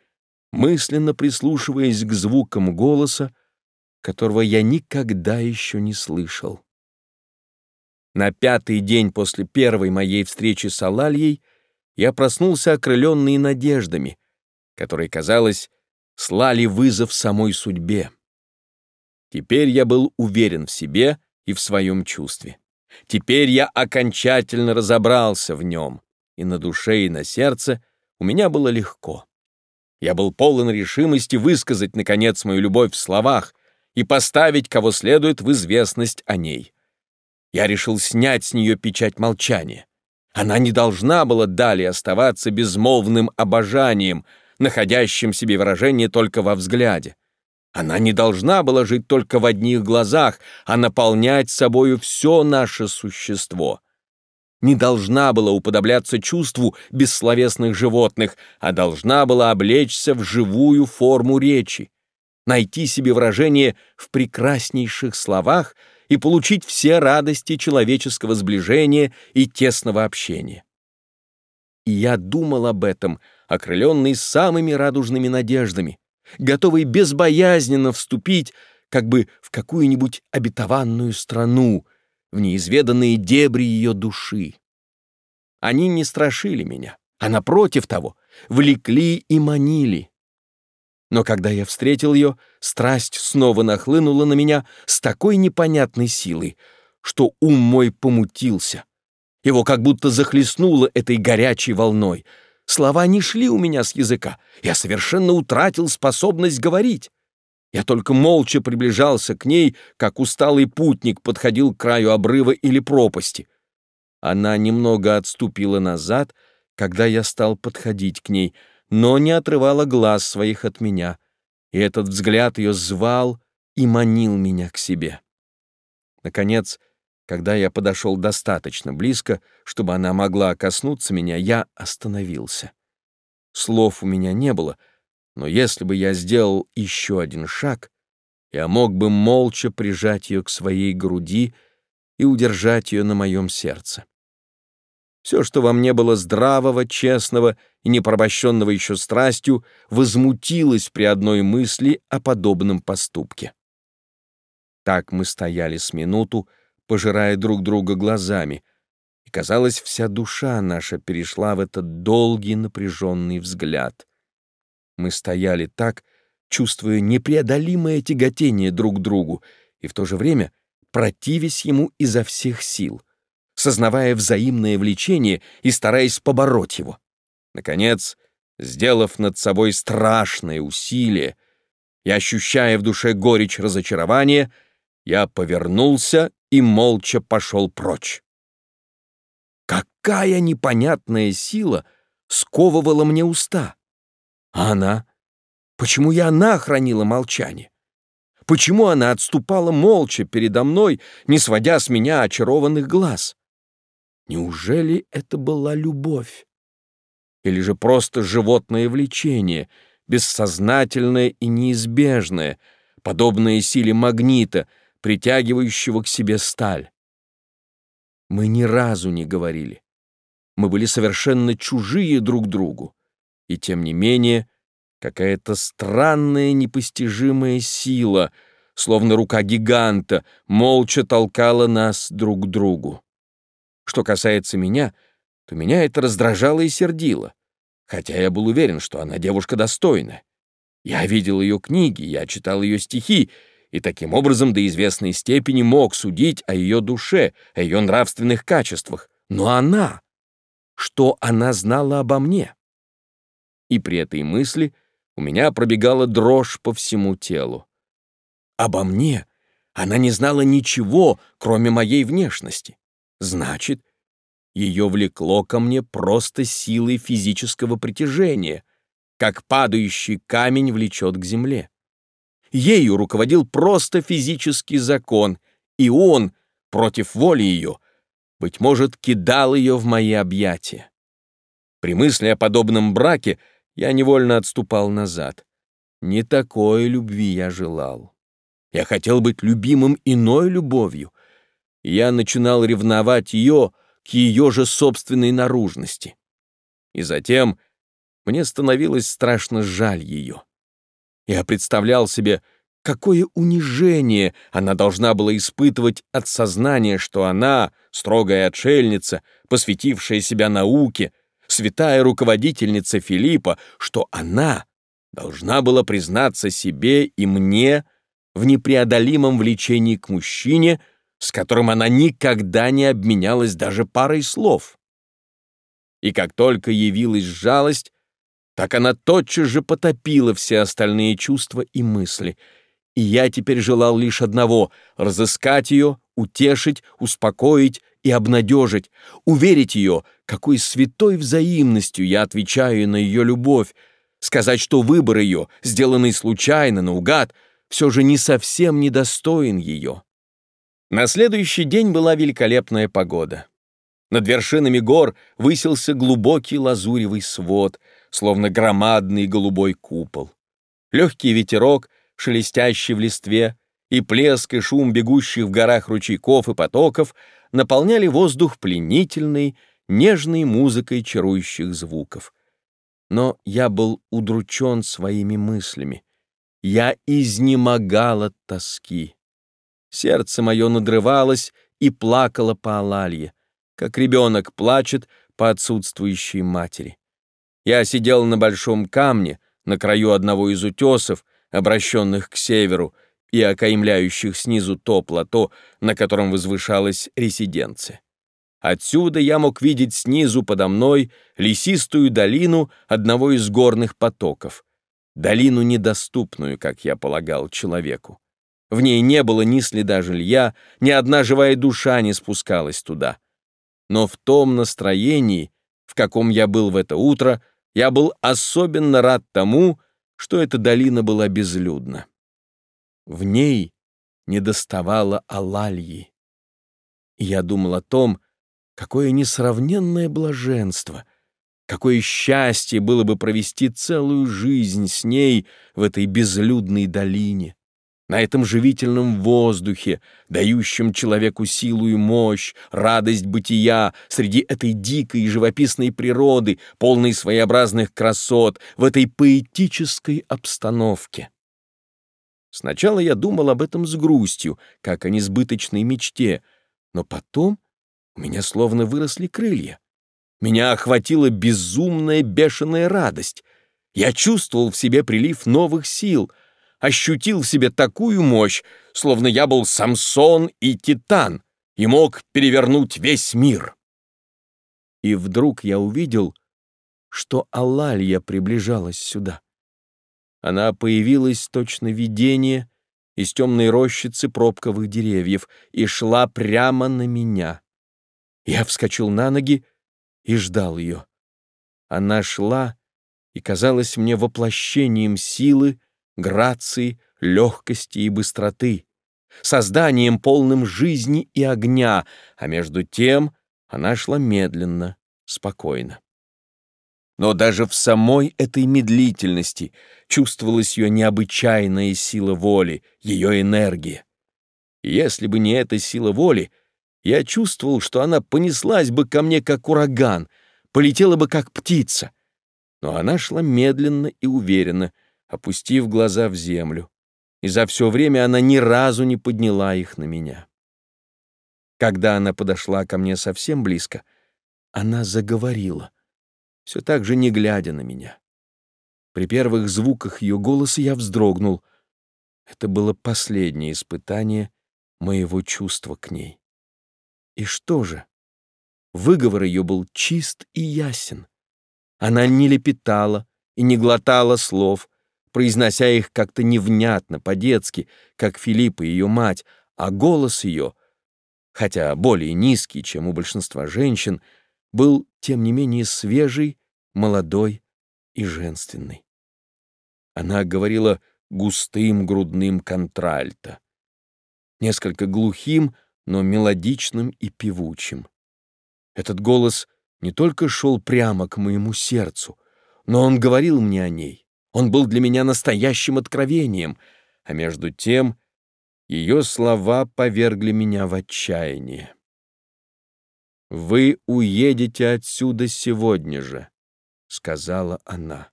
мысленно прислушиваясь к звукам голоса, которого я никогда еще не слышал. На пятый день после первой моей встречи с Алальей я проснулся окрыленный надеждами, которые, казалось, слали вызов самой судьбе. Теперь я был уверен в себе и в своем чувстве. Теперь я окончательно разобрался в нем, и на душе, и на сердце у меня было легко. Я был полон решимости высказать, наконец, мою любовь в словах и поставить, кого следует, в известность о ней. Я решил снять с нее печать молчания. Она не должна была далее оставаться безмолвным обожанием, находящим себе выражение только во взгляде. Она не должна была жить только в одних глазах, а наполнять собою все наше существо. Не должна была уподобляться чувству бессловесных животных, а должна была облечься в живую форму речи, найти себе выражение в прекраснейших словах — и получить все радости человеческого сближения и тесного общения. И я думал об этом, окрыленный самыми радужными надеждами, готовый безбоязненно вступить как бы в какую-нибудь обетованную страну, в неизведанные дебри ее души. Они не страшили меня, а напротив того, влекли и манили. Но когда я встретил ее, страсть снова нахлынула на меня с такой непонятной силой, что ум мой помутился. Его как будто захлестнуло этой горячей волной. Слова не шли у меня с языка. Я совершенно утратил способность говорить. Я только молча приближался к ней, как усталый путник подходил к краю обрыва или пропасти. Она немного отступила назад, когда я стал подходить к ней — но не отрывала глаз своих от меня, и этот взгляд ее звал и манил меня к себе. Наконец, когда я подошел достаточно близко, чтобы она могла коснуться меня, я остановился. Слов у меня не было, но если бы я сделал еще один шаг, я мог бы молча прижать ее к своей груди и удержать ее на моем сердце. Все, что во мне было здравого, честного и непорабощенного еще страстью, возмутилось при одной мысли о подобном поступке. Так мы стояли с минуту, пожирая друг друга глазами, и, казалось, вся душа наша перешла в этот долгий напряженный взгляд. Мы стояли так, чувствуя непреодолимое тяготение друг к другу, и в то же время противясь ему изо всех сил сознавая взаимное влечение и стараясь побороть его. Наконец, сделав над собой страшное усилие и ощущая в душе горечь разочарования, я повернулся и молча пошел прочь. Какая непонятная сила сковывала мне уста! А она? Почему и она хранила молчание? Почему она отступала молча передо мной, не сводя с меня очарованных глаз? Неужели это была любовь? Или же просто животное влечение, бессознательное и неизбежное, подобное силе магнита, притягивающего к себе сталь? Мы ни разу не говорили. Мы были совершенно чужие друг другу. И тем не менее, какая-то странная непостижимая сила, словно рука гиганта, молча толкала нас друг к другу. Что касается меня, то меня это раздражало и сердило, хотя я был уверен, что она девушка достойная. Я видел ее книги, я читал ее стихи, и таким образом до известной степени мог судить о ее душе, о ее нравственных качествах. Но она... Что она знала обо мне? И при этой мысли у меня пробегала дрожь по всему телу. Обо мне она не знала ничего, кроме моей внешности. Значит, ее влекло ко мне просто силой физического притяжения, как падающий камень влечет к земле. Ею руководил просто физический закон, и он, против воли ее, быть может, кидал ее в мои объятия. При мысли о подобном браке я невольно отступал назад. Не такой любви я желал. Я хотел быть любимым иной любовью, я начинал ревновать ее к ее же собственной наружности. И затем мне становилось страшно жаль ее. Я представлял себе, какое унижение она должна была испытывать от сознания, что она, строгая отшельница, посвятившая себя науке, святая руководительница Филиппа, что она должна была признаться себе и мне в непреодолимом влечении к мужчине, с которым она никогда не обменялась даже парой слов. И как только явилась жалость, так она тотчас же потопила все остальные чувства и мысли, И я теперь желал лишь одного — разыскать ее, утешить, успокоить и обнадежить, уверить ее, какой святой взаимностью я отвечаю на ее любовь, сказать, что выбор ее, сделанный случайно, наугад, все же не совсем недостоин ее. На следующий день была великолепная погода. Над вершинами гор высился глубокий лазуревый свод, словно громадный голубой купол. Легкий ветерок, шелестящий в листве, и плеск и шум бегущих в горах ручейков и потоков наполняли воздух пленительной, нежной музыкой чарующих звуков. Но я был удручен своими мыслями. Я изнемогал от тоски. Сердце мое надрывалось и плакало по Алалье, как ребенок плачет по отсутствующей матери. Я сидел на большом камне, на краю одного из утесов, обращенных к северу, и окаймляющих снизу то плато, на котором возвышалась резиденция. Отсюда я мог видеть снизу подо мной лесистую долину одного из горных потоков, долину недоступную, как я полагал, человеку. В ней не было ни следа жилья, ни одна живая душа не спускалась туда. Но в том настроении, в каком я был в это утро, я был особенно рад тому, что эта долина была безлюдна. В ней недоставало Алальи. И я думал о том, какое несравненное блаженство, какое счастье было бы провести целую жизнь с ней в этой безлюдной долине, на этом живительном воздухе, дающем человеку силу и мощь, радость бытия среди этой дикой и живописной природы, полной своеобразных красот, в этой поэтической обстановке. Сначала я думал об этом с грустью, как о несбыточной мечте, но потом у меня словно выросли крылья. Меня охватила безумная бешеная радость. Я чувствовал в себе прилив новых сил, ощутил в себе такую мощь, словно я был Самсон и Титан и мог перевернуть весь мир. И вдруг я увидел, что Алалья приближалась сюда. Она появилась точно видение из темной рощицы пробковых деревьев и шла прямо на меня. Я вскочил на ноги и ждал ее. Она шла и казалась мне воплощением силы, грации, легкости и быстроты, созданием полным жизни и огня, а между тем она шла медленно, спокойно. Но даже в самой этой медлительности чувствовалась ее необычайная сила воли, ее энергия. И если бы не эта сила воли, я чувствовал, что она понеслась бы ко мне как ураган, полетела бы как птица. Но она шла медленно и уверенно, опустив глаза в землю, и за все время она ни разу не подняла их на меня. Когда она подошла ко мне совсем близко, она заговорила все так же не глядя на меня. При первых звуках ее голоса я вздрогнул. Это было последнее испытание моего чувства к ней. И что же? Выговор ее был чист и ясен. Она не лепетала и не глотала слов, произнося их как-то невнятно, по-детски, как Филипп и ее мать, а голос ее, хотя более низкий, чем у большинства женщин, был, тем не менее, свежий, молодой и женственный. Она говорила густым грудным контральто, несколько глухим, но мелодичным и певучим. Этот голос не только шел прямо к моему сердцу, но он говорил мне о ней. Он был для меня настоящим откровением, а между тем ее слова повергли меня в отчаяние. «Вы уедете отсюда сегодня же», — сказала она.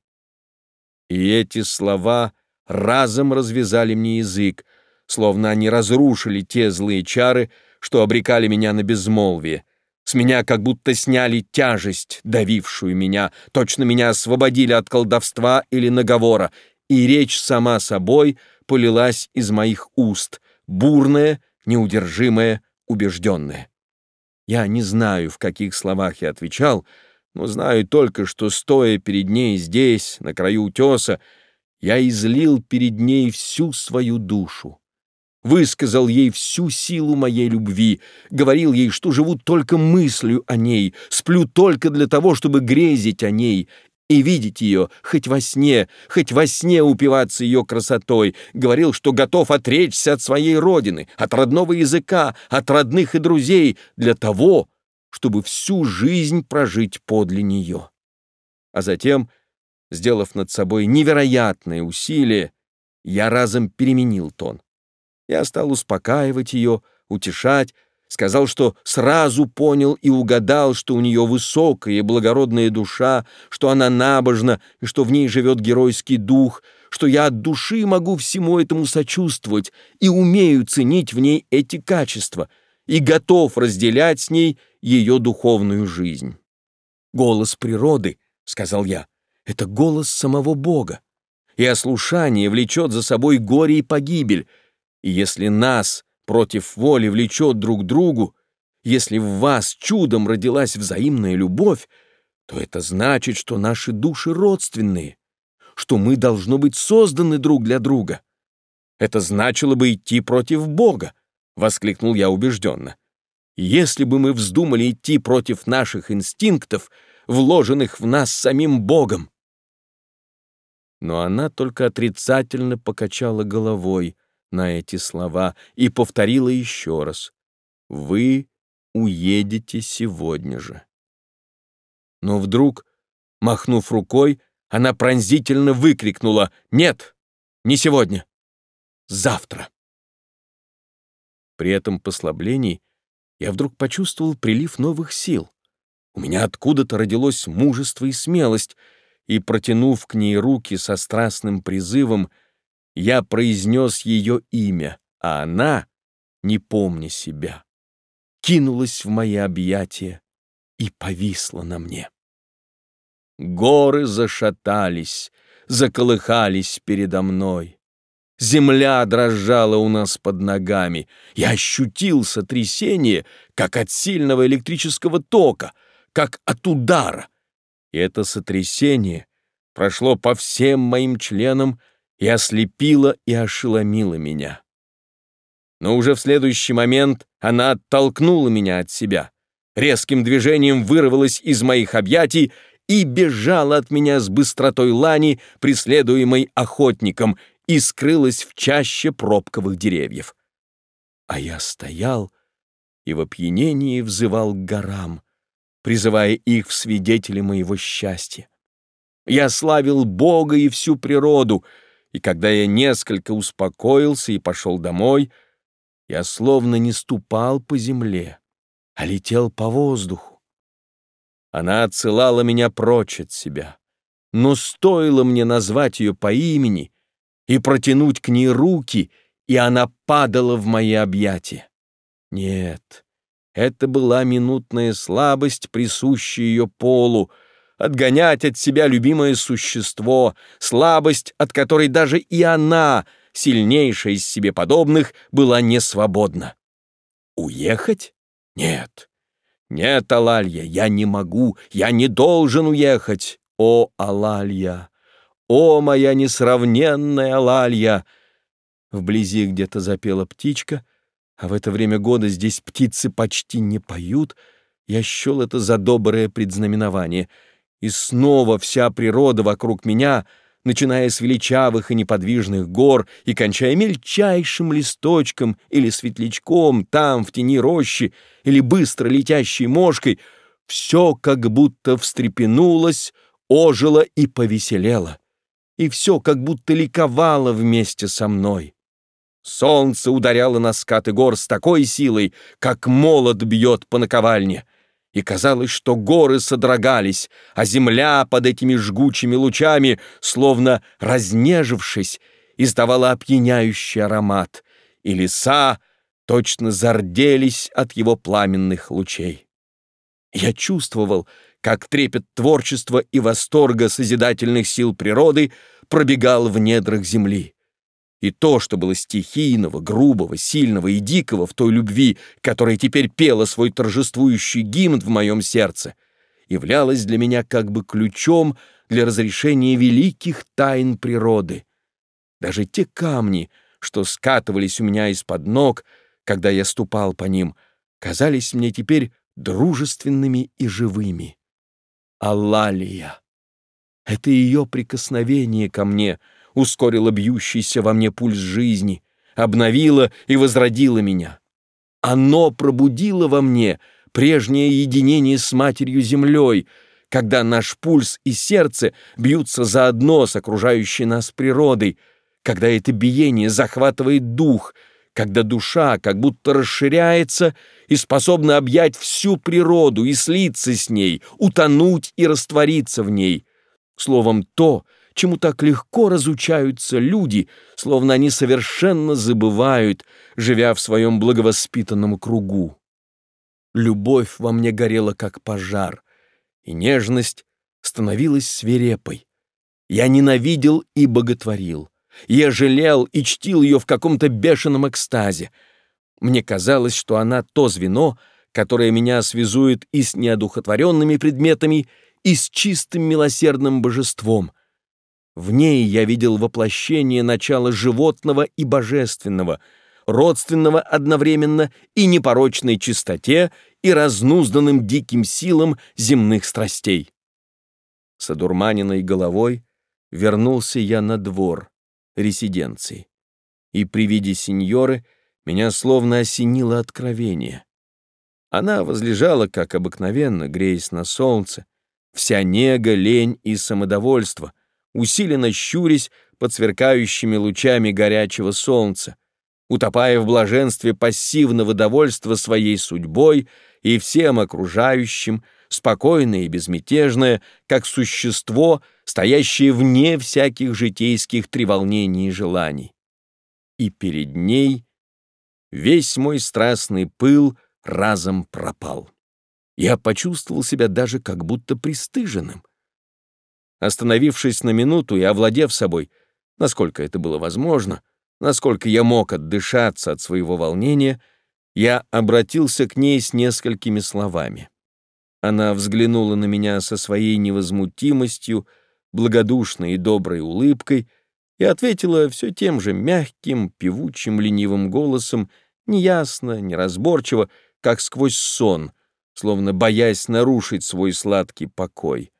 И эти слова разом развязали мне язык, словно они разрушили те злые чары, что обрекали меня на безмолвие. С меня как будто сняли тяжесть, давившую меня, точно меня освободили от колдовства или наговора, и речь сама собой полилась из моих уст, бурная, неудержимая, убежденная. Я не знаю, в каких словах я отвечал, но знаю только, что, стоя перед ней здесь, на краю утеса, я излил перед ней всю свою душу. Высказал ей всю силу моей любви, говорил ей, что живу только мыслью о ней, сплю только для того, чтобы грезить о ней и видеть ее хоть во сне, хоть во сне упиваться ее красотой, говорил, что готов отречься от своей родины, от родного языка, от родных и друзей для того, чтобы всю жизнь прожить подле нее. А затем, сделав над собой невероятное усилие, я разом переменил тон. Я стал успокаивать ее, утешать, сказал, что сразу понял и угадал, что у нее высокая и благородная душа, что она набожна и что в ней живет геройский дух, что я от души могу всему этому сочувствовать и умею ценить в ней эти качества и готов разделять с ней ее духовную жизнь. «Голос природы», — сказал я, — «это голос самого Бога, и ослушание влечет за собой горе и погибель, и если нас против воли влечет друг другу, если в вас чудом родилась взаимная любовь, то это значит, что наши души родственные, что мы должно быть созданы друг для друга. Это значило бы идти против Бога, — воскликнул я убежденно. Если бы мы вздумали идти против наших инстинктов, вложенных в нас самим Богом. Но она только отрицательно покачала головой, на эти слова и повторила еще раз. «Вы уедете сегодня же». Но вдруг, махнув рукой, она пронзительно выкрикнула «Нет, не сегодня, завтра». При этом послаблении я вдруг почувствовал прилив новых сил. У меня откуда-то родилось мужество и смелость, и, протянув к ней руки со страстным призывом, я произнес ее имя, а она, не помня себя, кинулась в мои объятия и повисла на мне. Горы зашатались, заколыхались передо мной. Земля дрожала у нас под ногами. Я ощутил сотрясение, как от сильного электрического тока, как от удара. И это сотрясение прошло по всем моим членам, и ослепила и ошеломила меня. Но уже в следующий момент она оттолкнула меня от себя, резким движением вырвалась из моих объятий и бежала от меня с быстротой лани, преследуемой охотником, и скрылась в чаще пробковых деревьев. А я стоял и в опьянении взывал к горам, призывая их в свидетели моего счастья. Я славил Бога и всю природу — и когда я несколько успокоился и пошел домой, я словно не ступал по земле, а летел по воздуху. Она отсылала меня прочь от себя, но стоило мне назвать ее по имени и протянуть к ней руки, и она падала в мои объятия. Нет, это была минутная слабость, присущая ее полу, отгонять от себя любимое существо, слабость, от которой даже и она, сильнейшая из себе подобных, была не свободна. Уехать? Нет. Нет, Алалья, я не могу, я не должен уехать. О, Алалья! О, моя несравненная Алалья! Вблизи где-то запела птичка, а в это время года здесь птицы почти не поют. Я счел это за доброе предзнаменование — и снова вся природа вокруг меня, начиная с величавых и неподвижных гор и кончая мельчайшим листочком или светлячком там, в тени рощи, или быстро летящей мошкой, все как будто встрепенулось, ожило и повеселело. И все как будто ликовало вместе со мной. Солнце ударяло на скаты гор с такой силой, как молот бьет по наковальне — и казалось, что горы содрогались, а земля под этими жгучими лучами, словно разнежившись, издавала опьяняющий аромат, и леса точно зарделись от его пламенных лучей. Я чувствовал, как трепет творчества и восторга созидательных сил природы пробегал в недрах земли. И то, что было стихийного, грубого, сильного и дикого в той любви, которая теперь пела свой торжествующий гимн в моем сердце, являлось для меня как бы ключом для разрешения великих тайн природы — Даже те камни, что скатывались у меня из-под ног, когда я ступал по ним, казались мне теперь дружественными и живыми. Аллалия! Это ее прикосновение ко мне ускорило бьющийся во мне пульс жизни, обновило и возродило меня. Оно пробудило во мне прежнее единение с Матерью-Землей, когда наш пульс и сердце бьются заодно с окружающей нас природой, когда это биение захватывает дух, когда душа как будто расширяется и способна объять всю природу и слиться с ней, утонуть и раствориться в ней. Словом, то, чему так легко разучаются люди, словно они совершенно забывают, живя в своем благовоспитанном кругу. Любовь во мне горела, как пожар, и нежность становилась свирепой. Я ненавидел и боготворил. Я жалел и чтил ее в каком-то бешеном экстазе. Мне казалось, что она то звено, которое меня связует и с неодухотворенными предметами, и с чистым милосердным божеством. В ней я видел воплощение начала животного и божественного — родственного одновременно и непорочной чистоте, и разнузданным диким силам земных страстей. С одурманенной головой вернулся я на двор резиденции, и при виде сеньоры меня словно осенило откровение. Она возлежала, как обыкновенно, греясь на солнце, вся нега, лень и самодовольство, усиленно щурясь под сверкающими лучами горячего солнца, утопая в блаженстве пассивного довольства своей судьбой и всем окружающим, спокойное и безмятежное, как существо, стоящее вне всяких житейских треволнений и желаний. И перед ней весь мой страстный пыл разом пропал. Я почувствовал себя даже как будто пристыженным. Остановившись на минуту и овладев собой, насколько это было возможно, Насколько я мог отдышаться от своего волнения, я обратился к ней с несколькими словами. Она взглянула на меня со своей невозмутимостью, благодушной и доброй улыбкой и ответила все тем же мягким, певучим, ленивым голосом, неясно, неразборчиво, как сквозь сон, словно боясь нарушить свой сладкий покой,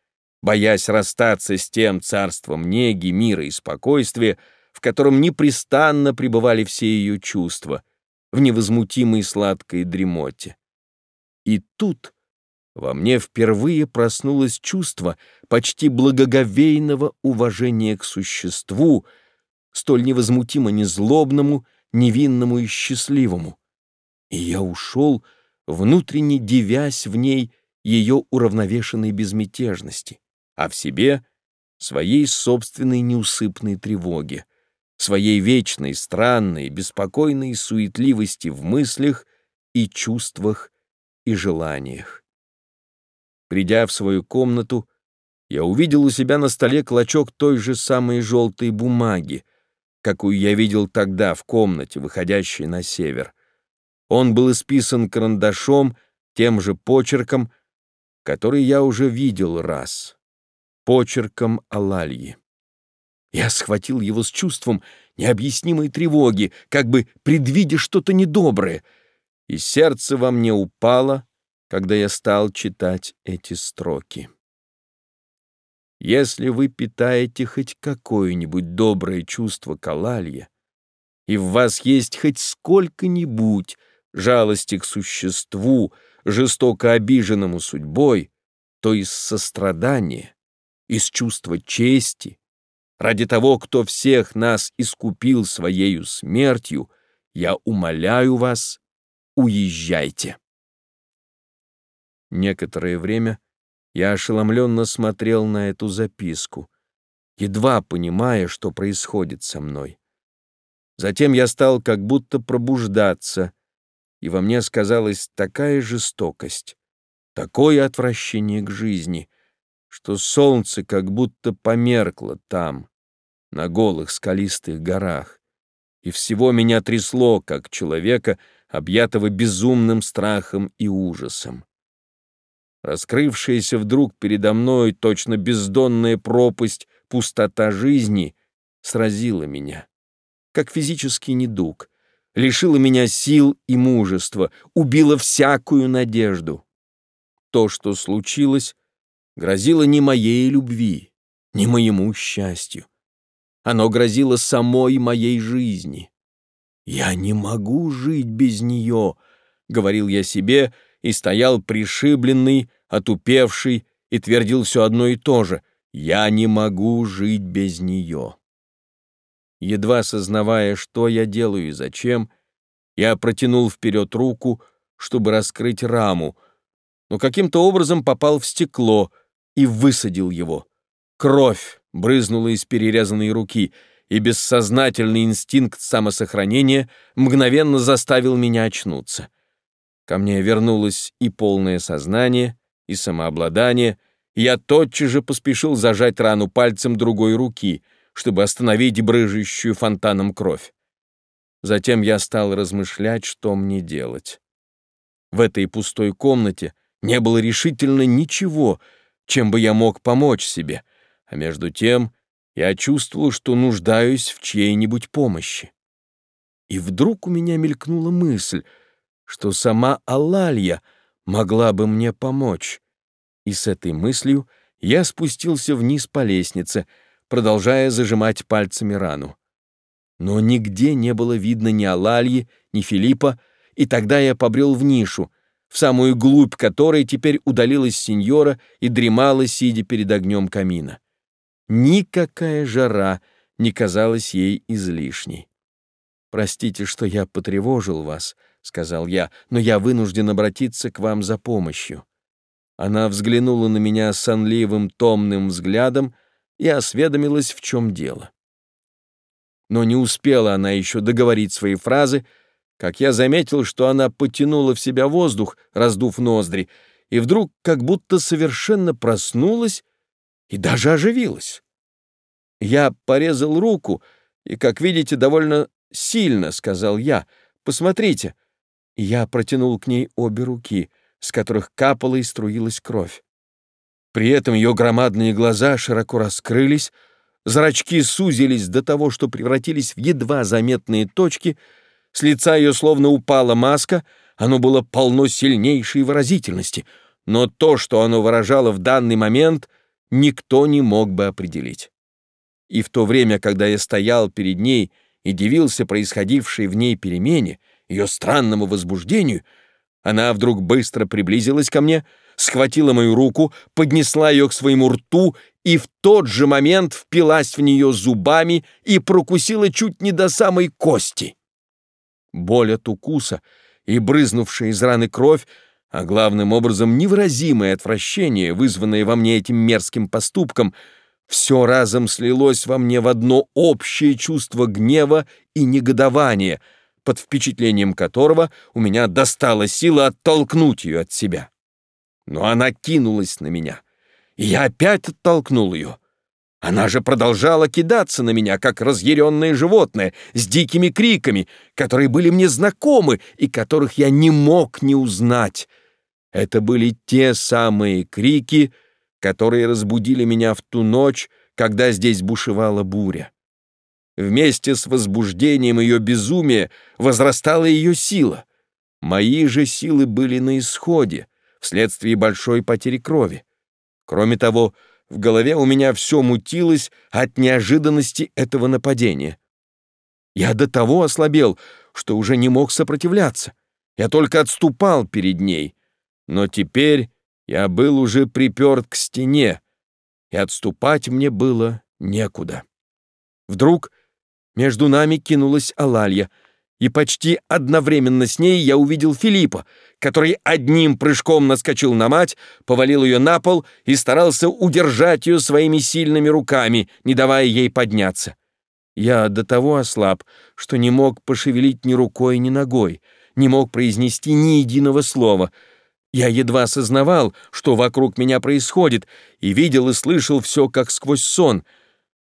боясь расстаться с тем царством неги, мира и спокойствия, в котором непрестанно пребывали все ее чувства, в невозмутимой сладкой дремоте. И тут во мне впервые проснулось чувство почти благоговейного уважения к существу, столь невозмутимо незлобному, невинному и счастливому. И я ушел, внутренне дивясь в ней ее уравновешенной безмятежности, а в себе — своей собственной неусыпной тревоге своей вечной, странной, беспокойной суетливости в мыслях и чувствах и желаниях. Придя в свою комнату, я увидел у себя на столе клочок той же самой желтой бумаги, какую я видел тогда в комнате, выходящей на север. Он был исписан карандашом, тем же почерком, который я уже видел раз, почерком Алальи. Я схватил его с чувством необъяснимой тревоги, как бы предвидя что-то недоброе, и сердце во мне упало, когда я стал читать эти строки. Если вы питаете хоть какое-нибудь доброе чувство калалья, и в вас есть хоть сколько-нибудь жалости к существу, жестоко обиженному судьбой, то из сострадания, из чувства чести, Ради того, кто всех нас искупил своею смертью, я умоляю вас, уезжайте. Некоторое время я ошеломленно смотрел на эту записку, едва понимая, что происходит со мной. Затем я стал как будто пробуждаться, и во мне сказалась такая жестокость, такое отвращение к жизни, что солнце как будто померкло там, на голых скалистых горах, и всего меня трясло, как человека, объятого безумным страхом и ужасом. Раскрывшаяся вдруг передо мной точно бездонная пропасть, пустота жизни сразила меня. как физический недуг, лишила меня сил и мужества, убила всякую надежду. То, что случилось, грозило не моей любви, не моему счастью. Оно грозило самой моей жизни. «Я не могу жить без нее», — говорил я себе, и стоял пришибленный, отупевший, и твердил все одно и то же «Я не могу жить без нее». Едва сознавая, что я делаю и зачем, я протянул вперед руку, чтобы раскрыть раму, но каким-то образом попал в стекло и высадил его. Кровь брызнула из перерезанной руки, и бессознательный инстинкт самосохранения мгновенно заставил меня очнуться. Ко мне вернулось и полное сознание, и самообладание, я тотчас же поспешил зажать рану пальцем другой руки — чтобы остановить брыжущую фонтаном кровь. Затем я стал размышлять, что мне делать. В этой пустой комнате не было решительно ничего, чем бы я мог помочь себе, а между тем я чувствовал, что нуждаюсь в чьей-нибудь помощи. И вдруг у меня мелькнула мысль, что сама Алалья могла бы мне помочь. И с этой мыслью я спустился вниз по лестнице — продолжая зажимать пальцами рану. Но нигде не было видно ни Алальи, ни Филиппа, и тогда я побрел в нишу, в самую глубь которой теперь удалилась сеньора и дремала, сидя перед огнем камина. Никакая жара не казалась ей излишней. «Простите, что я потревожил вас», — сказал я, «но я вынужден обратиться к вам за помощью». Она взглянула на меня сонливым, томным взглядом, и осведомилась, в чем дело. Но не успела она еще договорить свои фразы, как я заметил, что она потянула в себя воздух, раздув ноздри, и вдруг как будто совершенно проснулась и даже оживилась. Я порезал руку, и, как видите, довольно сильно, — сказал я. Посмотрите. Я протянул к ней обе руки, с которых капала и струилась кровь. При этом ее громадные глаза широко раскрылись, зрачки сузились до того, что превратились в едва заметные точки, с лица ее словно упала маска, оно было полно сильнейшей выразительности, но то, что оно выражало в данный момент, никто не мог бы определить. И в то время, когда я стоял перед ней и дивился происходившей в ней перемене, ее странному возбуждению, она вдруг быстро приблизилась ко мне — схватила мою руку, поднесла ее к своему рту и в тот же момент впилась в нее зубами и прокусила чуть не до самой кости. Боль от укуса и брызнувшая из раны кровь, а главным образом невыразимое отвращение, вызванное во мне этим мерзким поступком, все разом слилось во мне в одно общее чувство гнева и негодования, под впечатлением которого у меня достала сила оттолкнуть ее от себя. Но она кинулась на меня, и я опять оттолкнул ее. Она же продолжала кидаться на меня, как разъяренное животное, с дикими криками, которые были мне знакомы и которых я не мог не узнать. Это были те самые крики, которые разбудили меня в ту ночь, когда здесь бушевала буря. Вместе с возбуждением ее безумия возрастала ее сила. Мои же силы были на исходе вследствие большой потери крови. Кроме того, в голове у меня все мутилось от неожиданности этого нападения. Я до того ослабел, что уже не мог сопротивляться. Я только отступал перед ней. Но теперь я был уже приперт к стене, и отступать мне было некуда. Вдруг между нами кинулась Алалья — и почти одновременно с ней я увидел Филиппа, который одним прыжком наскочил на мать, повалил ее на пол и старался удержать ее своими сильными руками, не давая ей подняться. Я до того ослаб, что не мог пошевелить ни рукой, ни ногой, не мог произнести ни единого слова. Я едва осознавал, что вокруг меня происходит, и видел и слышал все, как сквозь сон.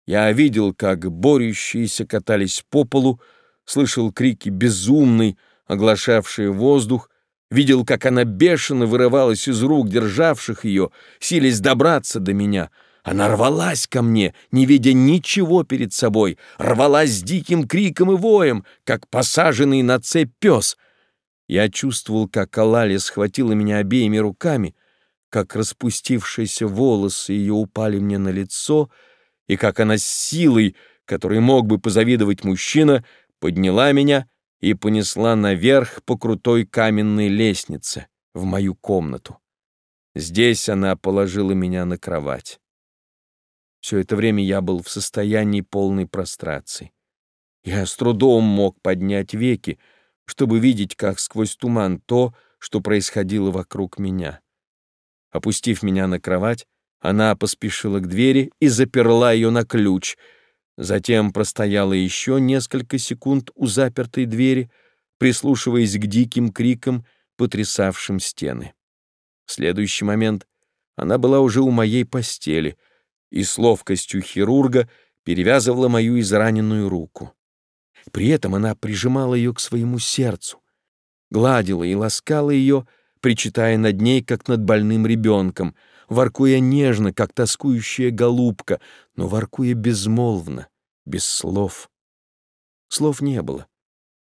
Я видел, как борющиеся катались по полу, слышал крики безумной, оглашавшие воздух, видел, как она бешено вырывалась из рук державших ее, силясь добраться до меня, Она рвалась ко мне, не видя ничего перед собой, рвалась с диким криком и воем, как посаженный на цепь пес. Я чувствовал, как Алалия схватила меня обеими руками, как распустившиеся волосы ее упали мне на лицо, и как она с силой, которой мог бы позавидовать мужчина, подняла меня и понесла наверх по крутой каменной лестнице в мою комнату. Здесь она положила меня на кровать. Все это время я был в состоянии полной прострации. Я с трудом мог поднять веки, чтобы видеть, как сквозь туман то, что происходило вокруг меня. Опустив меня на кровать, она поспешила к двери и заперла ее на ключ. Затем простояла еще несколько секунд у запертой двери, прислушиваясь к диким крикам, потрясавшим стены. В следующий момент она была уже у моей постели — и с ловкостью хирурга перевязывала мою израненную руку. При этом она прижимала ее к своему сердцу, гладила и ласкала ее, причитая над ней, как над больным ребенком, воркуя нежно, как тоскующая голубка, но воркуя безмолвно, без слов. Слов не было.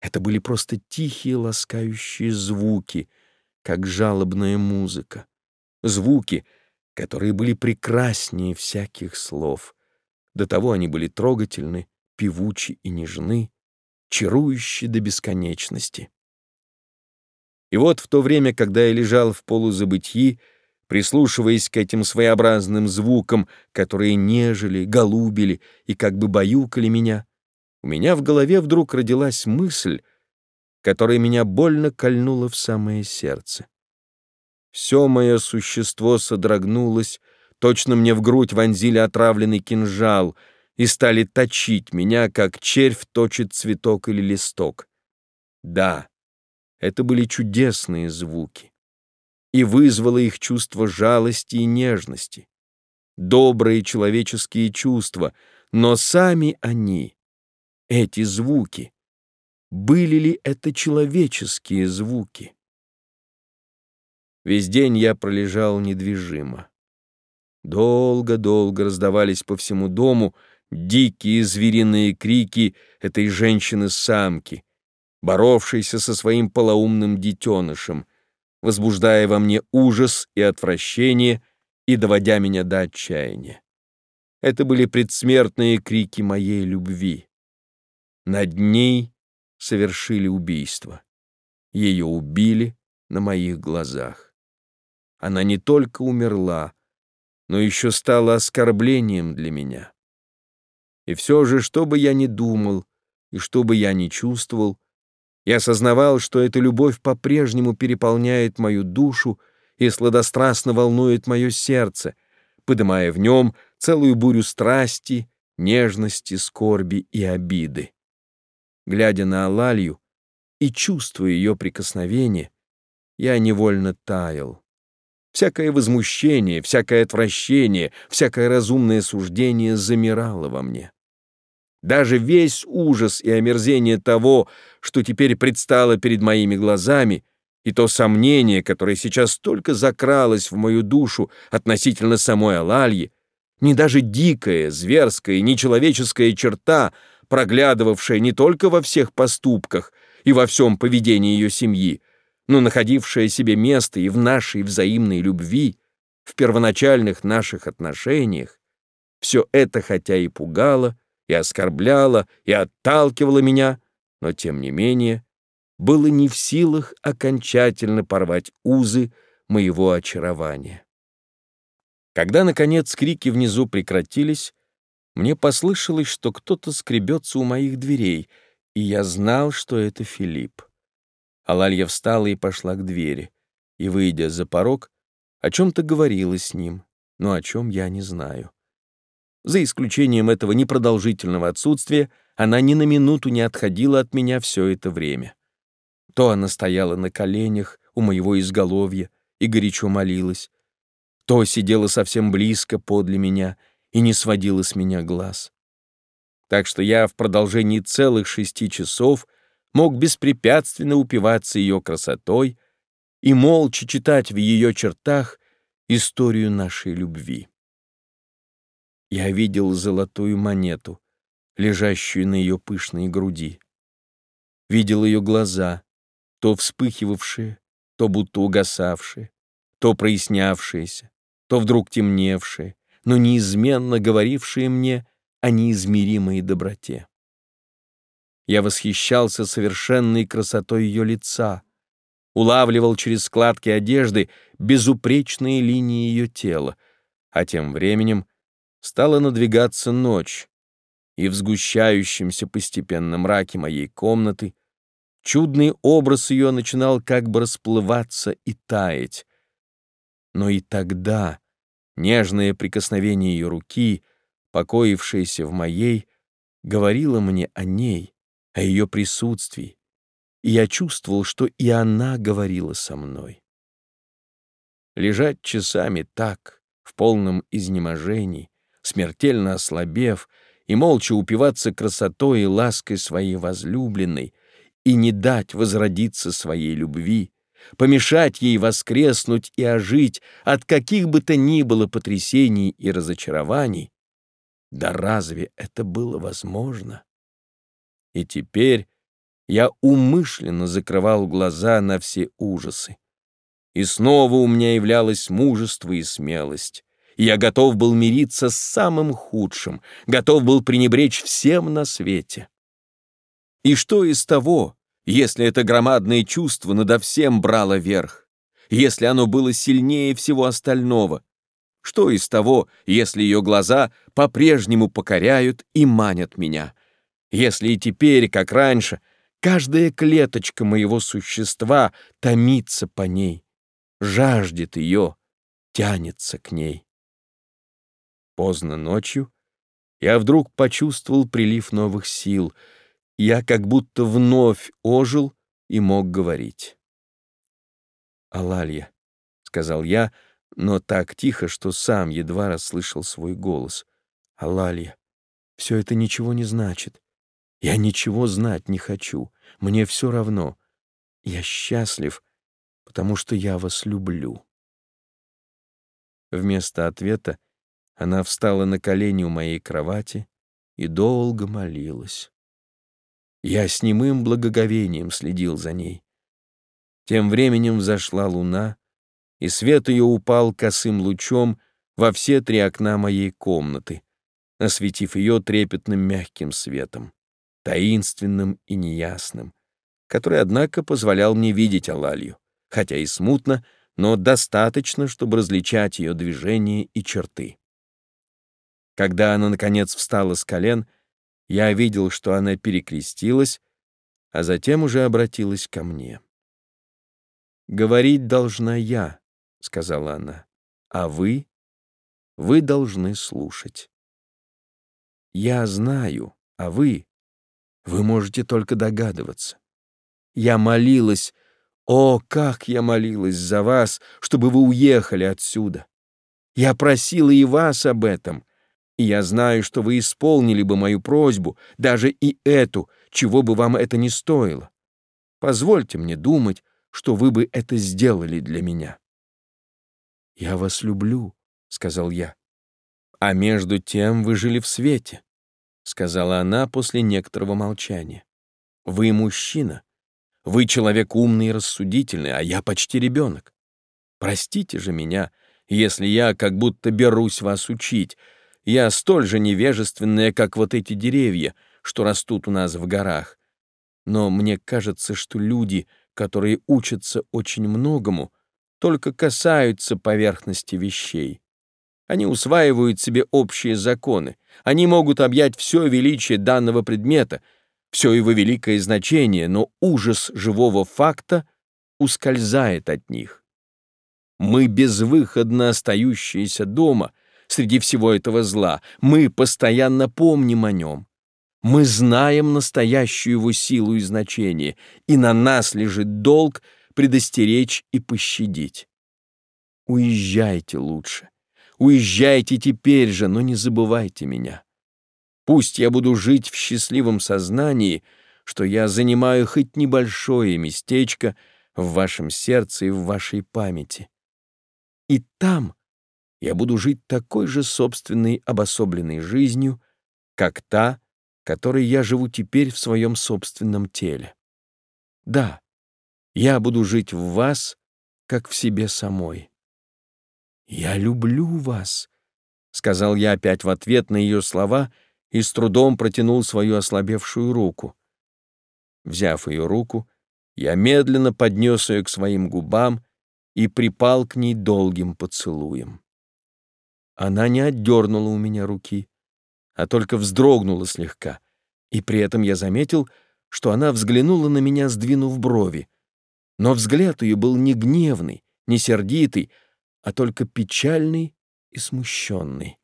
Это были просто тихие ласкающие звуки, как жалобная музыка. Звуки — которые были прекраснее всяких слов. До того они были трогательны, певучи и нежны, чарующие до бесконечности. И вот в то время, когда я лежал в полузабытии, прислушиваясь к этим своеобразным звукам, которые нежели, голубили и как бы баюкали меня, у меня в голове вдруг родилась мысль, которая меня больно кольнула в самое сердце. Все мое существо содрогнулось, точно мне в грудь вонзили отравленный кинжал и стали точить меня, как червь точит цветок или листок. Да, это были чудесные звуки, и вызвало их чувство жалости и нежности, добрые человеческие чувства, но сами они, эти звуки, были ли это человеческие звуки? Весь день я пролежал недвижимо. Долго-долго раздавались по всему дому дикие звериные крики этой женщины-самки, боровшейся со своим полоумным детенышем, возбуждая во мне ужас и отвращение и доводя меня до отчаяния. Это были предсмертные крики моей любви. Над ней совершили убийство. Ее убили на моих глазах она не только умерла, но еще стала оскорблением для меня. И все же, что бы я ни думал и что бы я ни чувствовал, я осознавал, что эта любовь по-прежнему переполняет мою душу и сладострастно волнует мое сердце, подымая в нем целую бурю страсти, нежности, скорби и обиды. Глядя на Алалью и чувствуя ее прикосновение, я невольно таял. Всякое возмущение, всякое отвращение, всякое разумное суждение замирало во мне. Даже весь ужас и омерзение того, что теперь предстало перед моими глазами, и то сомнение, которое сейчас только закралось в мою душу относительно самой Алальи, не даже дикая, зверская, нечеловеческая черта, проглядывавшая не только во всех поступках и во всем поведении ее семьи, но находившая себе место и в нашей взаимной любви, в первоначальных наших отношениях, все это хотя и пугало, и оскорбляло, и отталкивало меня, но, тем не менее, было не в силах окончательно порвать узы моего очарования. Когда, наконец, крики внизу прекратились, мне послышалось, что кто-то скребется у моих дверей, и я знал, что это Филипп. Алалья встала и пошла к двери, и, выйдя за порог, о чем-то говорила с ним, но о чем я не знаю. За исключением этого непродолжительного отсутствия, она ни на минуту не отходила от меня все это время. То она стояла на коленях у моего изголовья и горячо молилась, то сидела совсем близко подле меня и не сводила с меня глаз. Так что я в продолжении целых шести часов мог беспрепятственно упиваться ее красотой и молча читать в ее чертах историю нашей любви. Я видел золотую монету, лежащую на ее пышной груди. Видел ее глаза, то вспыхивавшие, то будто угасавшие, то прояснявшиеся, то вдруг темневшие, но неизменно говорившие мне о неизмеримой доброте. Я восхищался совершенной красотой ее лица, улавливал через складки одежды безупречные линии ее тела, а тем временем стала надвигаться ночь, и в сгущающемся постепенно мраке моей комнаты чудный образ ее начинал как бы расплываться и таять. Но и тогда нежное прикосновение ее руки, покоившееся в моей, говорило мне о ней, о ее присутствии, и я чувствовал, что и она говорила со мной. Лежать часами так, в полном изнеможении, смертельно ослабев, и молча упиваться красотой и лаской своей возлюбленной, и не дать возродиться своей любви, помешать ей воскреснуть и ожить от каких бы то ни было потрясений и разочарований, да разве это было возможно? И теперь я умышленно закрывал глаза на все ужасы. И снова у меня являлось мужество и смелость. Я готов был мириться с самым худшим, готов был пренебречь всем на свете. И что из того, если это громадное чувство надо всем брало верх, если оно было сильнее всего остального? Что из того, если ее глаза по-прежнему покоряют и манят меня? Если и теперь, как раньше, Каждая клеточка моего существа томится по ней, жаждет ее, тянется к ней. Поздно ночью я вдруг почувствовал прилив новых сил. Я как будто вновь ожил и мог говорить. «Алалья», — сказал я, но так тихо, что сам едва расслышал свой голос. «Алалья, все это ничего не значит. Я ничего знать не хочу. Мне все равно. Я счастлив, потому что я вас люблю. Вместо ответа она встала на колени у моей кровати и долго молилась. Я с немым благоговением следил за ней. Тем временем взошла луна, и свет ее упал косым лучом во все три окна моей комнаты, осветив ее трепетным мягким светом таинственным и неясным, который, однако, позволял мне видеть Алалью, хотя и смутно, но достаточно, чтобы различать ее движения и черты. Когда она, наконец, встала с колен, я видел, что она перекрестилась, а затем уже обратилась ко мне. «Говорить должна я», — сказала она, — «а вы? Вы должны слушать». «Я знаю, а вы вы можете только догадываться. Я молилась, о, как я молилась за вас, чтобы вы уехали отсюда. Я просила и вас об этом, и я знаю, что вы исполнили бы мою просьбу, даже и эту, чего бы вам это ни стоило. Позвольте мне думать, что вы бы это сделали для меня. «Я вас люблю», — сказал я. «А между тем вы жили в свете. — сказала она после некоторого молчания. «Вы мужчина. Вы человек умный и рассудительный, а я почти ребенок. Простите же меня, если я как будто берусь вас учить. Я столь же невежественная, как вот эти деревья, что растут у нас в горах. Но мне кажется, что люди, которые учатся очень многому, только касаются поверхности вещей. Они усваивают себе общие законы. Они могут объять все величие данного предмета, все его великое значение, но ужас живого факта ускользает от них. Мы безвыходно остающиеся дома среди всего этого зла. Мы постоянно помним о нем. Мы знаем настоящую его силу и значение, и на нас лежит долг предостеречь и пощадить. Уезжайте лучше. Уезжайте теперь же, но не забывайте меня. Пусть я буду жить в счастливом сознании, что я занимаю хоть небольшое местечко в вашем сердце и в вашей памяти. И там, я буду жить такой же собственной обособленной жизнью, как та, которой я живу теперь в своем собственном теле. Да, я буду жить в вас, как в себе самой. «Я люблю вас», — сказал я опять в ответ на ее слова и с трудом протянул свою ослабевшую руку. Взяв ее руку, я медленно поднес ее к своим губам и припал к ней долгим поцелуем. Она не отдернула у меня руки, а только вздрогнула слегка, и при этом я заметил, что она взглянула на меня, сдвинув брови. Но взгляд ее был не гневный, не сердитый, а только печальный и смущенный.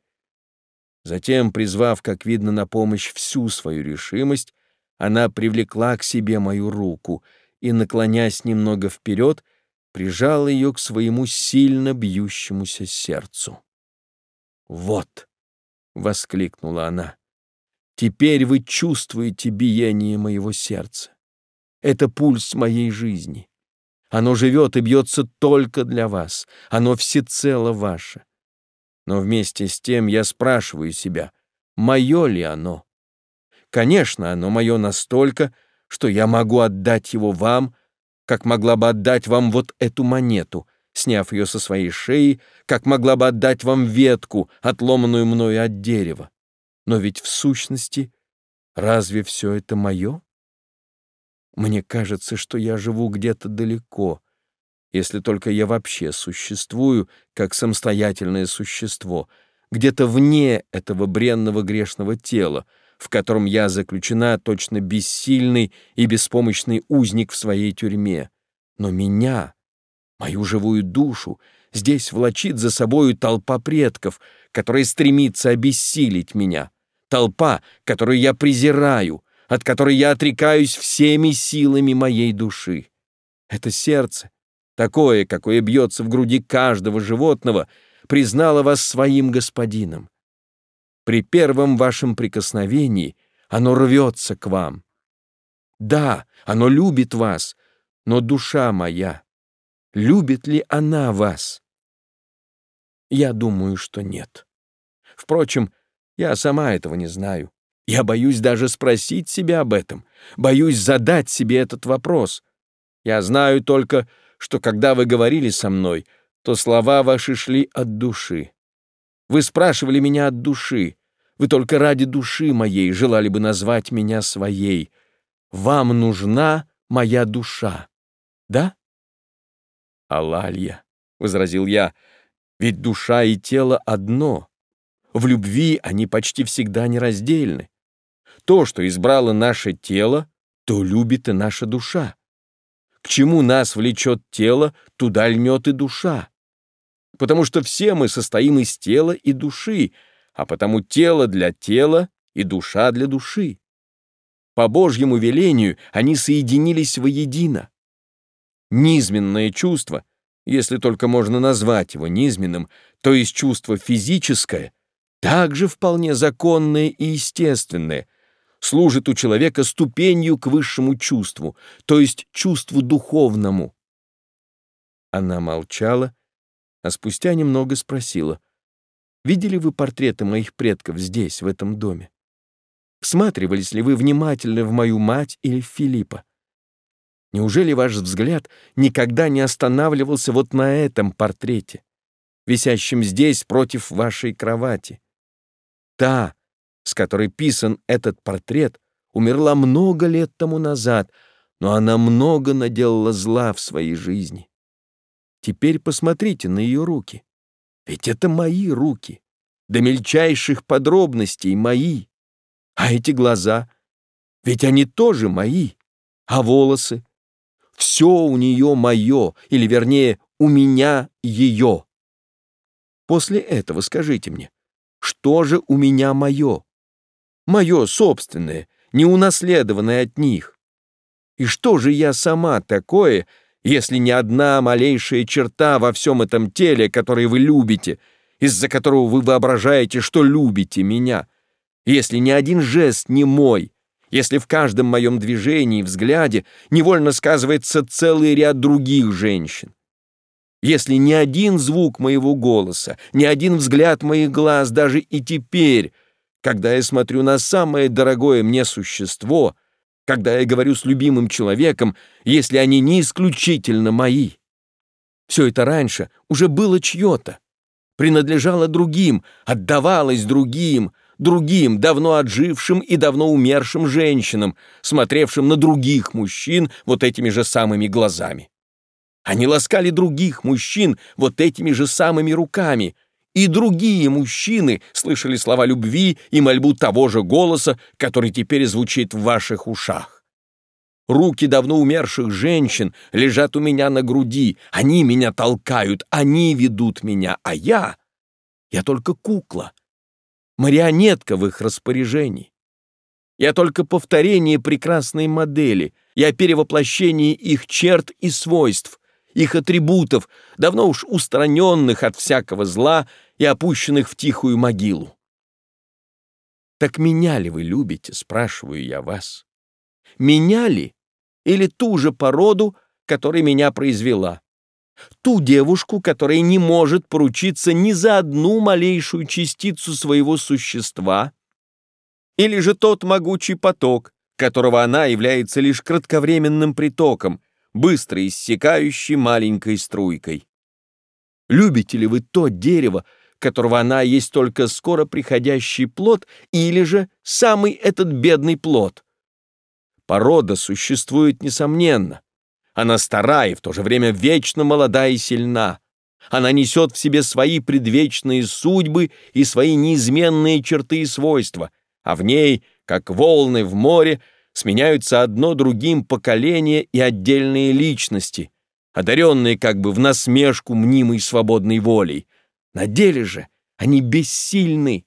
Затем, призвав, как видно, на помощь всю свою решимость, она привлекла к себе мою руку и, наклонясь немного вперед, прижала ее к своему сильно бьющемуся сердцу. «Вот!» — воскликнула она. «Теперь вы чувствуете биение моего сердца. Это пульс моей жизни. Оно живет и бьется только для вас. Оно всецело ваше. Но вместе с тем я спрашиваю себя, мое ли оно? Конечно, оно мое настолько, что я могу отдать его вам, как могла бы отдать вам вот эту монету, сняв ее со своей шеи, как могла бы отдать вам ветку, отломанную мною от дерева. Но ведь в сущности, разве все это мое? Мне кажется, что я живу где-то далеко, если только я вообще существую как самостоятельное существо, где-то вне этого бренного грешного тела, в котором я заключена точно бессильный и беспомощный узник в своей тюрьме. Но меня, мою живую душу, здесь влачит за собою толпа предков, которая стремится обессилить меня, толпа, которую я презираю, от которой я отрекаюсь всеми силами моей души. Это сердце, такое, какое бьется в груди каждого животного, признало вас своим господином. При первом вашем прикосновении оно рвется к вам. Да, оно любит вас, но душа моя, любит ли она вас? Я думаю, что нет. Впрочем, я сама этого не знаю. Я боюсь даже спросить себя об этом, боюсь задать себе этот вопрос. Я знаю только, что когда вы говорили со мной, то слова ваши шли от души. Вы спрашивали меня от души. Вы только ради души моей желали бы назвать меня своей. Вам нужна моя душа, да? Алалья, — возразил я, — ведь душа и тело одно. В любви они почти всегда нераздельны. То, что избрало наше тело, то любит и наша душа. К чему нас влечет тело, туда льнет и душа потому что все мы состоим из тела и души, а потому тело для тела и душа для души. По Божьему велению они соединились воедино. Низменное чувство, если только можно назвать его низменным, то есть чувство физическое, также вполне законное и естественное, служит у человека ступенью к высшему чувству, то есть чувству духовному. Она молчала, а спустя немного спросила, «Видели вы портреты моих предков здесь, в этом доме? Всматривались ли вы внимательно в мою мать или в Филиппа? Неужели ваш взгляд никогда не останавливался вот на этом портрете, висящем здесь против вашей кровати? Та, с которой писан этот портрет, умерла много лет тому назад, но она много наделала зла в своей жизни. Теперь посмотрите на ее руки. Ведь это мои руки. До мельчайших подробностей мои. А эти глаза? Ведь они тоже мои. А волосы? Все у нее мое, или вернее, у меня ее. После этого скажите мне, что же у меня мое? Мое собственное, не унаследованное от них. И что же я сама такое, если ни одна малейшая черта во всем этом теле, который вы любите, из-за которого вы воображаете, что любите меня, если ни один жест не мой, если в каждом моем движении и взгляде невольно сказывается целый ряд других женщин. если ни один звук моего голоса, ни один взгляд моих глаз даже и теперь, когда я смотрю на самое дорогое мне существо, когда я говорю с любимым человеком, если они не исключительно мои. Все это раньше уже было чье-то, принадлежало другим, отдавалось другим, другим, давно отжившим и давно умершим женщинам, смотревшим на других мужчин вот этими же самыми глазами. Они ласкали других мужчин вот этими же самыми руками, и другие мужчины слышали слова любви и мольбу того же голоса, который теперь звучит в ваших ушах. Руки давно умерших женщин лежат у меня на груди, они меня толкают, они ведут меня, а я... Я только кукла, марионетка в их распоряжении. Я только повторение прекрасной модели, я перевоплощение их черт и свойств, их атрибутов, давно уж устраненных от всякого зла и опущенных в тихую могилу. Так меня ли вы любите, спрашиваю я вас? Меня ли или ту же породу, которая меня произвела? Ту девушку, которая не может поручиться ни за одну малейшую частицу своего существа? Или же тот могучий поток, которого она является лишь кратковременным притоком, быстро иссякающей маленькой струйкой. Любите ли вы то дерево, которого она есть только скоро приходящий плод, или же самый этот бедный плод? Порода существует несомненно. Она стара и в то же время вечно молода и сильна. Она несет в себе свои предвечные судьбы и свои неизменные черты и свойства, а в ней, как волны в море, сменяются одно другим поколения и отдельные личности, одаренные как бы в насмешку мнимой свободной волей. На деле же они бессильны,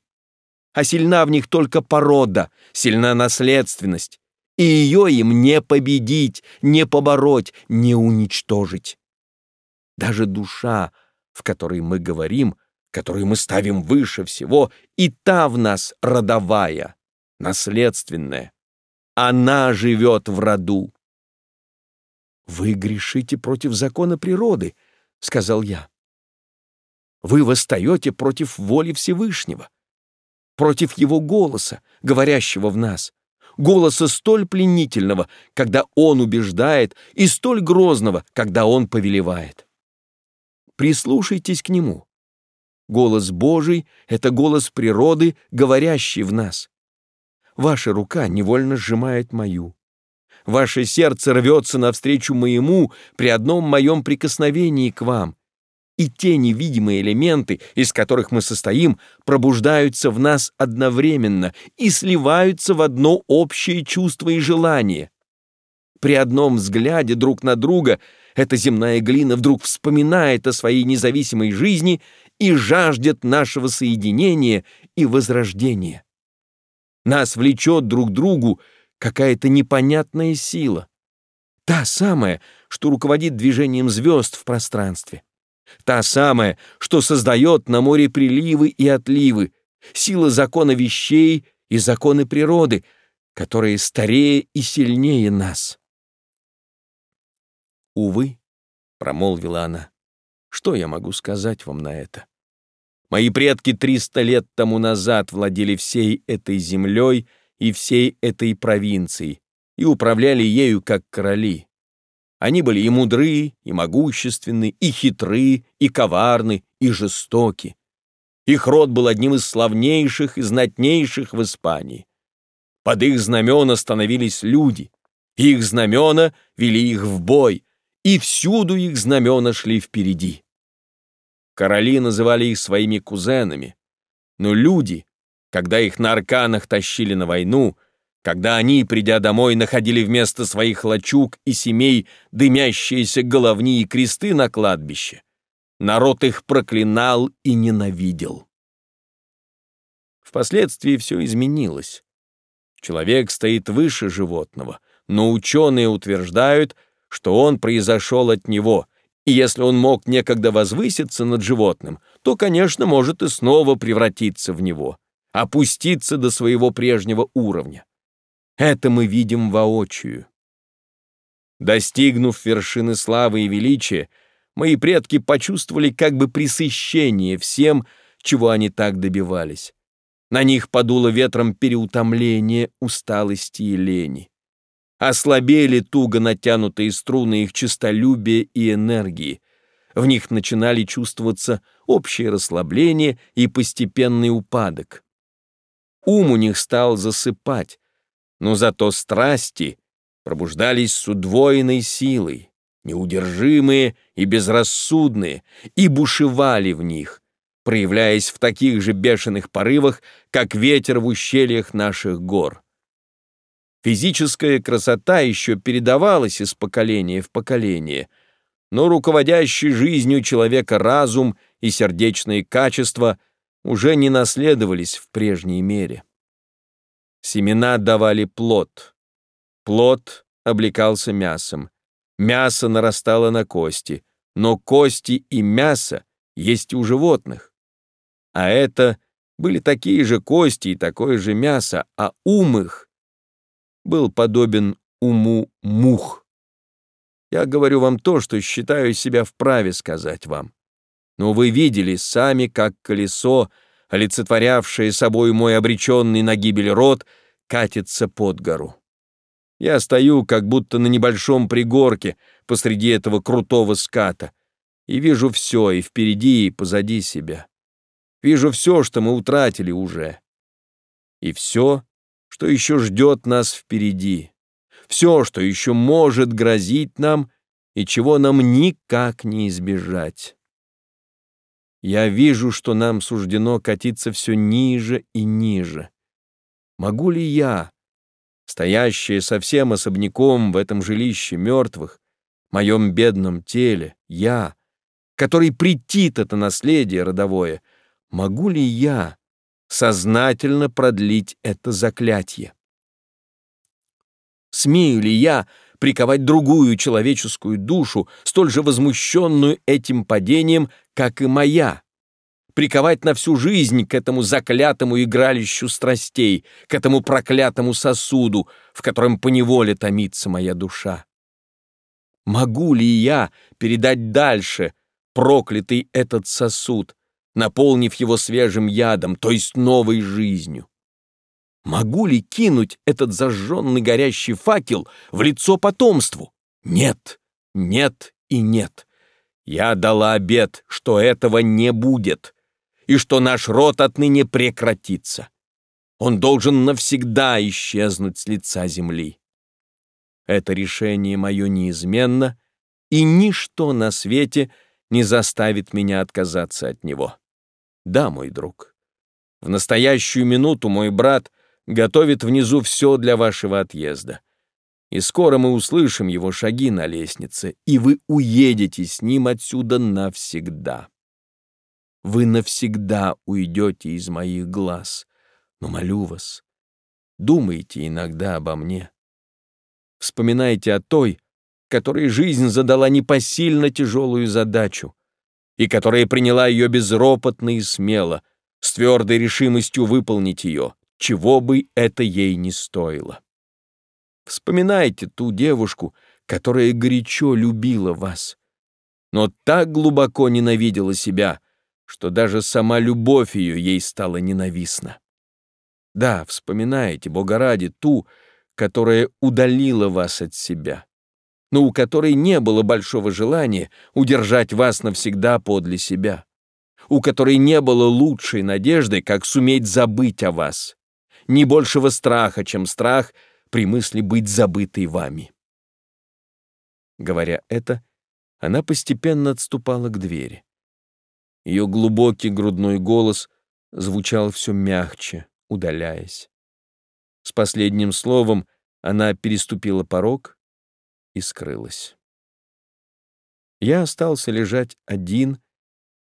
а сильна в них только порода, сильна наследственность, и ее им не победить, не побороть, не уничтожить. Даже душа, в которой мы говорим, которую мы ставим выше всего, и та в нас родовая, наследственная, она живет в роду. «Вы грешите против закона природы», — сказал я. «Вы восстаете против воли Всевышнего, против Его голоса, говорящего в нас, голоса столь пленительного, когда Он убеждает, и столь грозного, когда Он повелевает. Прислушайтесь к Нему. Голос Божий — это голос природы, говорящий в нас. Ваша рука невольно сжимает мою. Ваше сердце рвется навстречу моему при одном моем прикосновении к вам. И те невидимые элементы, из которых мы состоим, пробуждаются в нас одновременно и сливаются в одно общее чувство и желание. При одном взгляде друг на друга эта земная глина вдруг вспоминает о своей независимой жизни и жаждет нашего соединения и возрождения. Нас влечет друг к другу какая-то непонятная сила. Та самая, что руководит движением звезд в пространстве. Та самая, что создает на море приливы и отливы, сила закона вещей и законы природы, которые старее и сильнее нас. «Увы», — промолвила она, — «что я могу сказать вам на это? Мои предки триста лет тому назад владели всей этой землей и всей этой провинцией и управляли ею как короли. Они были и мудры, и могущественны, и хитры, и коварны, и жестоки. Их род был одним из славнейших и знатнейших в Испании. Под их знамена становились люди, их знамена вели их в бой, и всюду их знамена шли впереди. Короли называли их своими кузенами. Но люди, когда их на арканах тащили на войну, когда они, придя домой, находили вместо своих лачуг и семей дымящиеся головни и кресты на кладбище, народ их проклинал и ненавидел. Впоследствии все изменилось. Человек стоит выше животного, но ученые утверждают, что он произошел от него — и если он мог некогда возвыситься над животным, то, конечно, может и снова превратиться в него, опуститься до своего прежнего уровня. Это мы видим воочию. Достигнув вершины славы и величия, мои предки почувствовали как бы пресыщение всем, чего они так добивались. На них подуло ветром переутомление, усталости и лени. Ослабели туго натянутые струны их честолюбия и энергии. В них начинали чувствоваться общее расслабление и постепенный упадок. Ум у них стал засыпать, но зато страсти пробуждались с удвоенной силой, неудержимые и безрассудные, и бушевали в них, проявляясь в таких же бешеных порывах, как ветер в ущельях наших гор. Физическая красота еще передавалась из поколения в поколение, но руководящий жизнью человека разум и сердечные качества уже не наследовались в прежней мере. Семена давали плод. Плод облекался мясом. Мясо нарастало на кости, но кости и мясо есть у животных. А это были такие же кости и такое же мясо, а ум их был подобен уму мух. Я говорю вам то, что считаю себя вправе сказать вам. Но вы видели сами, как колесо, олицетворявшее собой мой обреченный на гибель род, катится под гору. Я стою, как будто на небольшом пригорке посреди этого крутого ската, и вижу все и впереди, и позади себя. Вижу все, что мы утратили уже. И все, что еще ждет нас впереди. Все, что еще может грозить нам и чего нам никак не избежать. Я вижу, что нам суждено катиться все ниже и ниже. Могу ли я, стоящая совсем особняком в этом жилище мертвых, моем бедном теле, я, который претит это наследие родовое, — могу ли я сознательно продлить это заклятие? Смею ли я приковать другую человеческую душу, столь же возмущенную этим падением, как и моя? Приковать на всю жизнь к этому заклятому игралищу страстей, к этому проклятому сосуду, в котором поневоле томится моя душа? Могу ли я передать дальше проклятый этот сосуд, наполнив его свежим ядом, то есть новой жизнью. Могу ли кинуть этот зажженный горящий факел в лицо потомству? Нет, нет и нет. Я дала обет, что этого не будет, и что наш род отныне прекратится. Он должен навсегда исчезнуть с лица земли. Это решение мое неизменно, и ничто на свете не заставит меня отказаться от него. Да, мой друг. В настоящую минуту мой брат готовит внизу все для вашего отъезда. И скоро мы услышим его шаги на лестнице, и вы уедете с ним отсюда навсегда. Вы навсегда уйдете из моих глаз, но молю вас, думайте иногда обо мне. Вспоминайте о той, которой жизнь задала непосильно тяжелую задачу, и которая приняла ее безропотно и смело, с твердой решимостью выполнить ее, чего бы это ей не стоило. Вспоминайте ту девушку, которая горячо любила вас, но так глубоко ненавидела себя, что даже сама любовь ее ей стала ненавистна. Да, вспоминайте, Бога ради, ту, которая удалила вас от себя, но у которой не было большого желания удержать вас навсегда подле себя, у которой не было лучшей надежды, как суметь забыть о вас, ни большего страха, чем страх при мысли быть забытой вами. Говоря это, она постепенно отступала к двери. Ее глубокий грудной голос звучал все мягче, удаляясь. С последним словом она переступила порог и скрылась. Я остался лежать один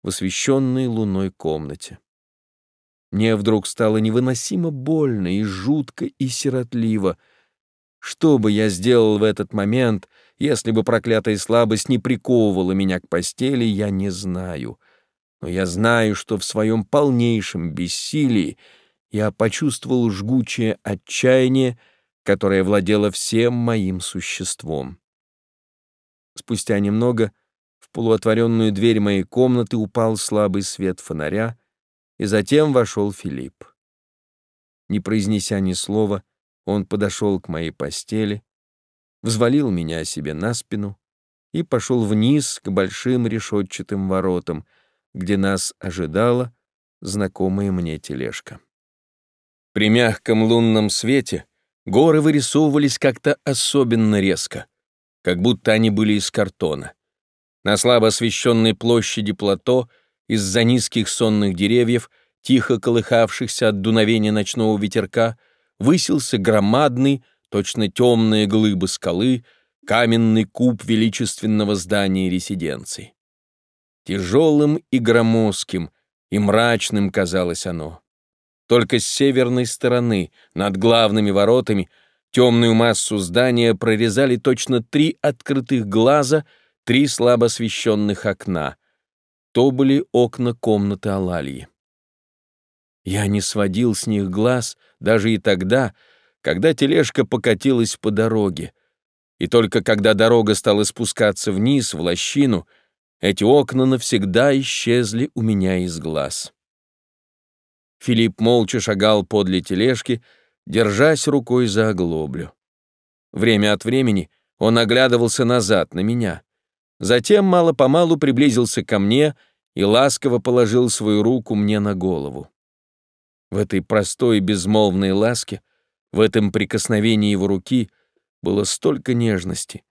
в освещенной луной комнате. Мне вдруг стало невыносимо больно и жутко и сиротливо. Что бы я сделал в этот момент, если бы проклятая слабость не приковывала меня к постели, я не знаю. Но я знаю, что в своем полнейшем бессилии я почувствовал жгучее отчаяние, которое владело всем моим существом. Спустя немного в полуотворенную дверь моей комнаты упал слабый свет фонаря, и затем вошел Филипп. Не произнеся ни слова, он подошел к моей постели, взвалил меня себе на спину и пошел вниз к большим решетчатым воротам, где нас ожидала знакомая мне тележка. При мягком лунном свете горы вырисовывались как-то особенно резко, как будто они были из картона. На слабо освещенной площади плато из-за низких сонных деревьев, тихо колыхавшихся от дуновения ночного ветерка, высился громадный, точно темные глыбы скалы, каменный куб величественного здания резиденции. Тяжелым и громоздким, и мрачным казалось оно. Только с северной стороны, над главными воротами, темную массу здания прорезали точно три открытых глаза, три слабо освещенных окна. То были окна комнаты Алалии. Я не сводил с них глаз даже и тогда, когда тележка покатилась по дороге. И только когда дорога стала спускаться вниз, в лощину, эти окна навсегда исчезли у меня из глаз. Филипп молча шагал подле тележки, держась рукой за оглоблю. Время от времени он оглядывался назад на меня. Затем мало-помалу приблизился ко мне и ласково положил свою руку мне на голову. В этой простой безмолвной ласке, в этом прикосновении его руки было столько нежности,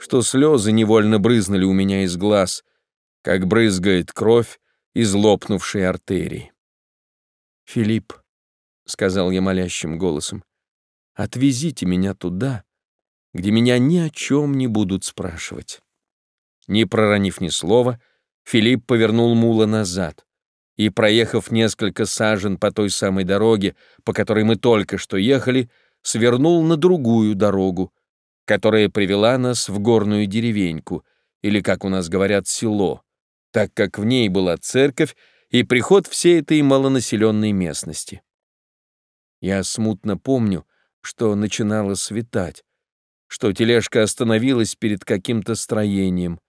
что слезы невольно брызнули у меня из глаз, как брызгает кровь из лопнувшей артерии. «Филипп», — сказал я молящим голосом, — «отвезите меня туда, где меня ни о чем не будут спрашивать». Не проронив ни слова, Филипп повернул мула назад и, проехав несколько сажен по той самой дороге, по которой мы только что ехали, свернул на другую дорогу, которая привела нас в горную деревеньку, или, как у нас говорят, село, так как в ней была церковь и приход всей этой малонаселенной местности. Я смутно помню, что начинало светать, что тележка остановилась перед каким-то строением,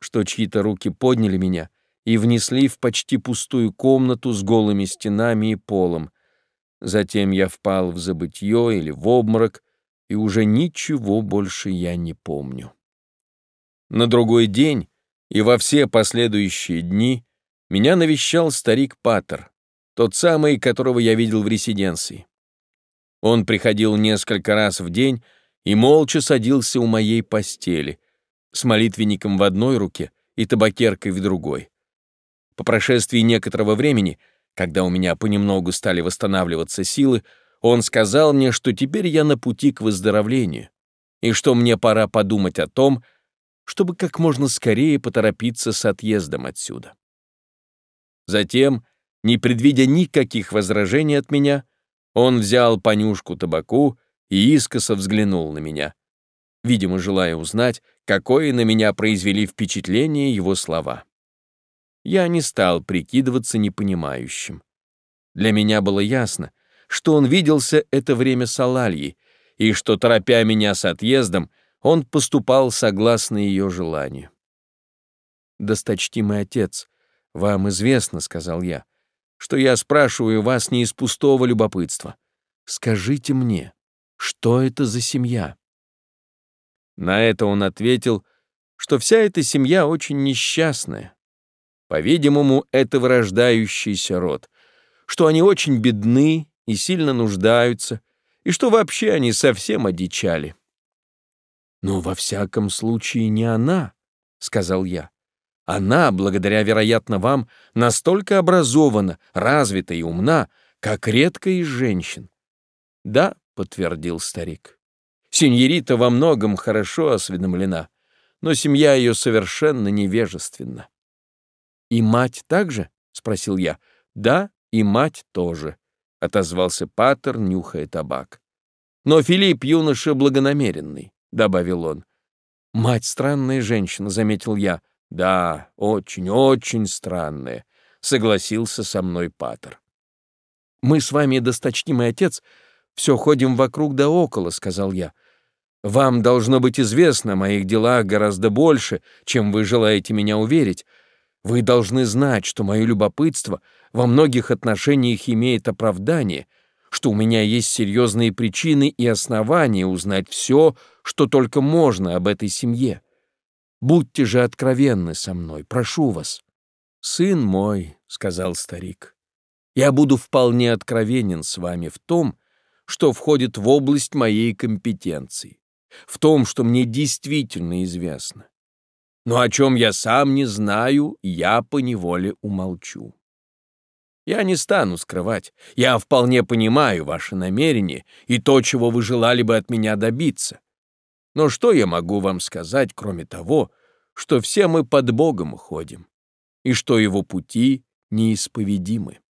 что чьи-то руки подняли меня и внесли в почти пустую комнату с голыми стенами и полом. Затем я впал в забытье или в обморок, и уже ничего больше я не помню. На другой день и во все последующие дни меня навещал старик Паттер, тот самый, которого я видел в резиденции. Он приходил несколько раз в день и молча садился у моей постели, с молитвенником в одной руке и табакеркой в другой. По прошествии некоторого времени, когда у меня понемногу стали восстанавливаться силы, он сказал мне, что теперь я на пути к выздоровлению, и что мне пора подумать о том, чтобы как можно скорее поторопиться с отъездом отсюда. Затем, не предвидя никаких возражений от меня, он взял понюшку табаку и искоса взглянул на меня, видимо, желая узнать, какое на меня произвели впечатление его слова. Я не стал прикидываться непонимающим. Для меня было ясно, что он виделся это время с Алальей, и что, торопя меня с отъездом, он поступал согласно ее желанию. «Досточтимый отец», «Вам известно, — сказал я, — что я спрашиваю вас не из пустого любопытства. Скажите мне, что это за семья?» На это он ответил, что вся эта семья очень несчастная. По-видимому, это вырождающийся род, что они очень бедны и сильно нуждаются, и что вообще они совсем одичали. «Но во всяком случае не она», — сказал я. Она, благодаря, вероятно, вам, настолько образована, развита и умна, как редко из женщин. Да, подтвердил старик. Синьорита во многом хорошо осведомлена, но семья ее совершенно невежественна. И мать также? спросил я. Да, и мать тоже, отозвался Паттер, нюхая табак. Но Филипп юноша благонамеренный, добавил он. Мать странная женщина, заметил я, «Да, очень-очень странное», — согласился со мной Патер. «Мы с вами, досточтимый отец, все ходим вокруг да около», — сказал я. Вам должно быть известно о моих делах гораздо больше, чем вы желаете меня уверить. Вы должны знать, что мое любопытство во многих отношениях имеет оправдание, что у меня есть серьезные причины и основания узнать все, что только можно об этой семье. Будьте же откровенны со мной, прошу вас. «Сын мой», — сказал старик, — «я буду вполне откровенен с вами в том, что входит в область моей компетенции, в том, что мне действительно известно. Но о чем я сам не знаю, я поневоле умолчу. Я не стану скрывать, я вполне понимаю ваши намерения и то, чего вы желали бы от меня добиться. Но что я могу вам сказать, кроме того, что все мы под Богом ходим, и что его пути неисповедимы?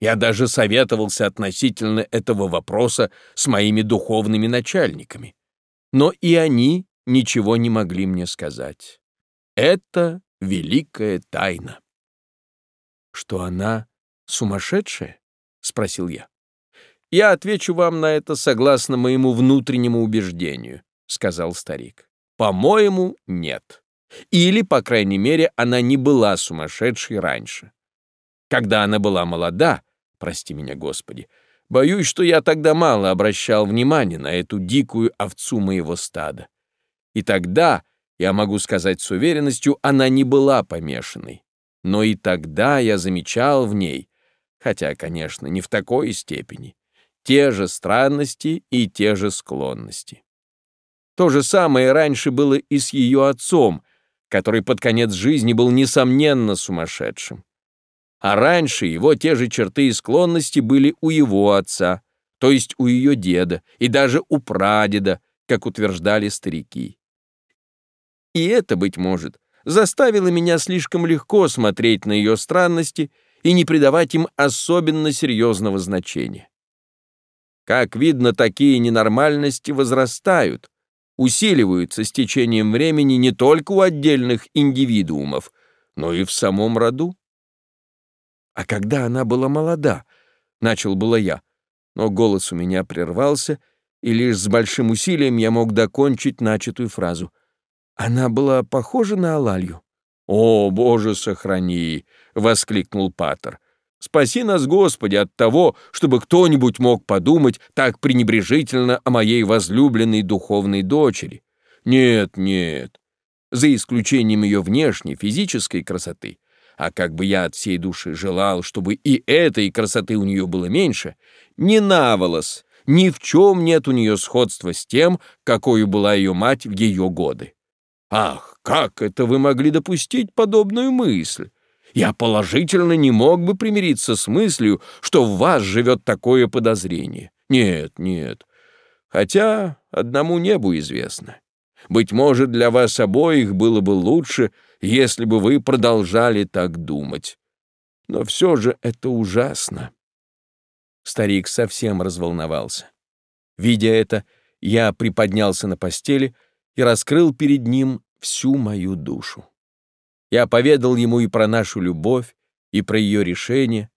Я даже советовался относительно этого вопроса с моими духовными начальниками, но и они ничего не могли мне сказать. Это великая тайна. Что она сумасшедшая? спросил я. Я отвечу вам на это согласно моему внутреннему убеждению, сказал старик. По-моему, нет. Или, по крайней мере, она не была сумасшедшей раньше. Когда она была молода, прости меня, Господи, боюсь, что я тогда мало обращал внимания на эту дикую овцу моего стада. И тогда, я могу сказать с уверенностью, она не была помешанной. Но и тогда я замечал в ней, хотя, конечно, не в такой степени, те же странности и те же склонности. То же самое раньше было и с ее отцом, который под конец жизни был, несомненно, сумасшедшим. А раньше его те же черты и склонности были у его отца, то есть у ее деда, и даже у прадеда, как утверждали старики. И это, быть может, заставило меня слишком легко смотреть на ее странности и не придавать им особенно серьезного значения. Как видно, такие ненормальности возрастают, усиливаются с течением времени не только у отдельных индивидуумов, но и в самом роду. А когда она была молода, начал было я, но голос у меня прервался, и лишь с большим усилием я мог докончить начатую фразу. Она была похожа на Алалью. «О, Боже, сохрани!» — воскликнул Патер. «Спаси нас, Господи, от того, чтобы кто-нибудь мог подумать так пренебрежительно о моей возлюбленной духовной дочери. Нет, нет, за исключением ее внешней физической красоты, а как бы я от всей души желал, чтобы и этой красоты у нее было меньше, не наволос, ни в чем нет у нее сходства с тем, какой была ее мать в ее годы. Ах, как это вы могли допустить подобную мысль? Я положительно не мог бы примириться с мыслью, что в вас живет такое подозрение. Нет, нет. Хотя одному небу известно. Быть может, для вас обоих было бы лучше, если бы вы продолжали так думать. Но все же это ужасно. Старик совсем разволновался. Видя это, я приподнялся на постели — и раскрыл перед ним всю мою душу. Я поведал ему и про нашу любовь, и про ее решение.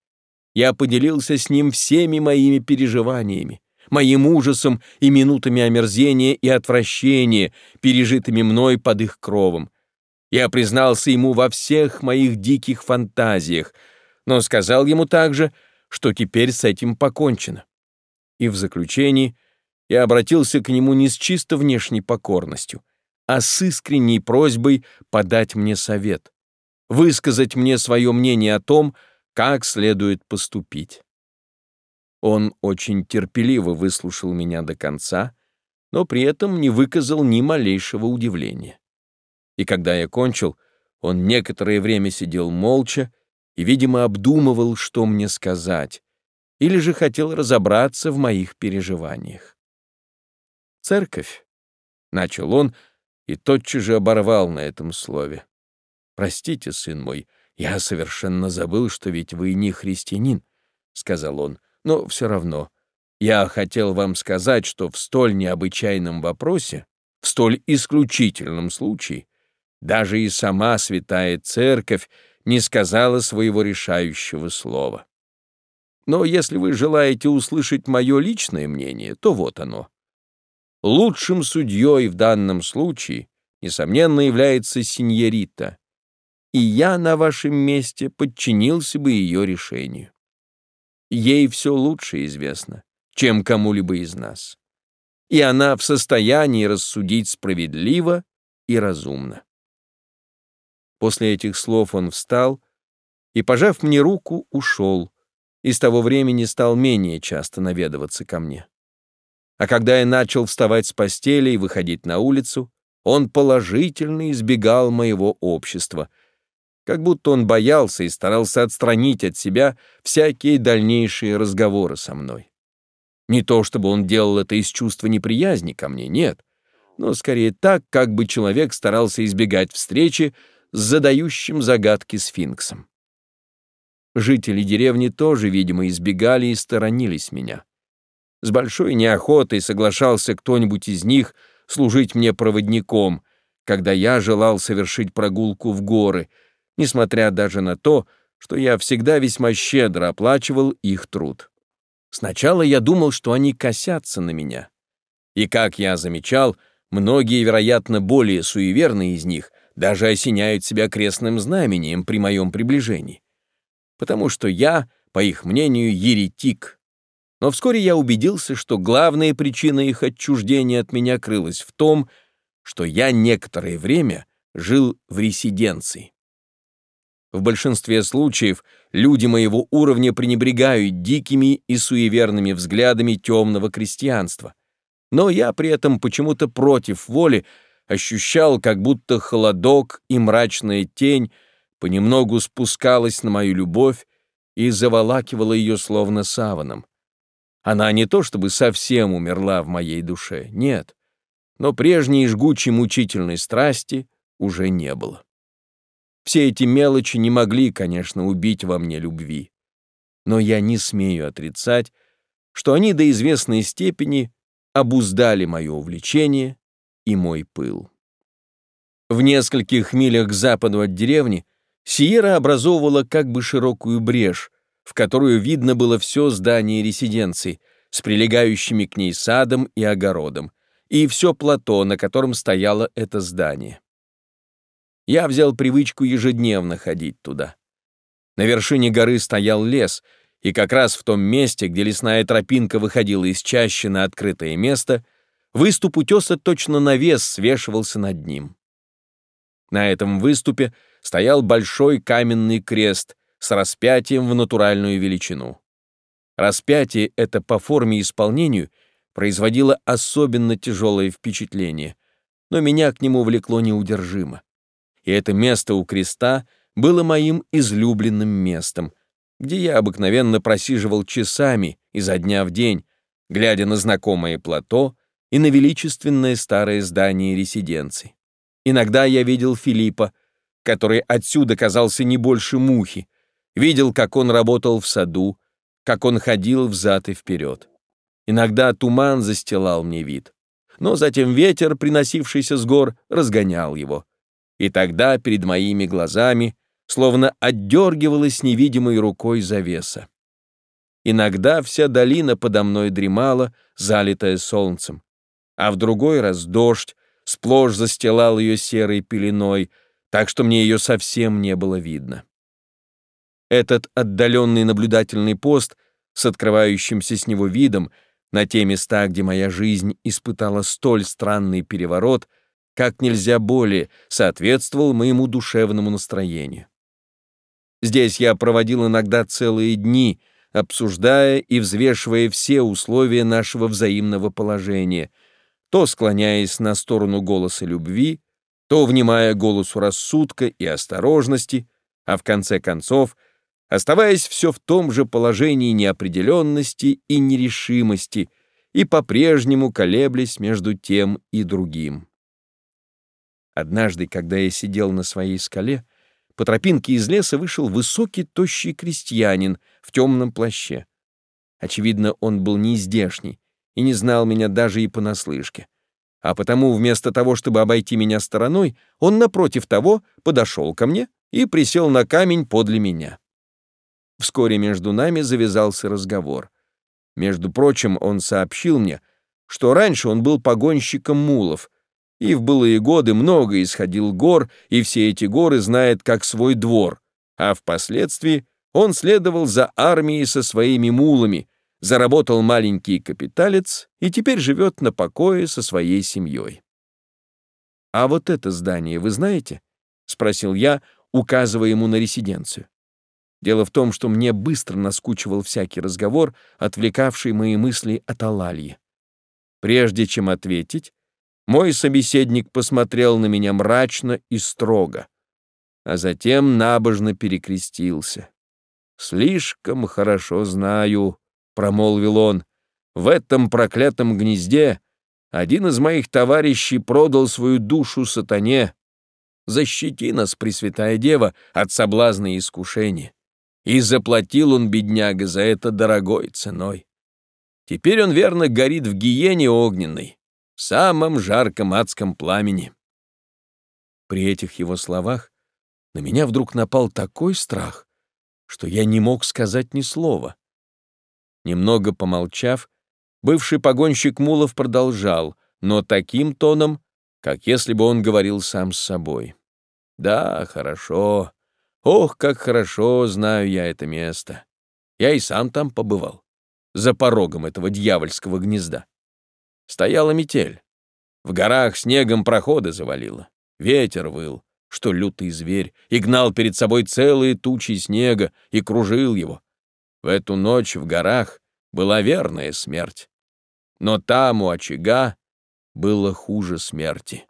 Я поделился с ним всеми моими переживаниями, моим ужасом и минутами омерзения и отвращения, пережитыми мной под их кровом. Я признался ему во всех моих диких фантазиях, но сказал ему также, что теперь с этим покончено. И в заключении и обратился к нему не с чисто внешней покорностью, а с искренней просьбой подать мне совет, высказать мне свое мнение о том, как следует поступить. Он очень терпеливо выслушал меня до конца, но при этом не выказал ни малейшего удивления. И когда я кончил, он некоторое время сидел молча и, видимо, обдумывал, что мне сказать, или же хотел разобраться в моих переживаниях. Церковь, — начал он и тотчас же оборвал на этом слове. «Простите, сын мой, я совершенно забыл, что ведь вы не христианин», — сказал он, — «но все равно. Я хотел вам сказать, что в столь необычайном вопросе, в столь исключительном случае, даже и сама святая церковь не сказала своего решающего слова. Но если вы желаете услышать мое личное мнение, то вот оно. лучшим судьей в данном случае, несомненно, является синьорита, и я на вашем месте подчинился бы ее решению. Ей все лучше известно, чем кому-либо из нас, и она в состоянии рассудить справедливо и разумно. После этих слов он встал и, пожав мне руку, ушел, и с того времени стал менее часто наведываться ко мне. А когда я начал вставать с постели и выходить на улицу, он положительно избегал моего общества, как будто он боялся и старался отстранить от себя всякие дальнейшие разговоры со мной. Не то чтобы он делал это из чувства неприязни ко мне, нет, но скорее так, как бы человек старался избегать встречи с задающим загадки сфинксом. Жители деревни тоже, видимо, избегали и сторонились меня. С большой неохотой соглашался кто-нибудь из них служить мне проводником, когда я желал совершить прогулку в горы, несмотря даже на то, что я всегда весьма щедро оплачивал их труд. Сначала я думал, что они косятся на меня. И, как я замечал, многие, вероятно, более суеверные из них даже осеняют себя крестным знамением при моем приближении потому что я, по их мнению, еретик. Но вскоре я убедился, что главная причина их отчуждения от меня крылась в том, что я некоторое время жил в резиденции. В большинстве случаев люди моего уровня пренебрегают дикими и суеверными взглядами темного крестьянства. Но я при этом почему-то против воли ощущал, как будто холодок и мрачная тень понемногу спускалась на мою любовь и заволакивала ее словно саваном. Она не то чтобы совсем умерла в моей душе, нет, но прежней жгучей мучительной страсти уже не было. Все эти мелочи не могли, конечно, убить во мне любви, но я не смею отрицать, что они до известной степени обуздали мое увлечение и мой пыл. В нескольких милях к западу от деревни Сиера образовывала как бы широкую брешь, в которую видно было все здание резиденции с прилегающими к ней садом и огородом, и все плато, на котором стояло это здание. Я взял привычку ежедневно ходить туда. На вершине горы стоял лес, и как раз в том месте, где лесная тропинка выходила из чащи на открытое место, выступ утеса точно навес свешивался над ним. На этом выступе стоял большой каменный крест с распятием в натуральную величину. Распятие это по форме исполнению производило особенно тяжелое впечатление, но меня к нему влекло неудержимо. И это место у креста было моим излюбленным местом, где я обыкновенно просиживал часами изо дня в день, глядя на знакомое плато и на величественное старое здание резиденции. Иногда я видел Филиппа, который отсюда казался не больше мухи, видел, как он работал в саду, как он ходил взад и вперед. Иногда туман застилал мне вид, но затем ветер, приносившийся с гор, разгонял его. И тогда перед моими глазами словно отдергивалась невидимой рукой завеса. Иногда вся долина подо мной дремала, залитая солнцем, а в другой раз дождь сплошь застилал ее серой пеленой, так что мне ее совсем не было видно. Этот отдаленный наблюдательный пост с открывающимся с него видом на те места, где моя жизнь испытала столь странный переворот, как нельзя более соответствовал моему душевному настроению. Здесь я проводил иногда целые дни, обсуждая и взвешивая все условия нашего взаимного положения, то склоняясь на сторону голоса любви, то внимая голосу рассудка и осторожности, а в конце концов, оставаясь все в том же положении неопределенности и нерешимости и по-прежнему колеблясь между тем и другим. Однажды, когда я сидел на своей скале, по тропинке из леса вышел высокий, тощий крестьянин в темном плаще. Очевидно, он был не здешний и не знал меня даже и понаслышке а потому вместо того, чтобы обойти меня стороной, он, напротив того, подошел ко мне и присел на камень подле меня. Вскоре между нами завязался разговор. Между прочим, он сообщил мне, что раньше он был погонщиком мулов, и в былые годы много исходил гор, и все эти горы знает как свой двор, а впоследствии он следовал за армией со своими мулами, заработал маленький капиталец и теперь живет на покое со своей семьей. «А вот это здание вы знаете?» — спросил я, указывая ему на резиденцию. Дело в том, что мне быстро наскучивал всякий разговор, отвлекавший мои мысли от Алальи. Прежде чем ответить, мой собеседник посмотрел на меня мрачно и строго, а затем набожно перекрестился. «Слишком хорошо знаю», — промолвил он, — «в этом проклятом гнезде один из моих товарищей продал свою душу сатане. Защити нас, Пресвятая Дева, от соблазна и искушения. И заплатил он, бедняга, за это дорогой ценой. Теперь он верно горит в гиене огненной, в самом жарком адском пламени. При этих его словах на меня вдруг напал такой страх, что я не мог сказать ни слова. Немного помолчав, бывший погонщик Мулов продолжал, но таким тоном, как если бы он говорил сам с собой. «Да, хорошо. Ох, как хорошо знаю я это место. Я и сам там побывал, за порогом этого дьявольского гнезда. Стояла метель. В горах снегом проходы завалило. Ветер выл, что лютый зверь, и гнал перед собой целые тучи снега и кружил его. В эту ночь в горах была верная смерть. Но там, у очага, было хуже смерти.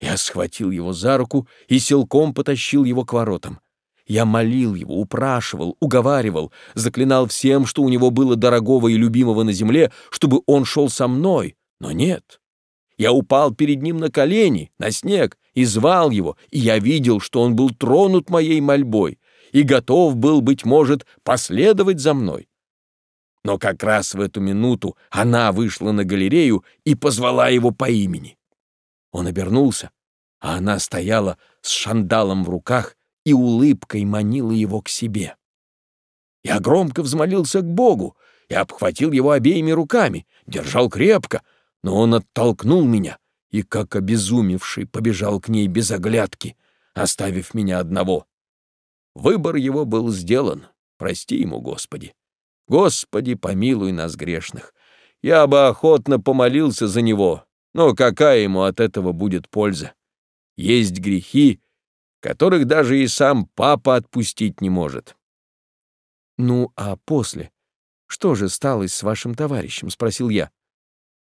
Я схватил его за руку и силком потащил его к воротам. Я молил его, упрашивал, уговаривал, заклинал всем, что у него было дорогого и любимого на земле, чтобы он шел со мной. Но нет. Я упал перед ним на колени, на снег, и звал его, и я видел, что он был тронут моей мольбой и готов был, быть может, последовать за мной. Но как раз в эту минуту она вышла на галерею и позвала его по имени. Он обернулся, а она стояла с шандалом в руках и улыбкой манила его к себе. Я громко взмолился к Богу и обхватил его обеими руками, держал крепко, но он оттолкнул меня и, как обезумевший, побежал к ней без оглядки, оставив меня одного. Выбор его был сделан, прости ему, Господи. Господи, помилуй нас грешных. Я бы охотно помолился за него, но какая ему от этого будет польза? Есть грехи, которых даже и сам папа отпустить не может. «Ну, а после? Что же сталось с вашим товарищем?» — спросил я.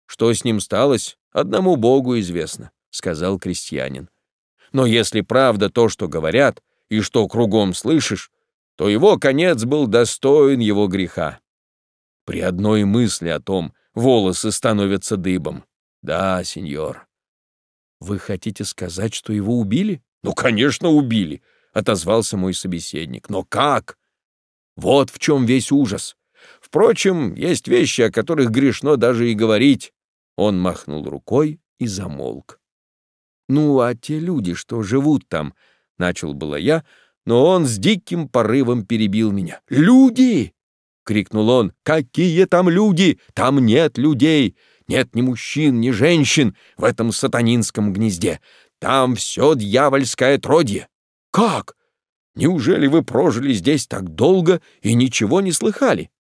«Что с ним сталось, одному Богу известно», — сказал крестьянин. «Но если правда то, что говорят, и что кругом слышишь, то его конец был достоин его греха. При одной мысли о том волосы становятся дыбом. Да, сеньор. Вы хотите сказать, что его убили? Ну, конечно, убили, отозвался мой собеседник. Но как? Вот в чем весь ужас. Впрочем, есть вещи, о которых грешно даже и говорить. Он махнул рукой и замолк. Ну, а те люди, что живут там, начал было я, но он с диким порывом перебил меня. Люди! крикнул он. Какие там люди? Там нет людей. Нет ни мужчин, ни женщин в этом сатанинском гнезде. Там все дьявольское отродье. Как? Неужели вы прожили здесь так долго и ничего не слыхали?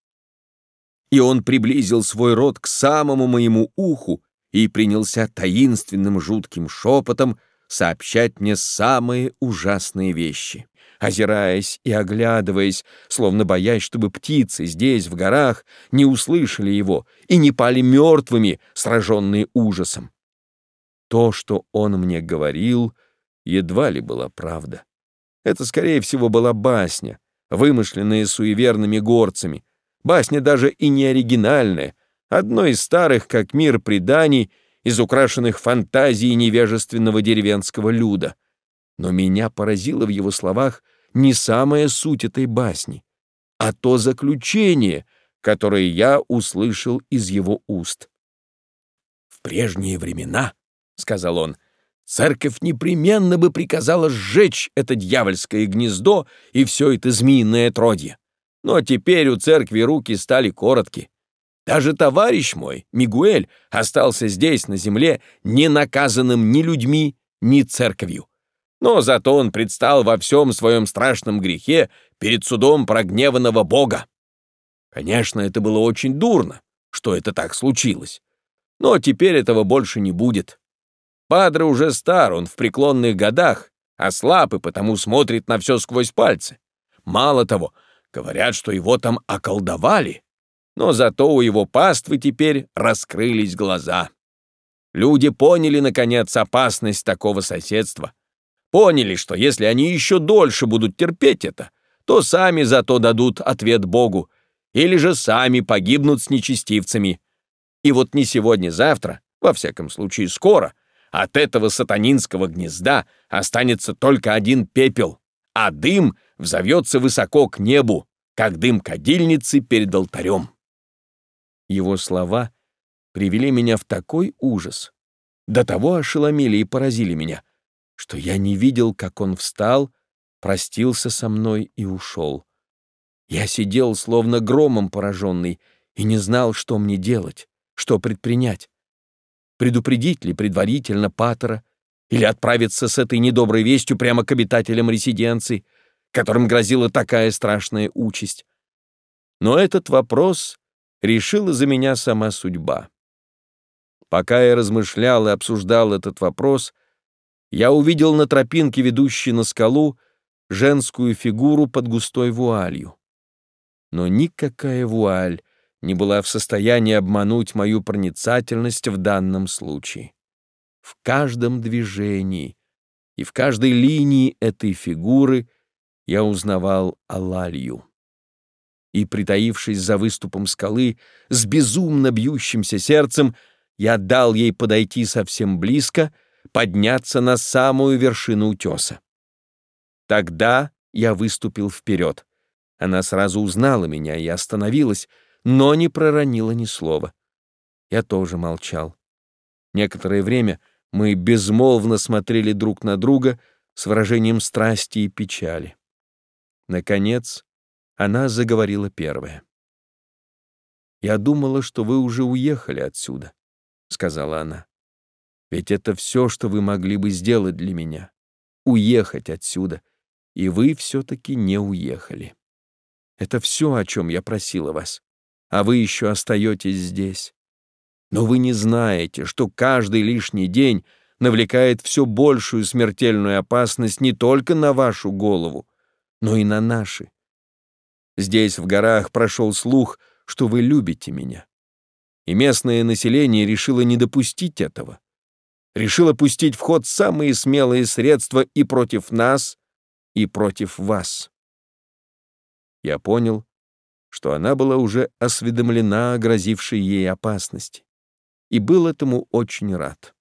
И он приблизил свой рот к самому моему уху и принялся таинственным жутким шепотом сообщать мне самые ужасные вещи озираясь и оглядываясь, словно боясь, чтобы птицы здесь, в горах, не услышали его и не пали мертвыми, сраженные ужасом. То, что он мне говорил, едва ли была правда. Это, скорее всего, была басня, вымышленная суеверными горцами. Басня даже и не оригинальная, одно из старых, как мир, преданий, из украшенных фантазией невежественного деревенского люда — но меня поразило в его словах не самая суть этой басни, а то заключение, которое я услышал из его уст. «В прежние времена, — сказал он, — церковь непременно бы приказала сжечь это дьявольское гнездо и все это змеиное отродье. Но теперь у церкви руки стали коротки. Даже товарищ мой, Мигуэль, остался здесь, на земле, не наказанным ни людьми, ни церковью. Но зато он предстал во всем своем страшном грехе перед судом прогневанного Бога. Конечно, это было очень дурно, что это так случилось. Но теперь этого больше не будет. Падре уже стар, он в преклонных годах, а слаб и потому смотрит на все сквозь пальцы. Мало того, говорят, что его там околдовали но зато у его паствы теперь раскрылись глаза. Люди поняли, наконец, опасность такого соседства. Поняли, что если они еще дольше будут терпеть это, то сами зато дадут ответ Богу, или же сами погибнут с нечестивцами. И вот не сегодня-завтра, во всяком случае скоро, от этого сатанинского гнезда останется только один пепел, а дым взовется высоко к небу, как дым кадильницы перед алтарем. Его слова привели меня в такой ужас, до того ошеломили и поразили меня, что я не видел, как он встал, простился со мной и ушел. Я сидел, словно громом пораженный, и не знал, что мне делать, что предпринять. Предупредить ли предварительно Паттера или отправиться с этой недоброй вестью прямо к обитателям резиденции, которым грозила такая страшная участь. Но этот вопрос решила за меня сама судьба. Пока я размышлял и обсуждал этот вопрос, я увидел на тропинке, ведущей на скалу, женскую фигуру под густой вуалью. Но никакая вуаль не была в состоянии обмануть мою проницательность в данном случае. В каждом движении и в каждой линии этой фигуры я узнавал Алалью и, притаившись за выступом скалы, с безумно бьющимся сердцем, я дал ей подойти совсем близко, подняться на самую вершину утеса. Тогда я выступил вперед. Она сразу узнала меня и остановилась, но не проронила ни слова. Я тоже молчал. Некоторое время мы безмолвно смотрели друг на друга с выражением страсти и печали. Наконец, она заговорила первая. «Я думала, что вы уже уехали отсюда», — сказала она. «Ведь это все, что вы могли бы сделать для меня. Уехать отсюда. И вы все-таки не уехали. Это все, о чем я просила вас. А вы еще остаетесь здесь. Но вы не знаете, что каждый лишний день навлекает все большую смертельную опасность не только на вашу голову, но и на наши. Здесь, в горах, прошел слух, что вы любите меня. И местное население решило не допустить этого. Решило пустить в ход самые смелые средства и против нас, и против вас. Я понял, что она была уже осведомлена о грозившей ей опасности, и был этому очень рад.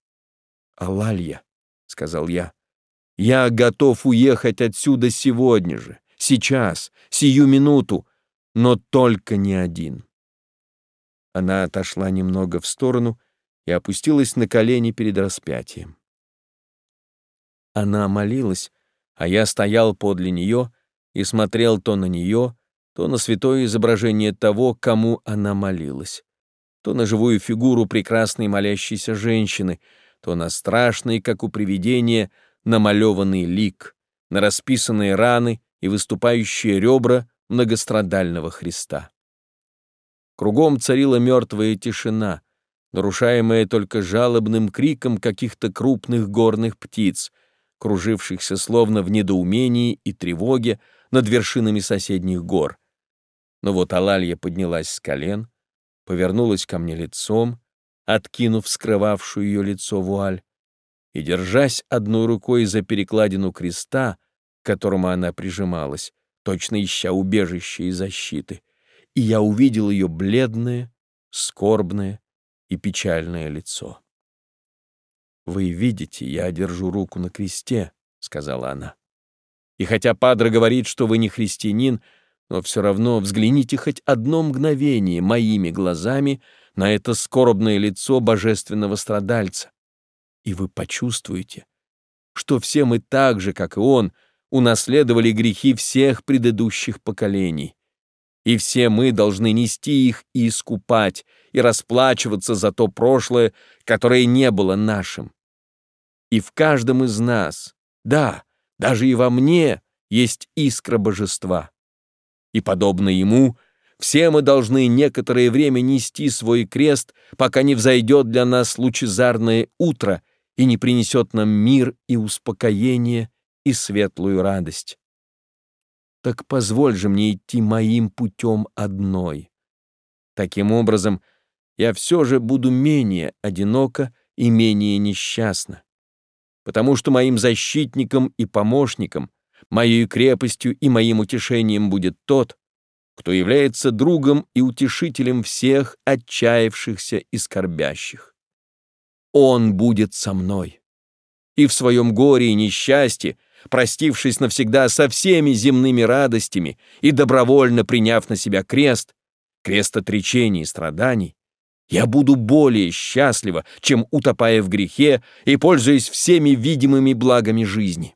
«Алалья», — сказал я, — «я готов уехать отсюда сегодня же сейчас, сию минуту, но только не один. Она отошла немного в сторону и опустилась на колени перед распятием. Она молилась, а я стоял подле нее и смотрел то на нее, то на святое изображение того, кому она молилась, то на живую фигуру прекрасной молящейся женщины, то на страшный, как у привидения, намалеванный лик, на расписанные раны и выступающие ребра многострадального Христа. Кругом царила мертвая тишина, нарушаемая только жалобным криком каких-то крупных горных птиц, кружившихся словно в недоумении и тревоге над вершинами соседних гор. Но вот Алалья поднялась с колен, повернулась ко мне лицом, откинув скрывавшую ее лицо вуаль, и, держась одной рукой за перекладину креста, к которому она прижималась, точно ища убежища и защиты, и я увидел ее бледное, скорбное и печальное лицо. «Вы видите, я держу руку на кресте», — сказала она. «И хотя Падре говорит, что вы не христианин, но все равно взгляните хоть одно мгновение моими глазами на это скорбное лицо божественного страдальца, и вы почувствуете, что все мы так же, как и он, — унаследовали грехи всех предыдущих поколений. и все мы должны нести их и искупать, и расплачиваться за то прошлое, которое не было нашим. И в каждом из нас, да, даже и во мне, есть искра божества. И, подобно ему, все мы должны некоторое время нести свой крест, пока не взойдет для нас лучезарное утро и не принесет нам мир и успокоение и светлую радость. Так позволь же мне идти моим путем одной. Таким образом, я все же буду менее одиноко и менее несчастна, потому что моим защитником и помощником, моей крепостью и моим утешением будет тот, кто является другом и утешителем всех отчаявшихся и скорбящих. Он будет со мной. И в своем горе и несчастье, простившись навсегда со всеми земными радостями и добровольно приняв на себя крест, крест отречений и страданий, я буду более счастлива, чем утопая в грехе и пользуясь всеми видимыми благами жизни.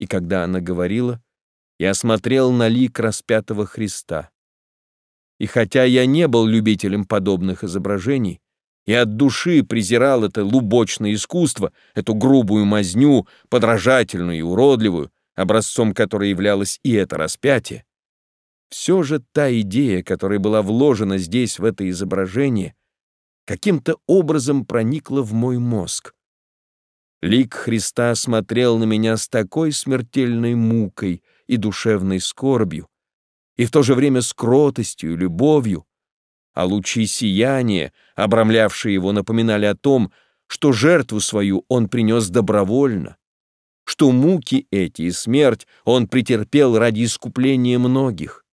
И когда она говорила, я смотрел на лик распятого Христа. И хотя я не был любителем подобных изображений, и от души презирал это лубочное искусство, эту грубую мазню, подражательную и уродливую, образцом которой являлось и это распятие, все же та идея, которая была вложена здесь, в это изображение, каким-то образом проникла в мой мозг. Лик Христа смотрел на меня с такой смертельной мукой и душевной скорбью, и в то же время с кротостью и любовью, а лучи сияния, обрамлявшие его, напоминали о том, что жертву свою он принес добровольно, что муки эти и смерть он претерпел ради искупления многих.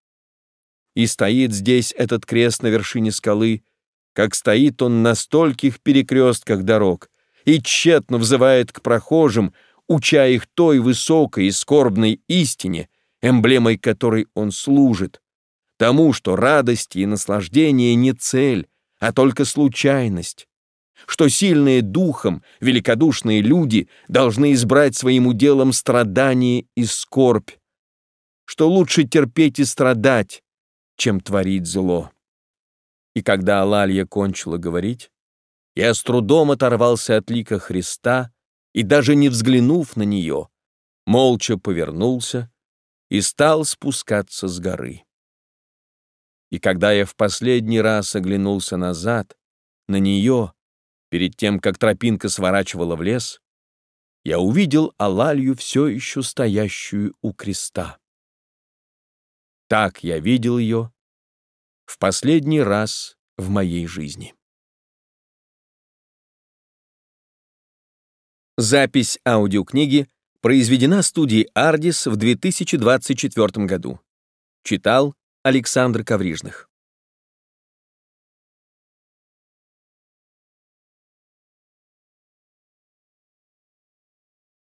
И стоит здесь этот крест на вершине скалы, как стоит он на стольких перекрестках дорог, и тщетно взывает к прохожим, уча их той высокой и скорбной истине, эмблемой которой он служит, тому, что радость и наслаждение не цель, а только случайность, что сильные духом, великодушные люди должны избрать своим уделом страдание и скорбь, что лучше терпеть и страдать, чем творить зло. И когда Алалья кончила говорить, я с трудом оторвался от лика Христа и, даже не взглянув на нее, молча повернулся и стал спускаться с горы. И когда я в последний раз оглянулся назад, на нее, перед тем, как тропинка сворачивала в лес, я увидел Алалью все еще стоящую у креста. Так я видел ее в последний раз в моей жизни. Запись аудиокниги произведена студией «Ардис» в 2024 году. Читал Александр Коврижных.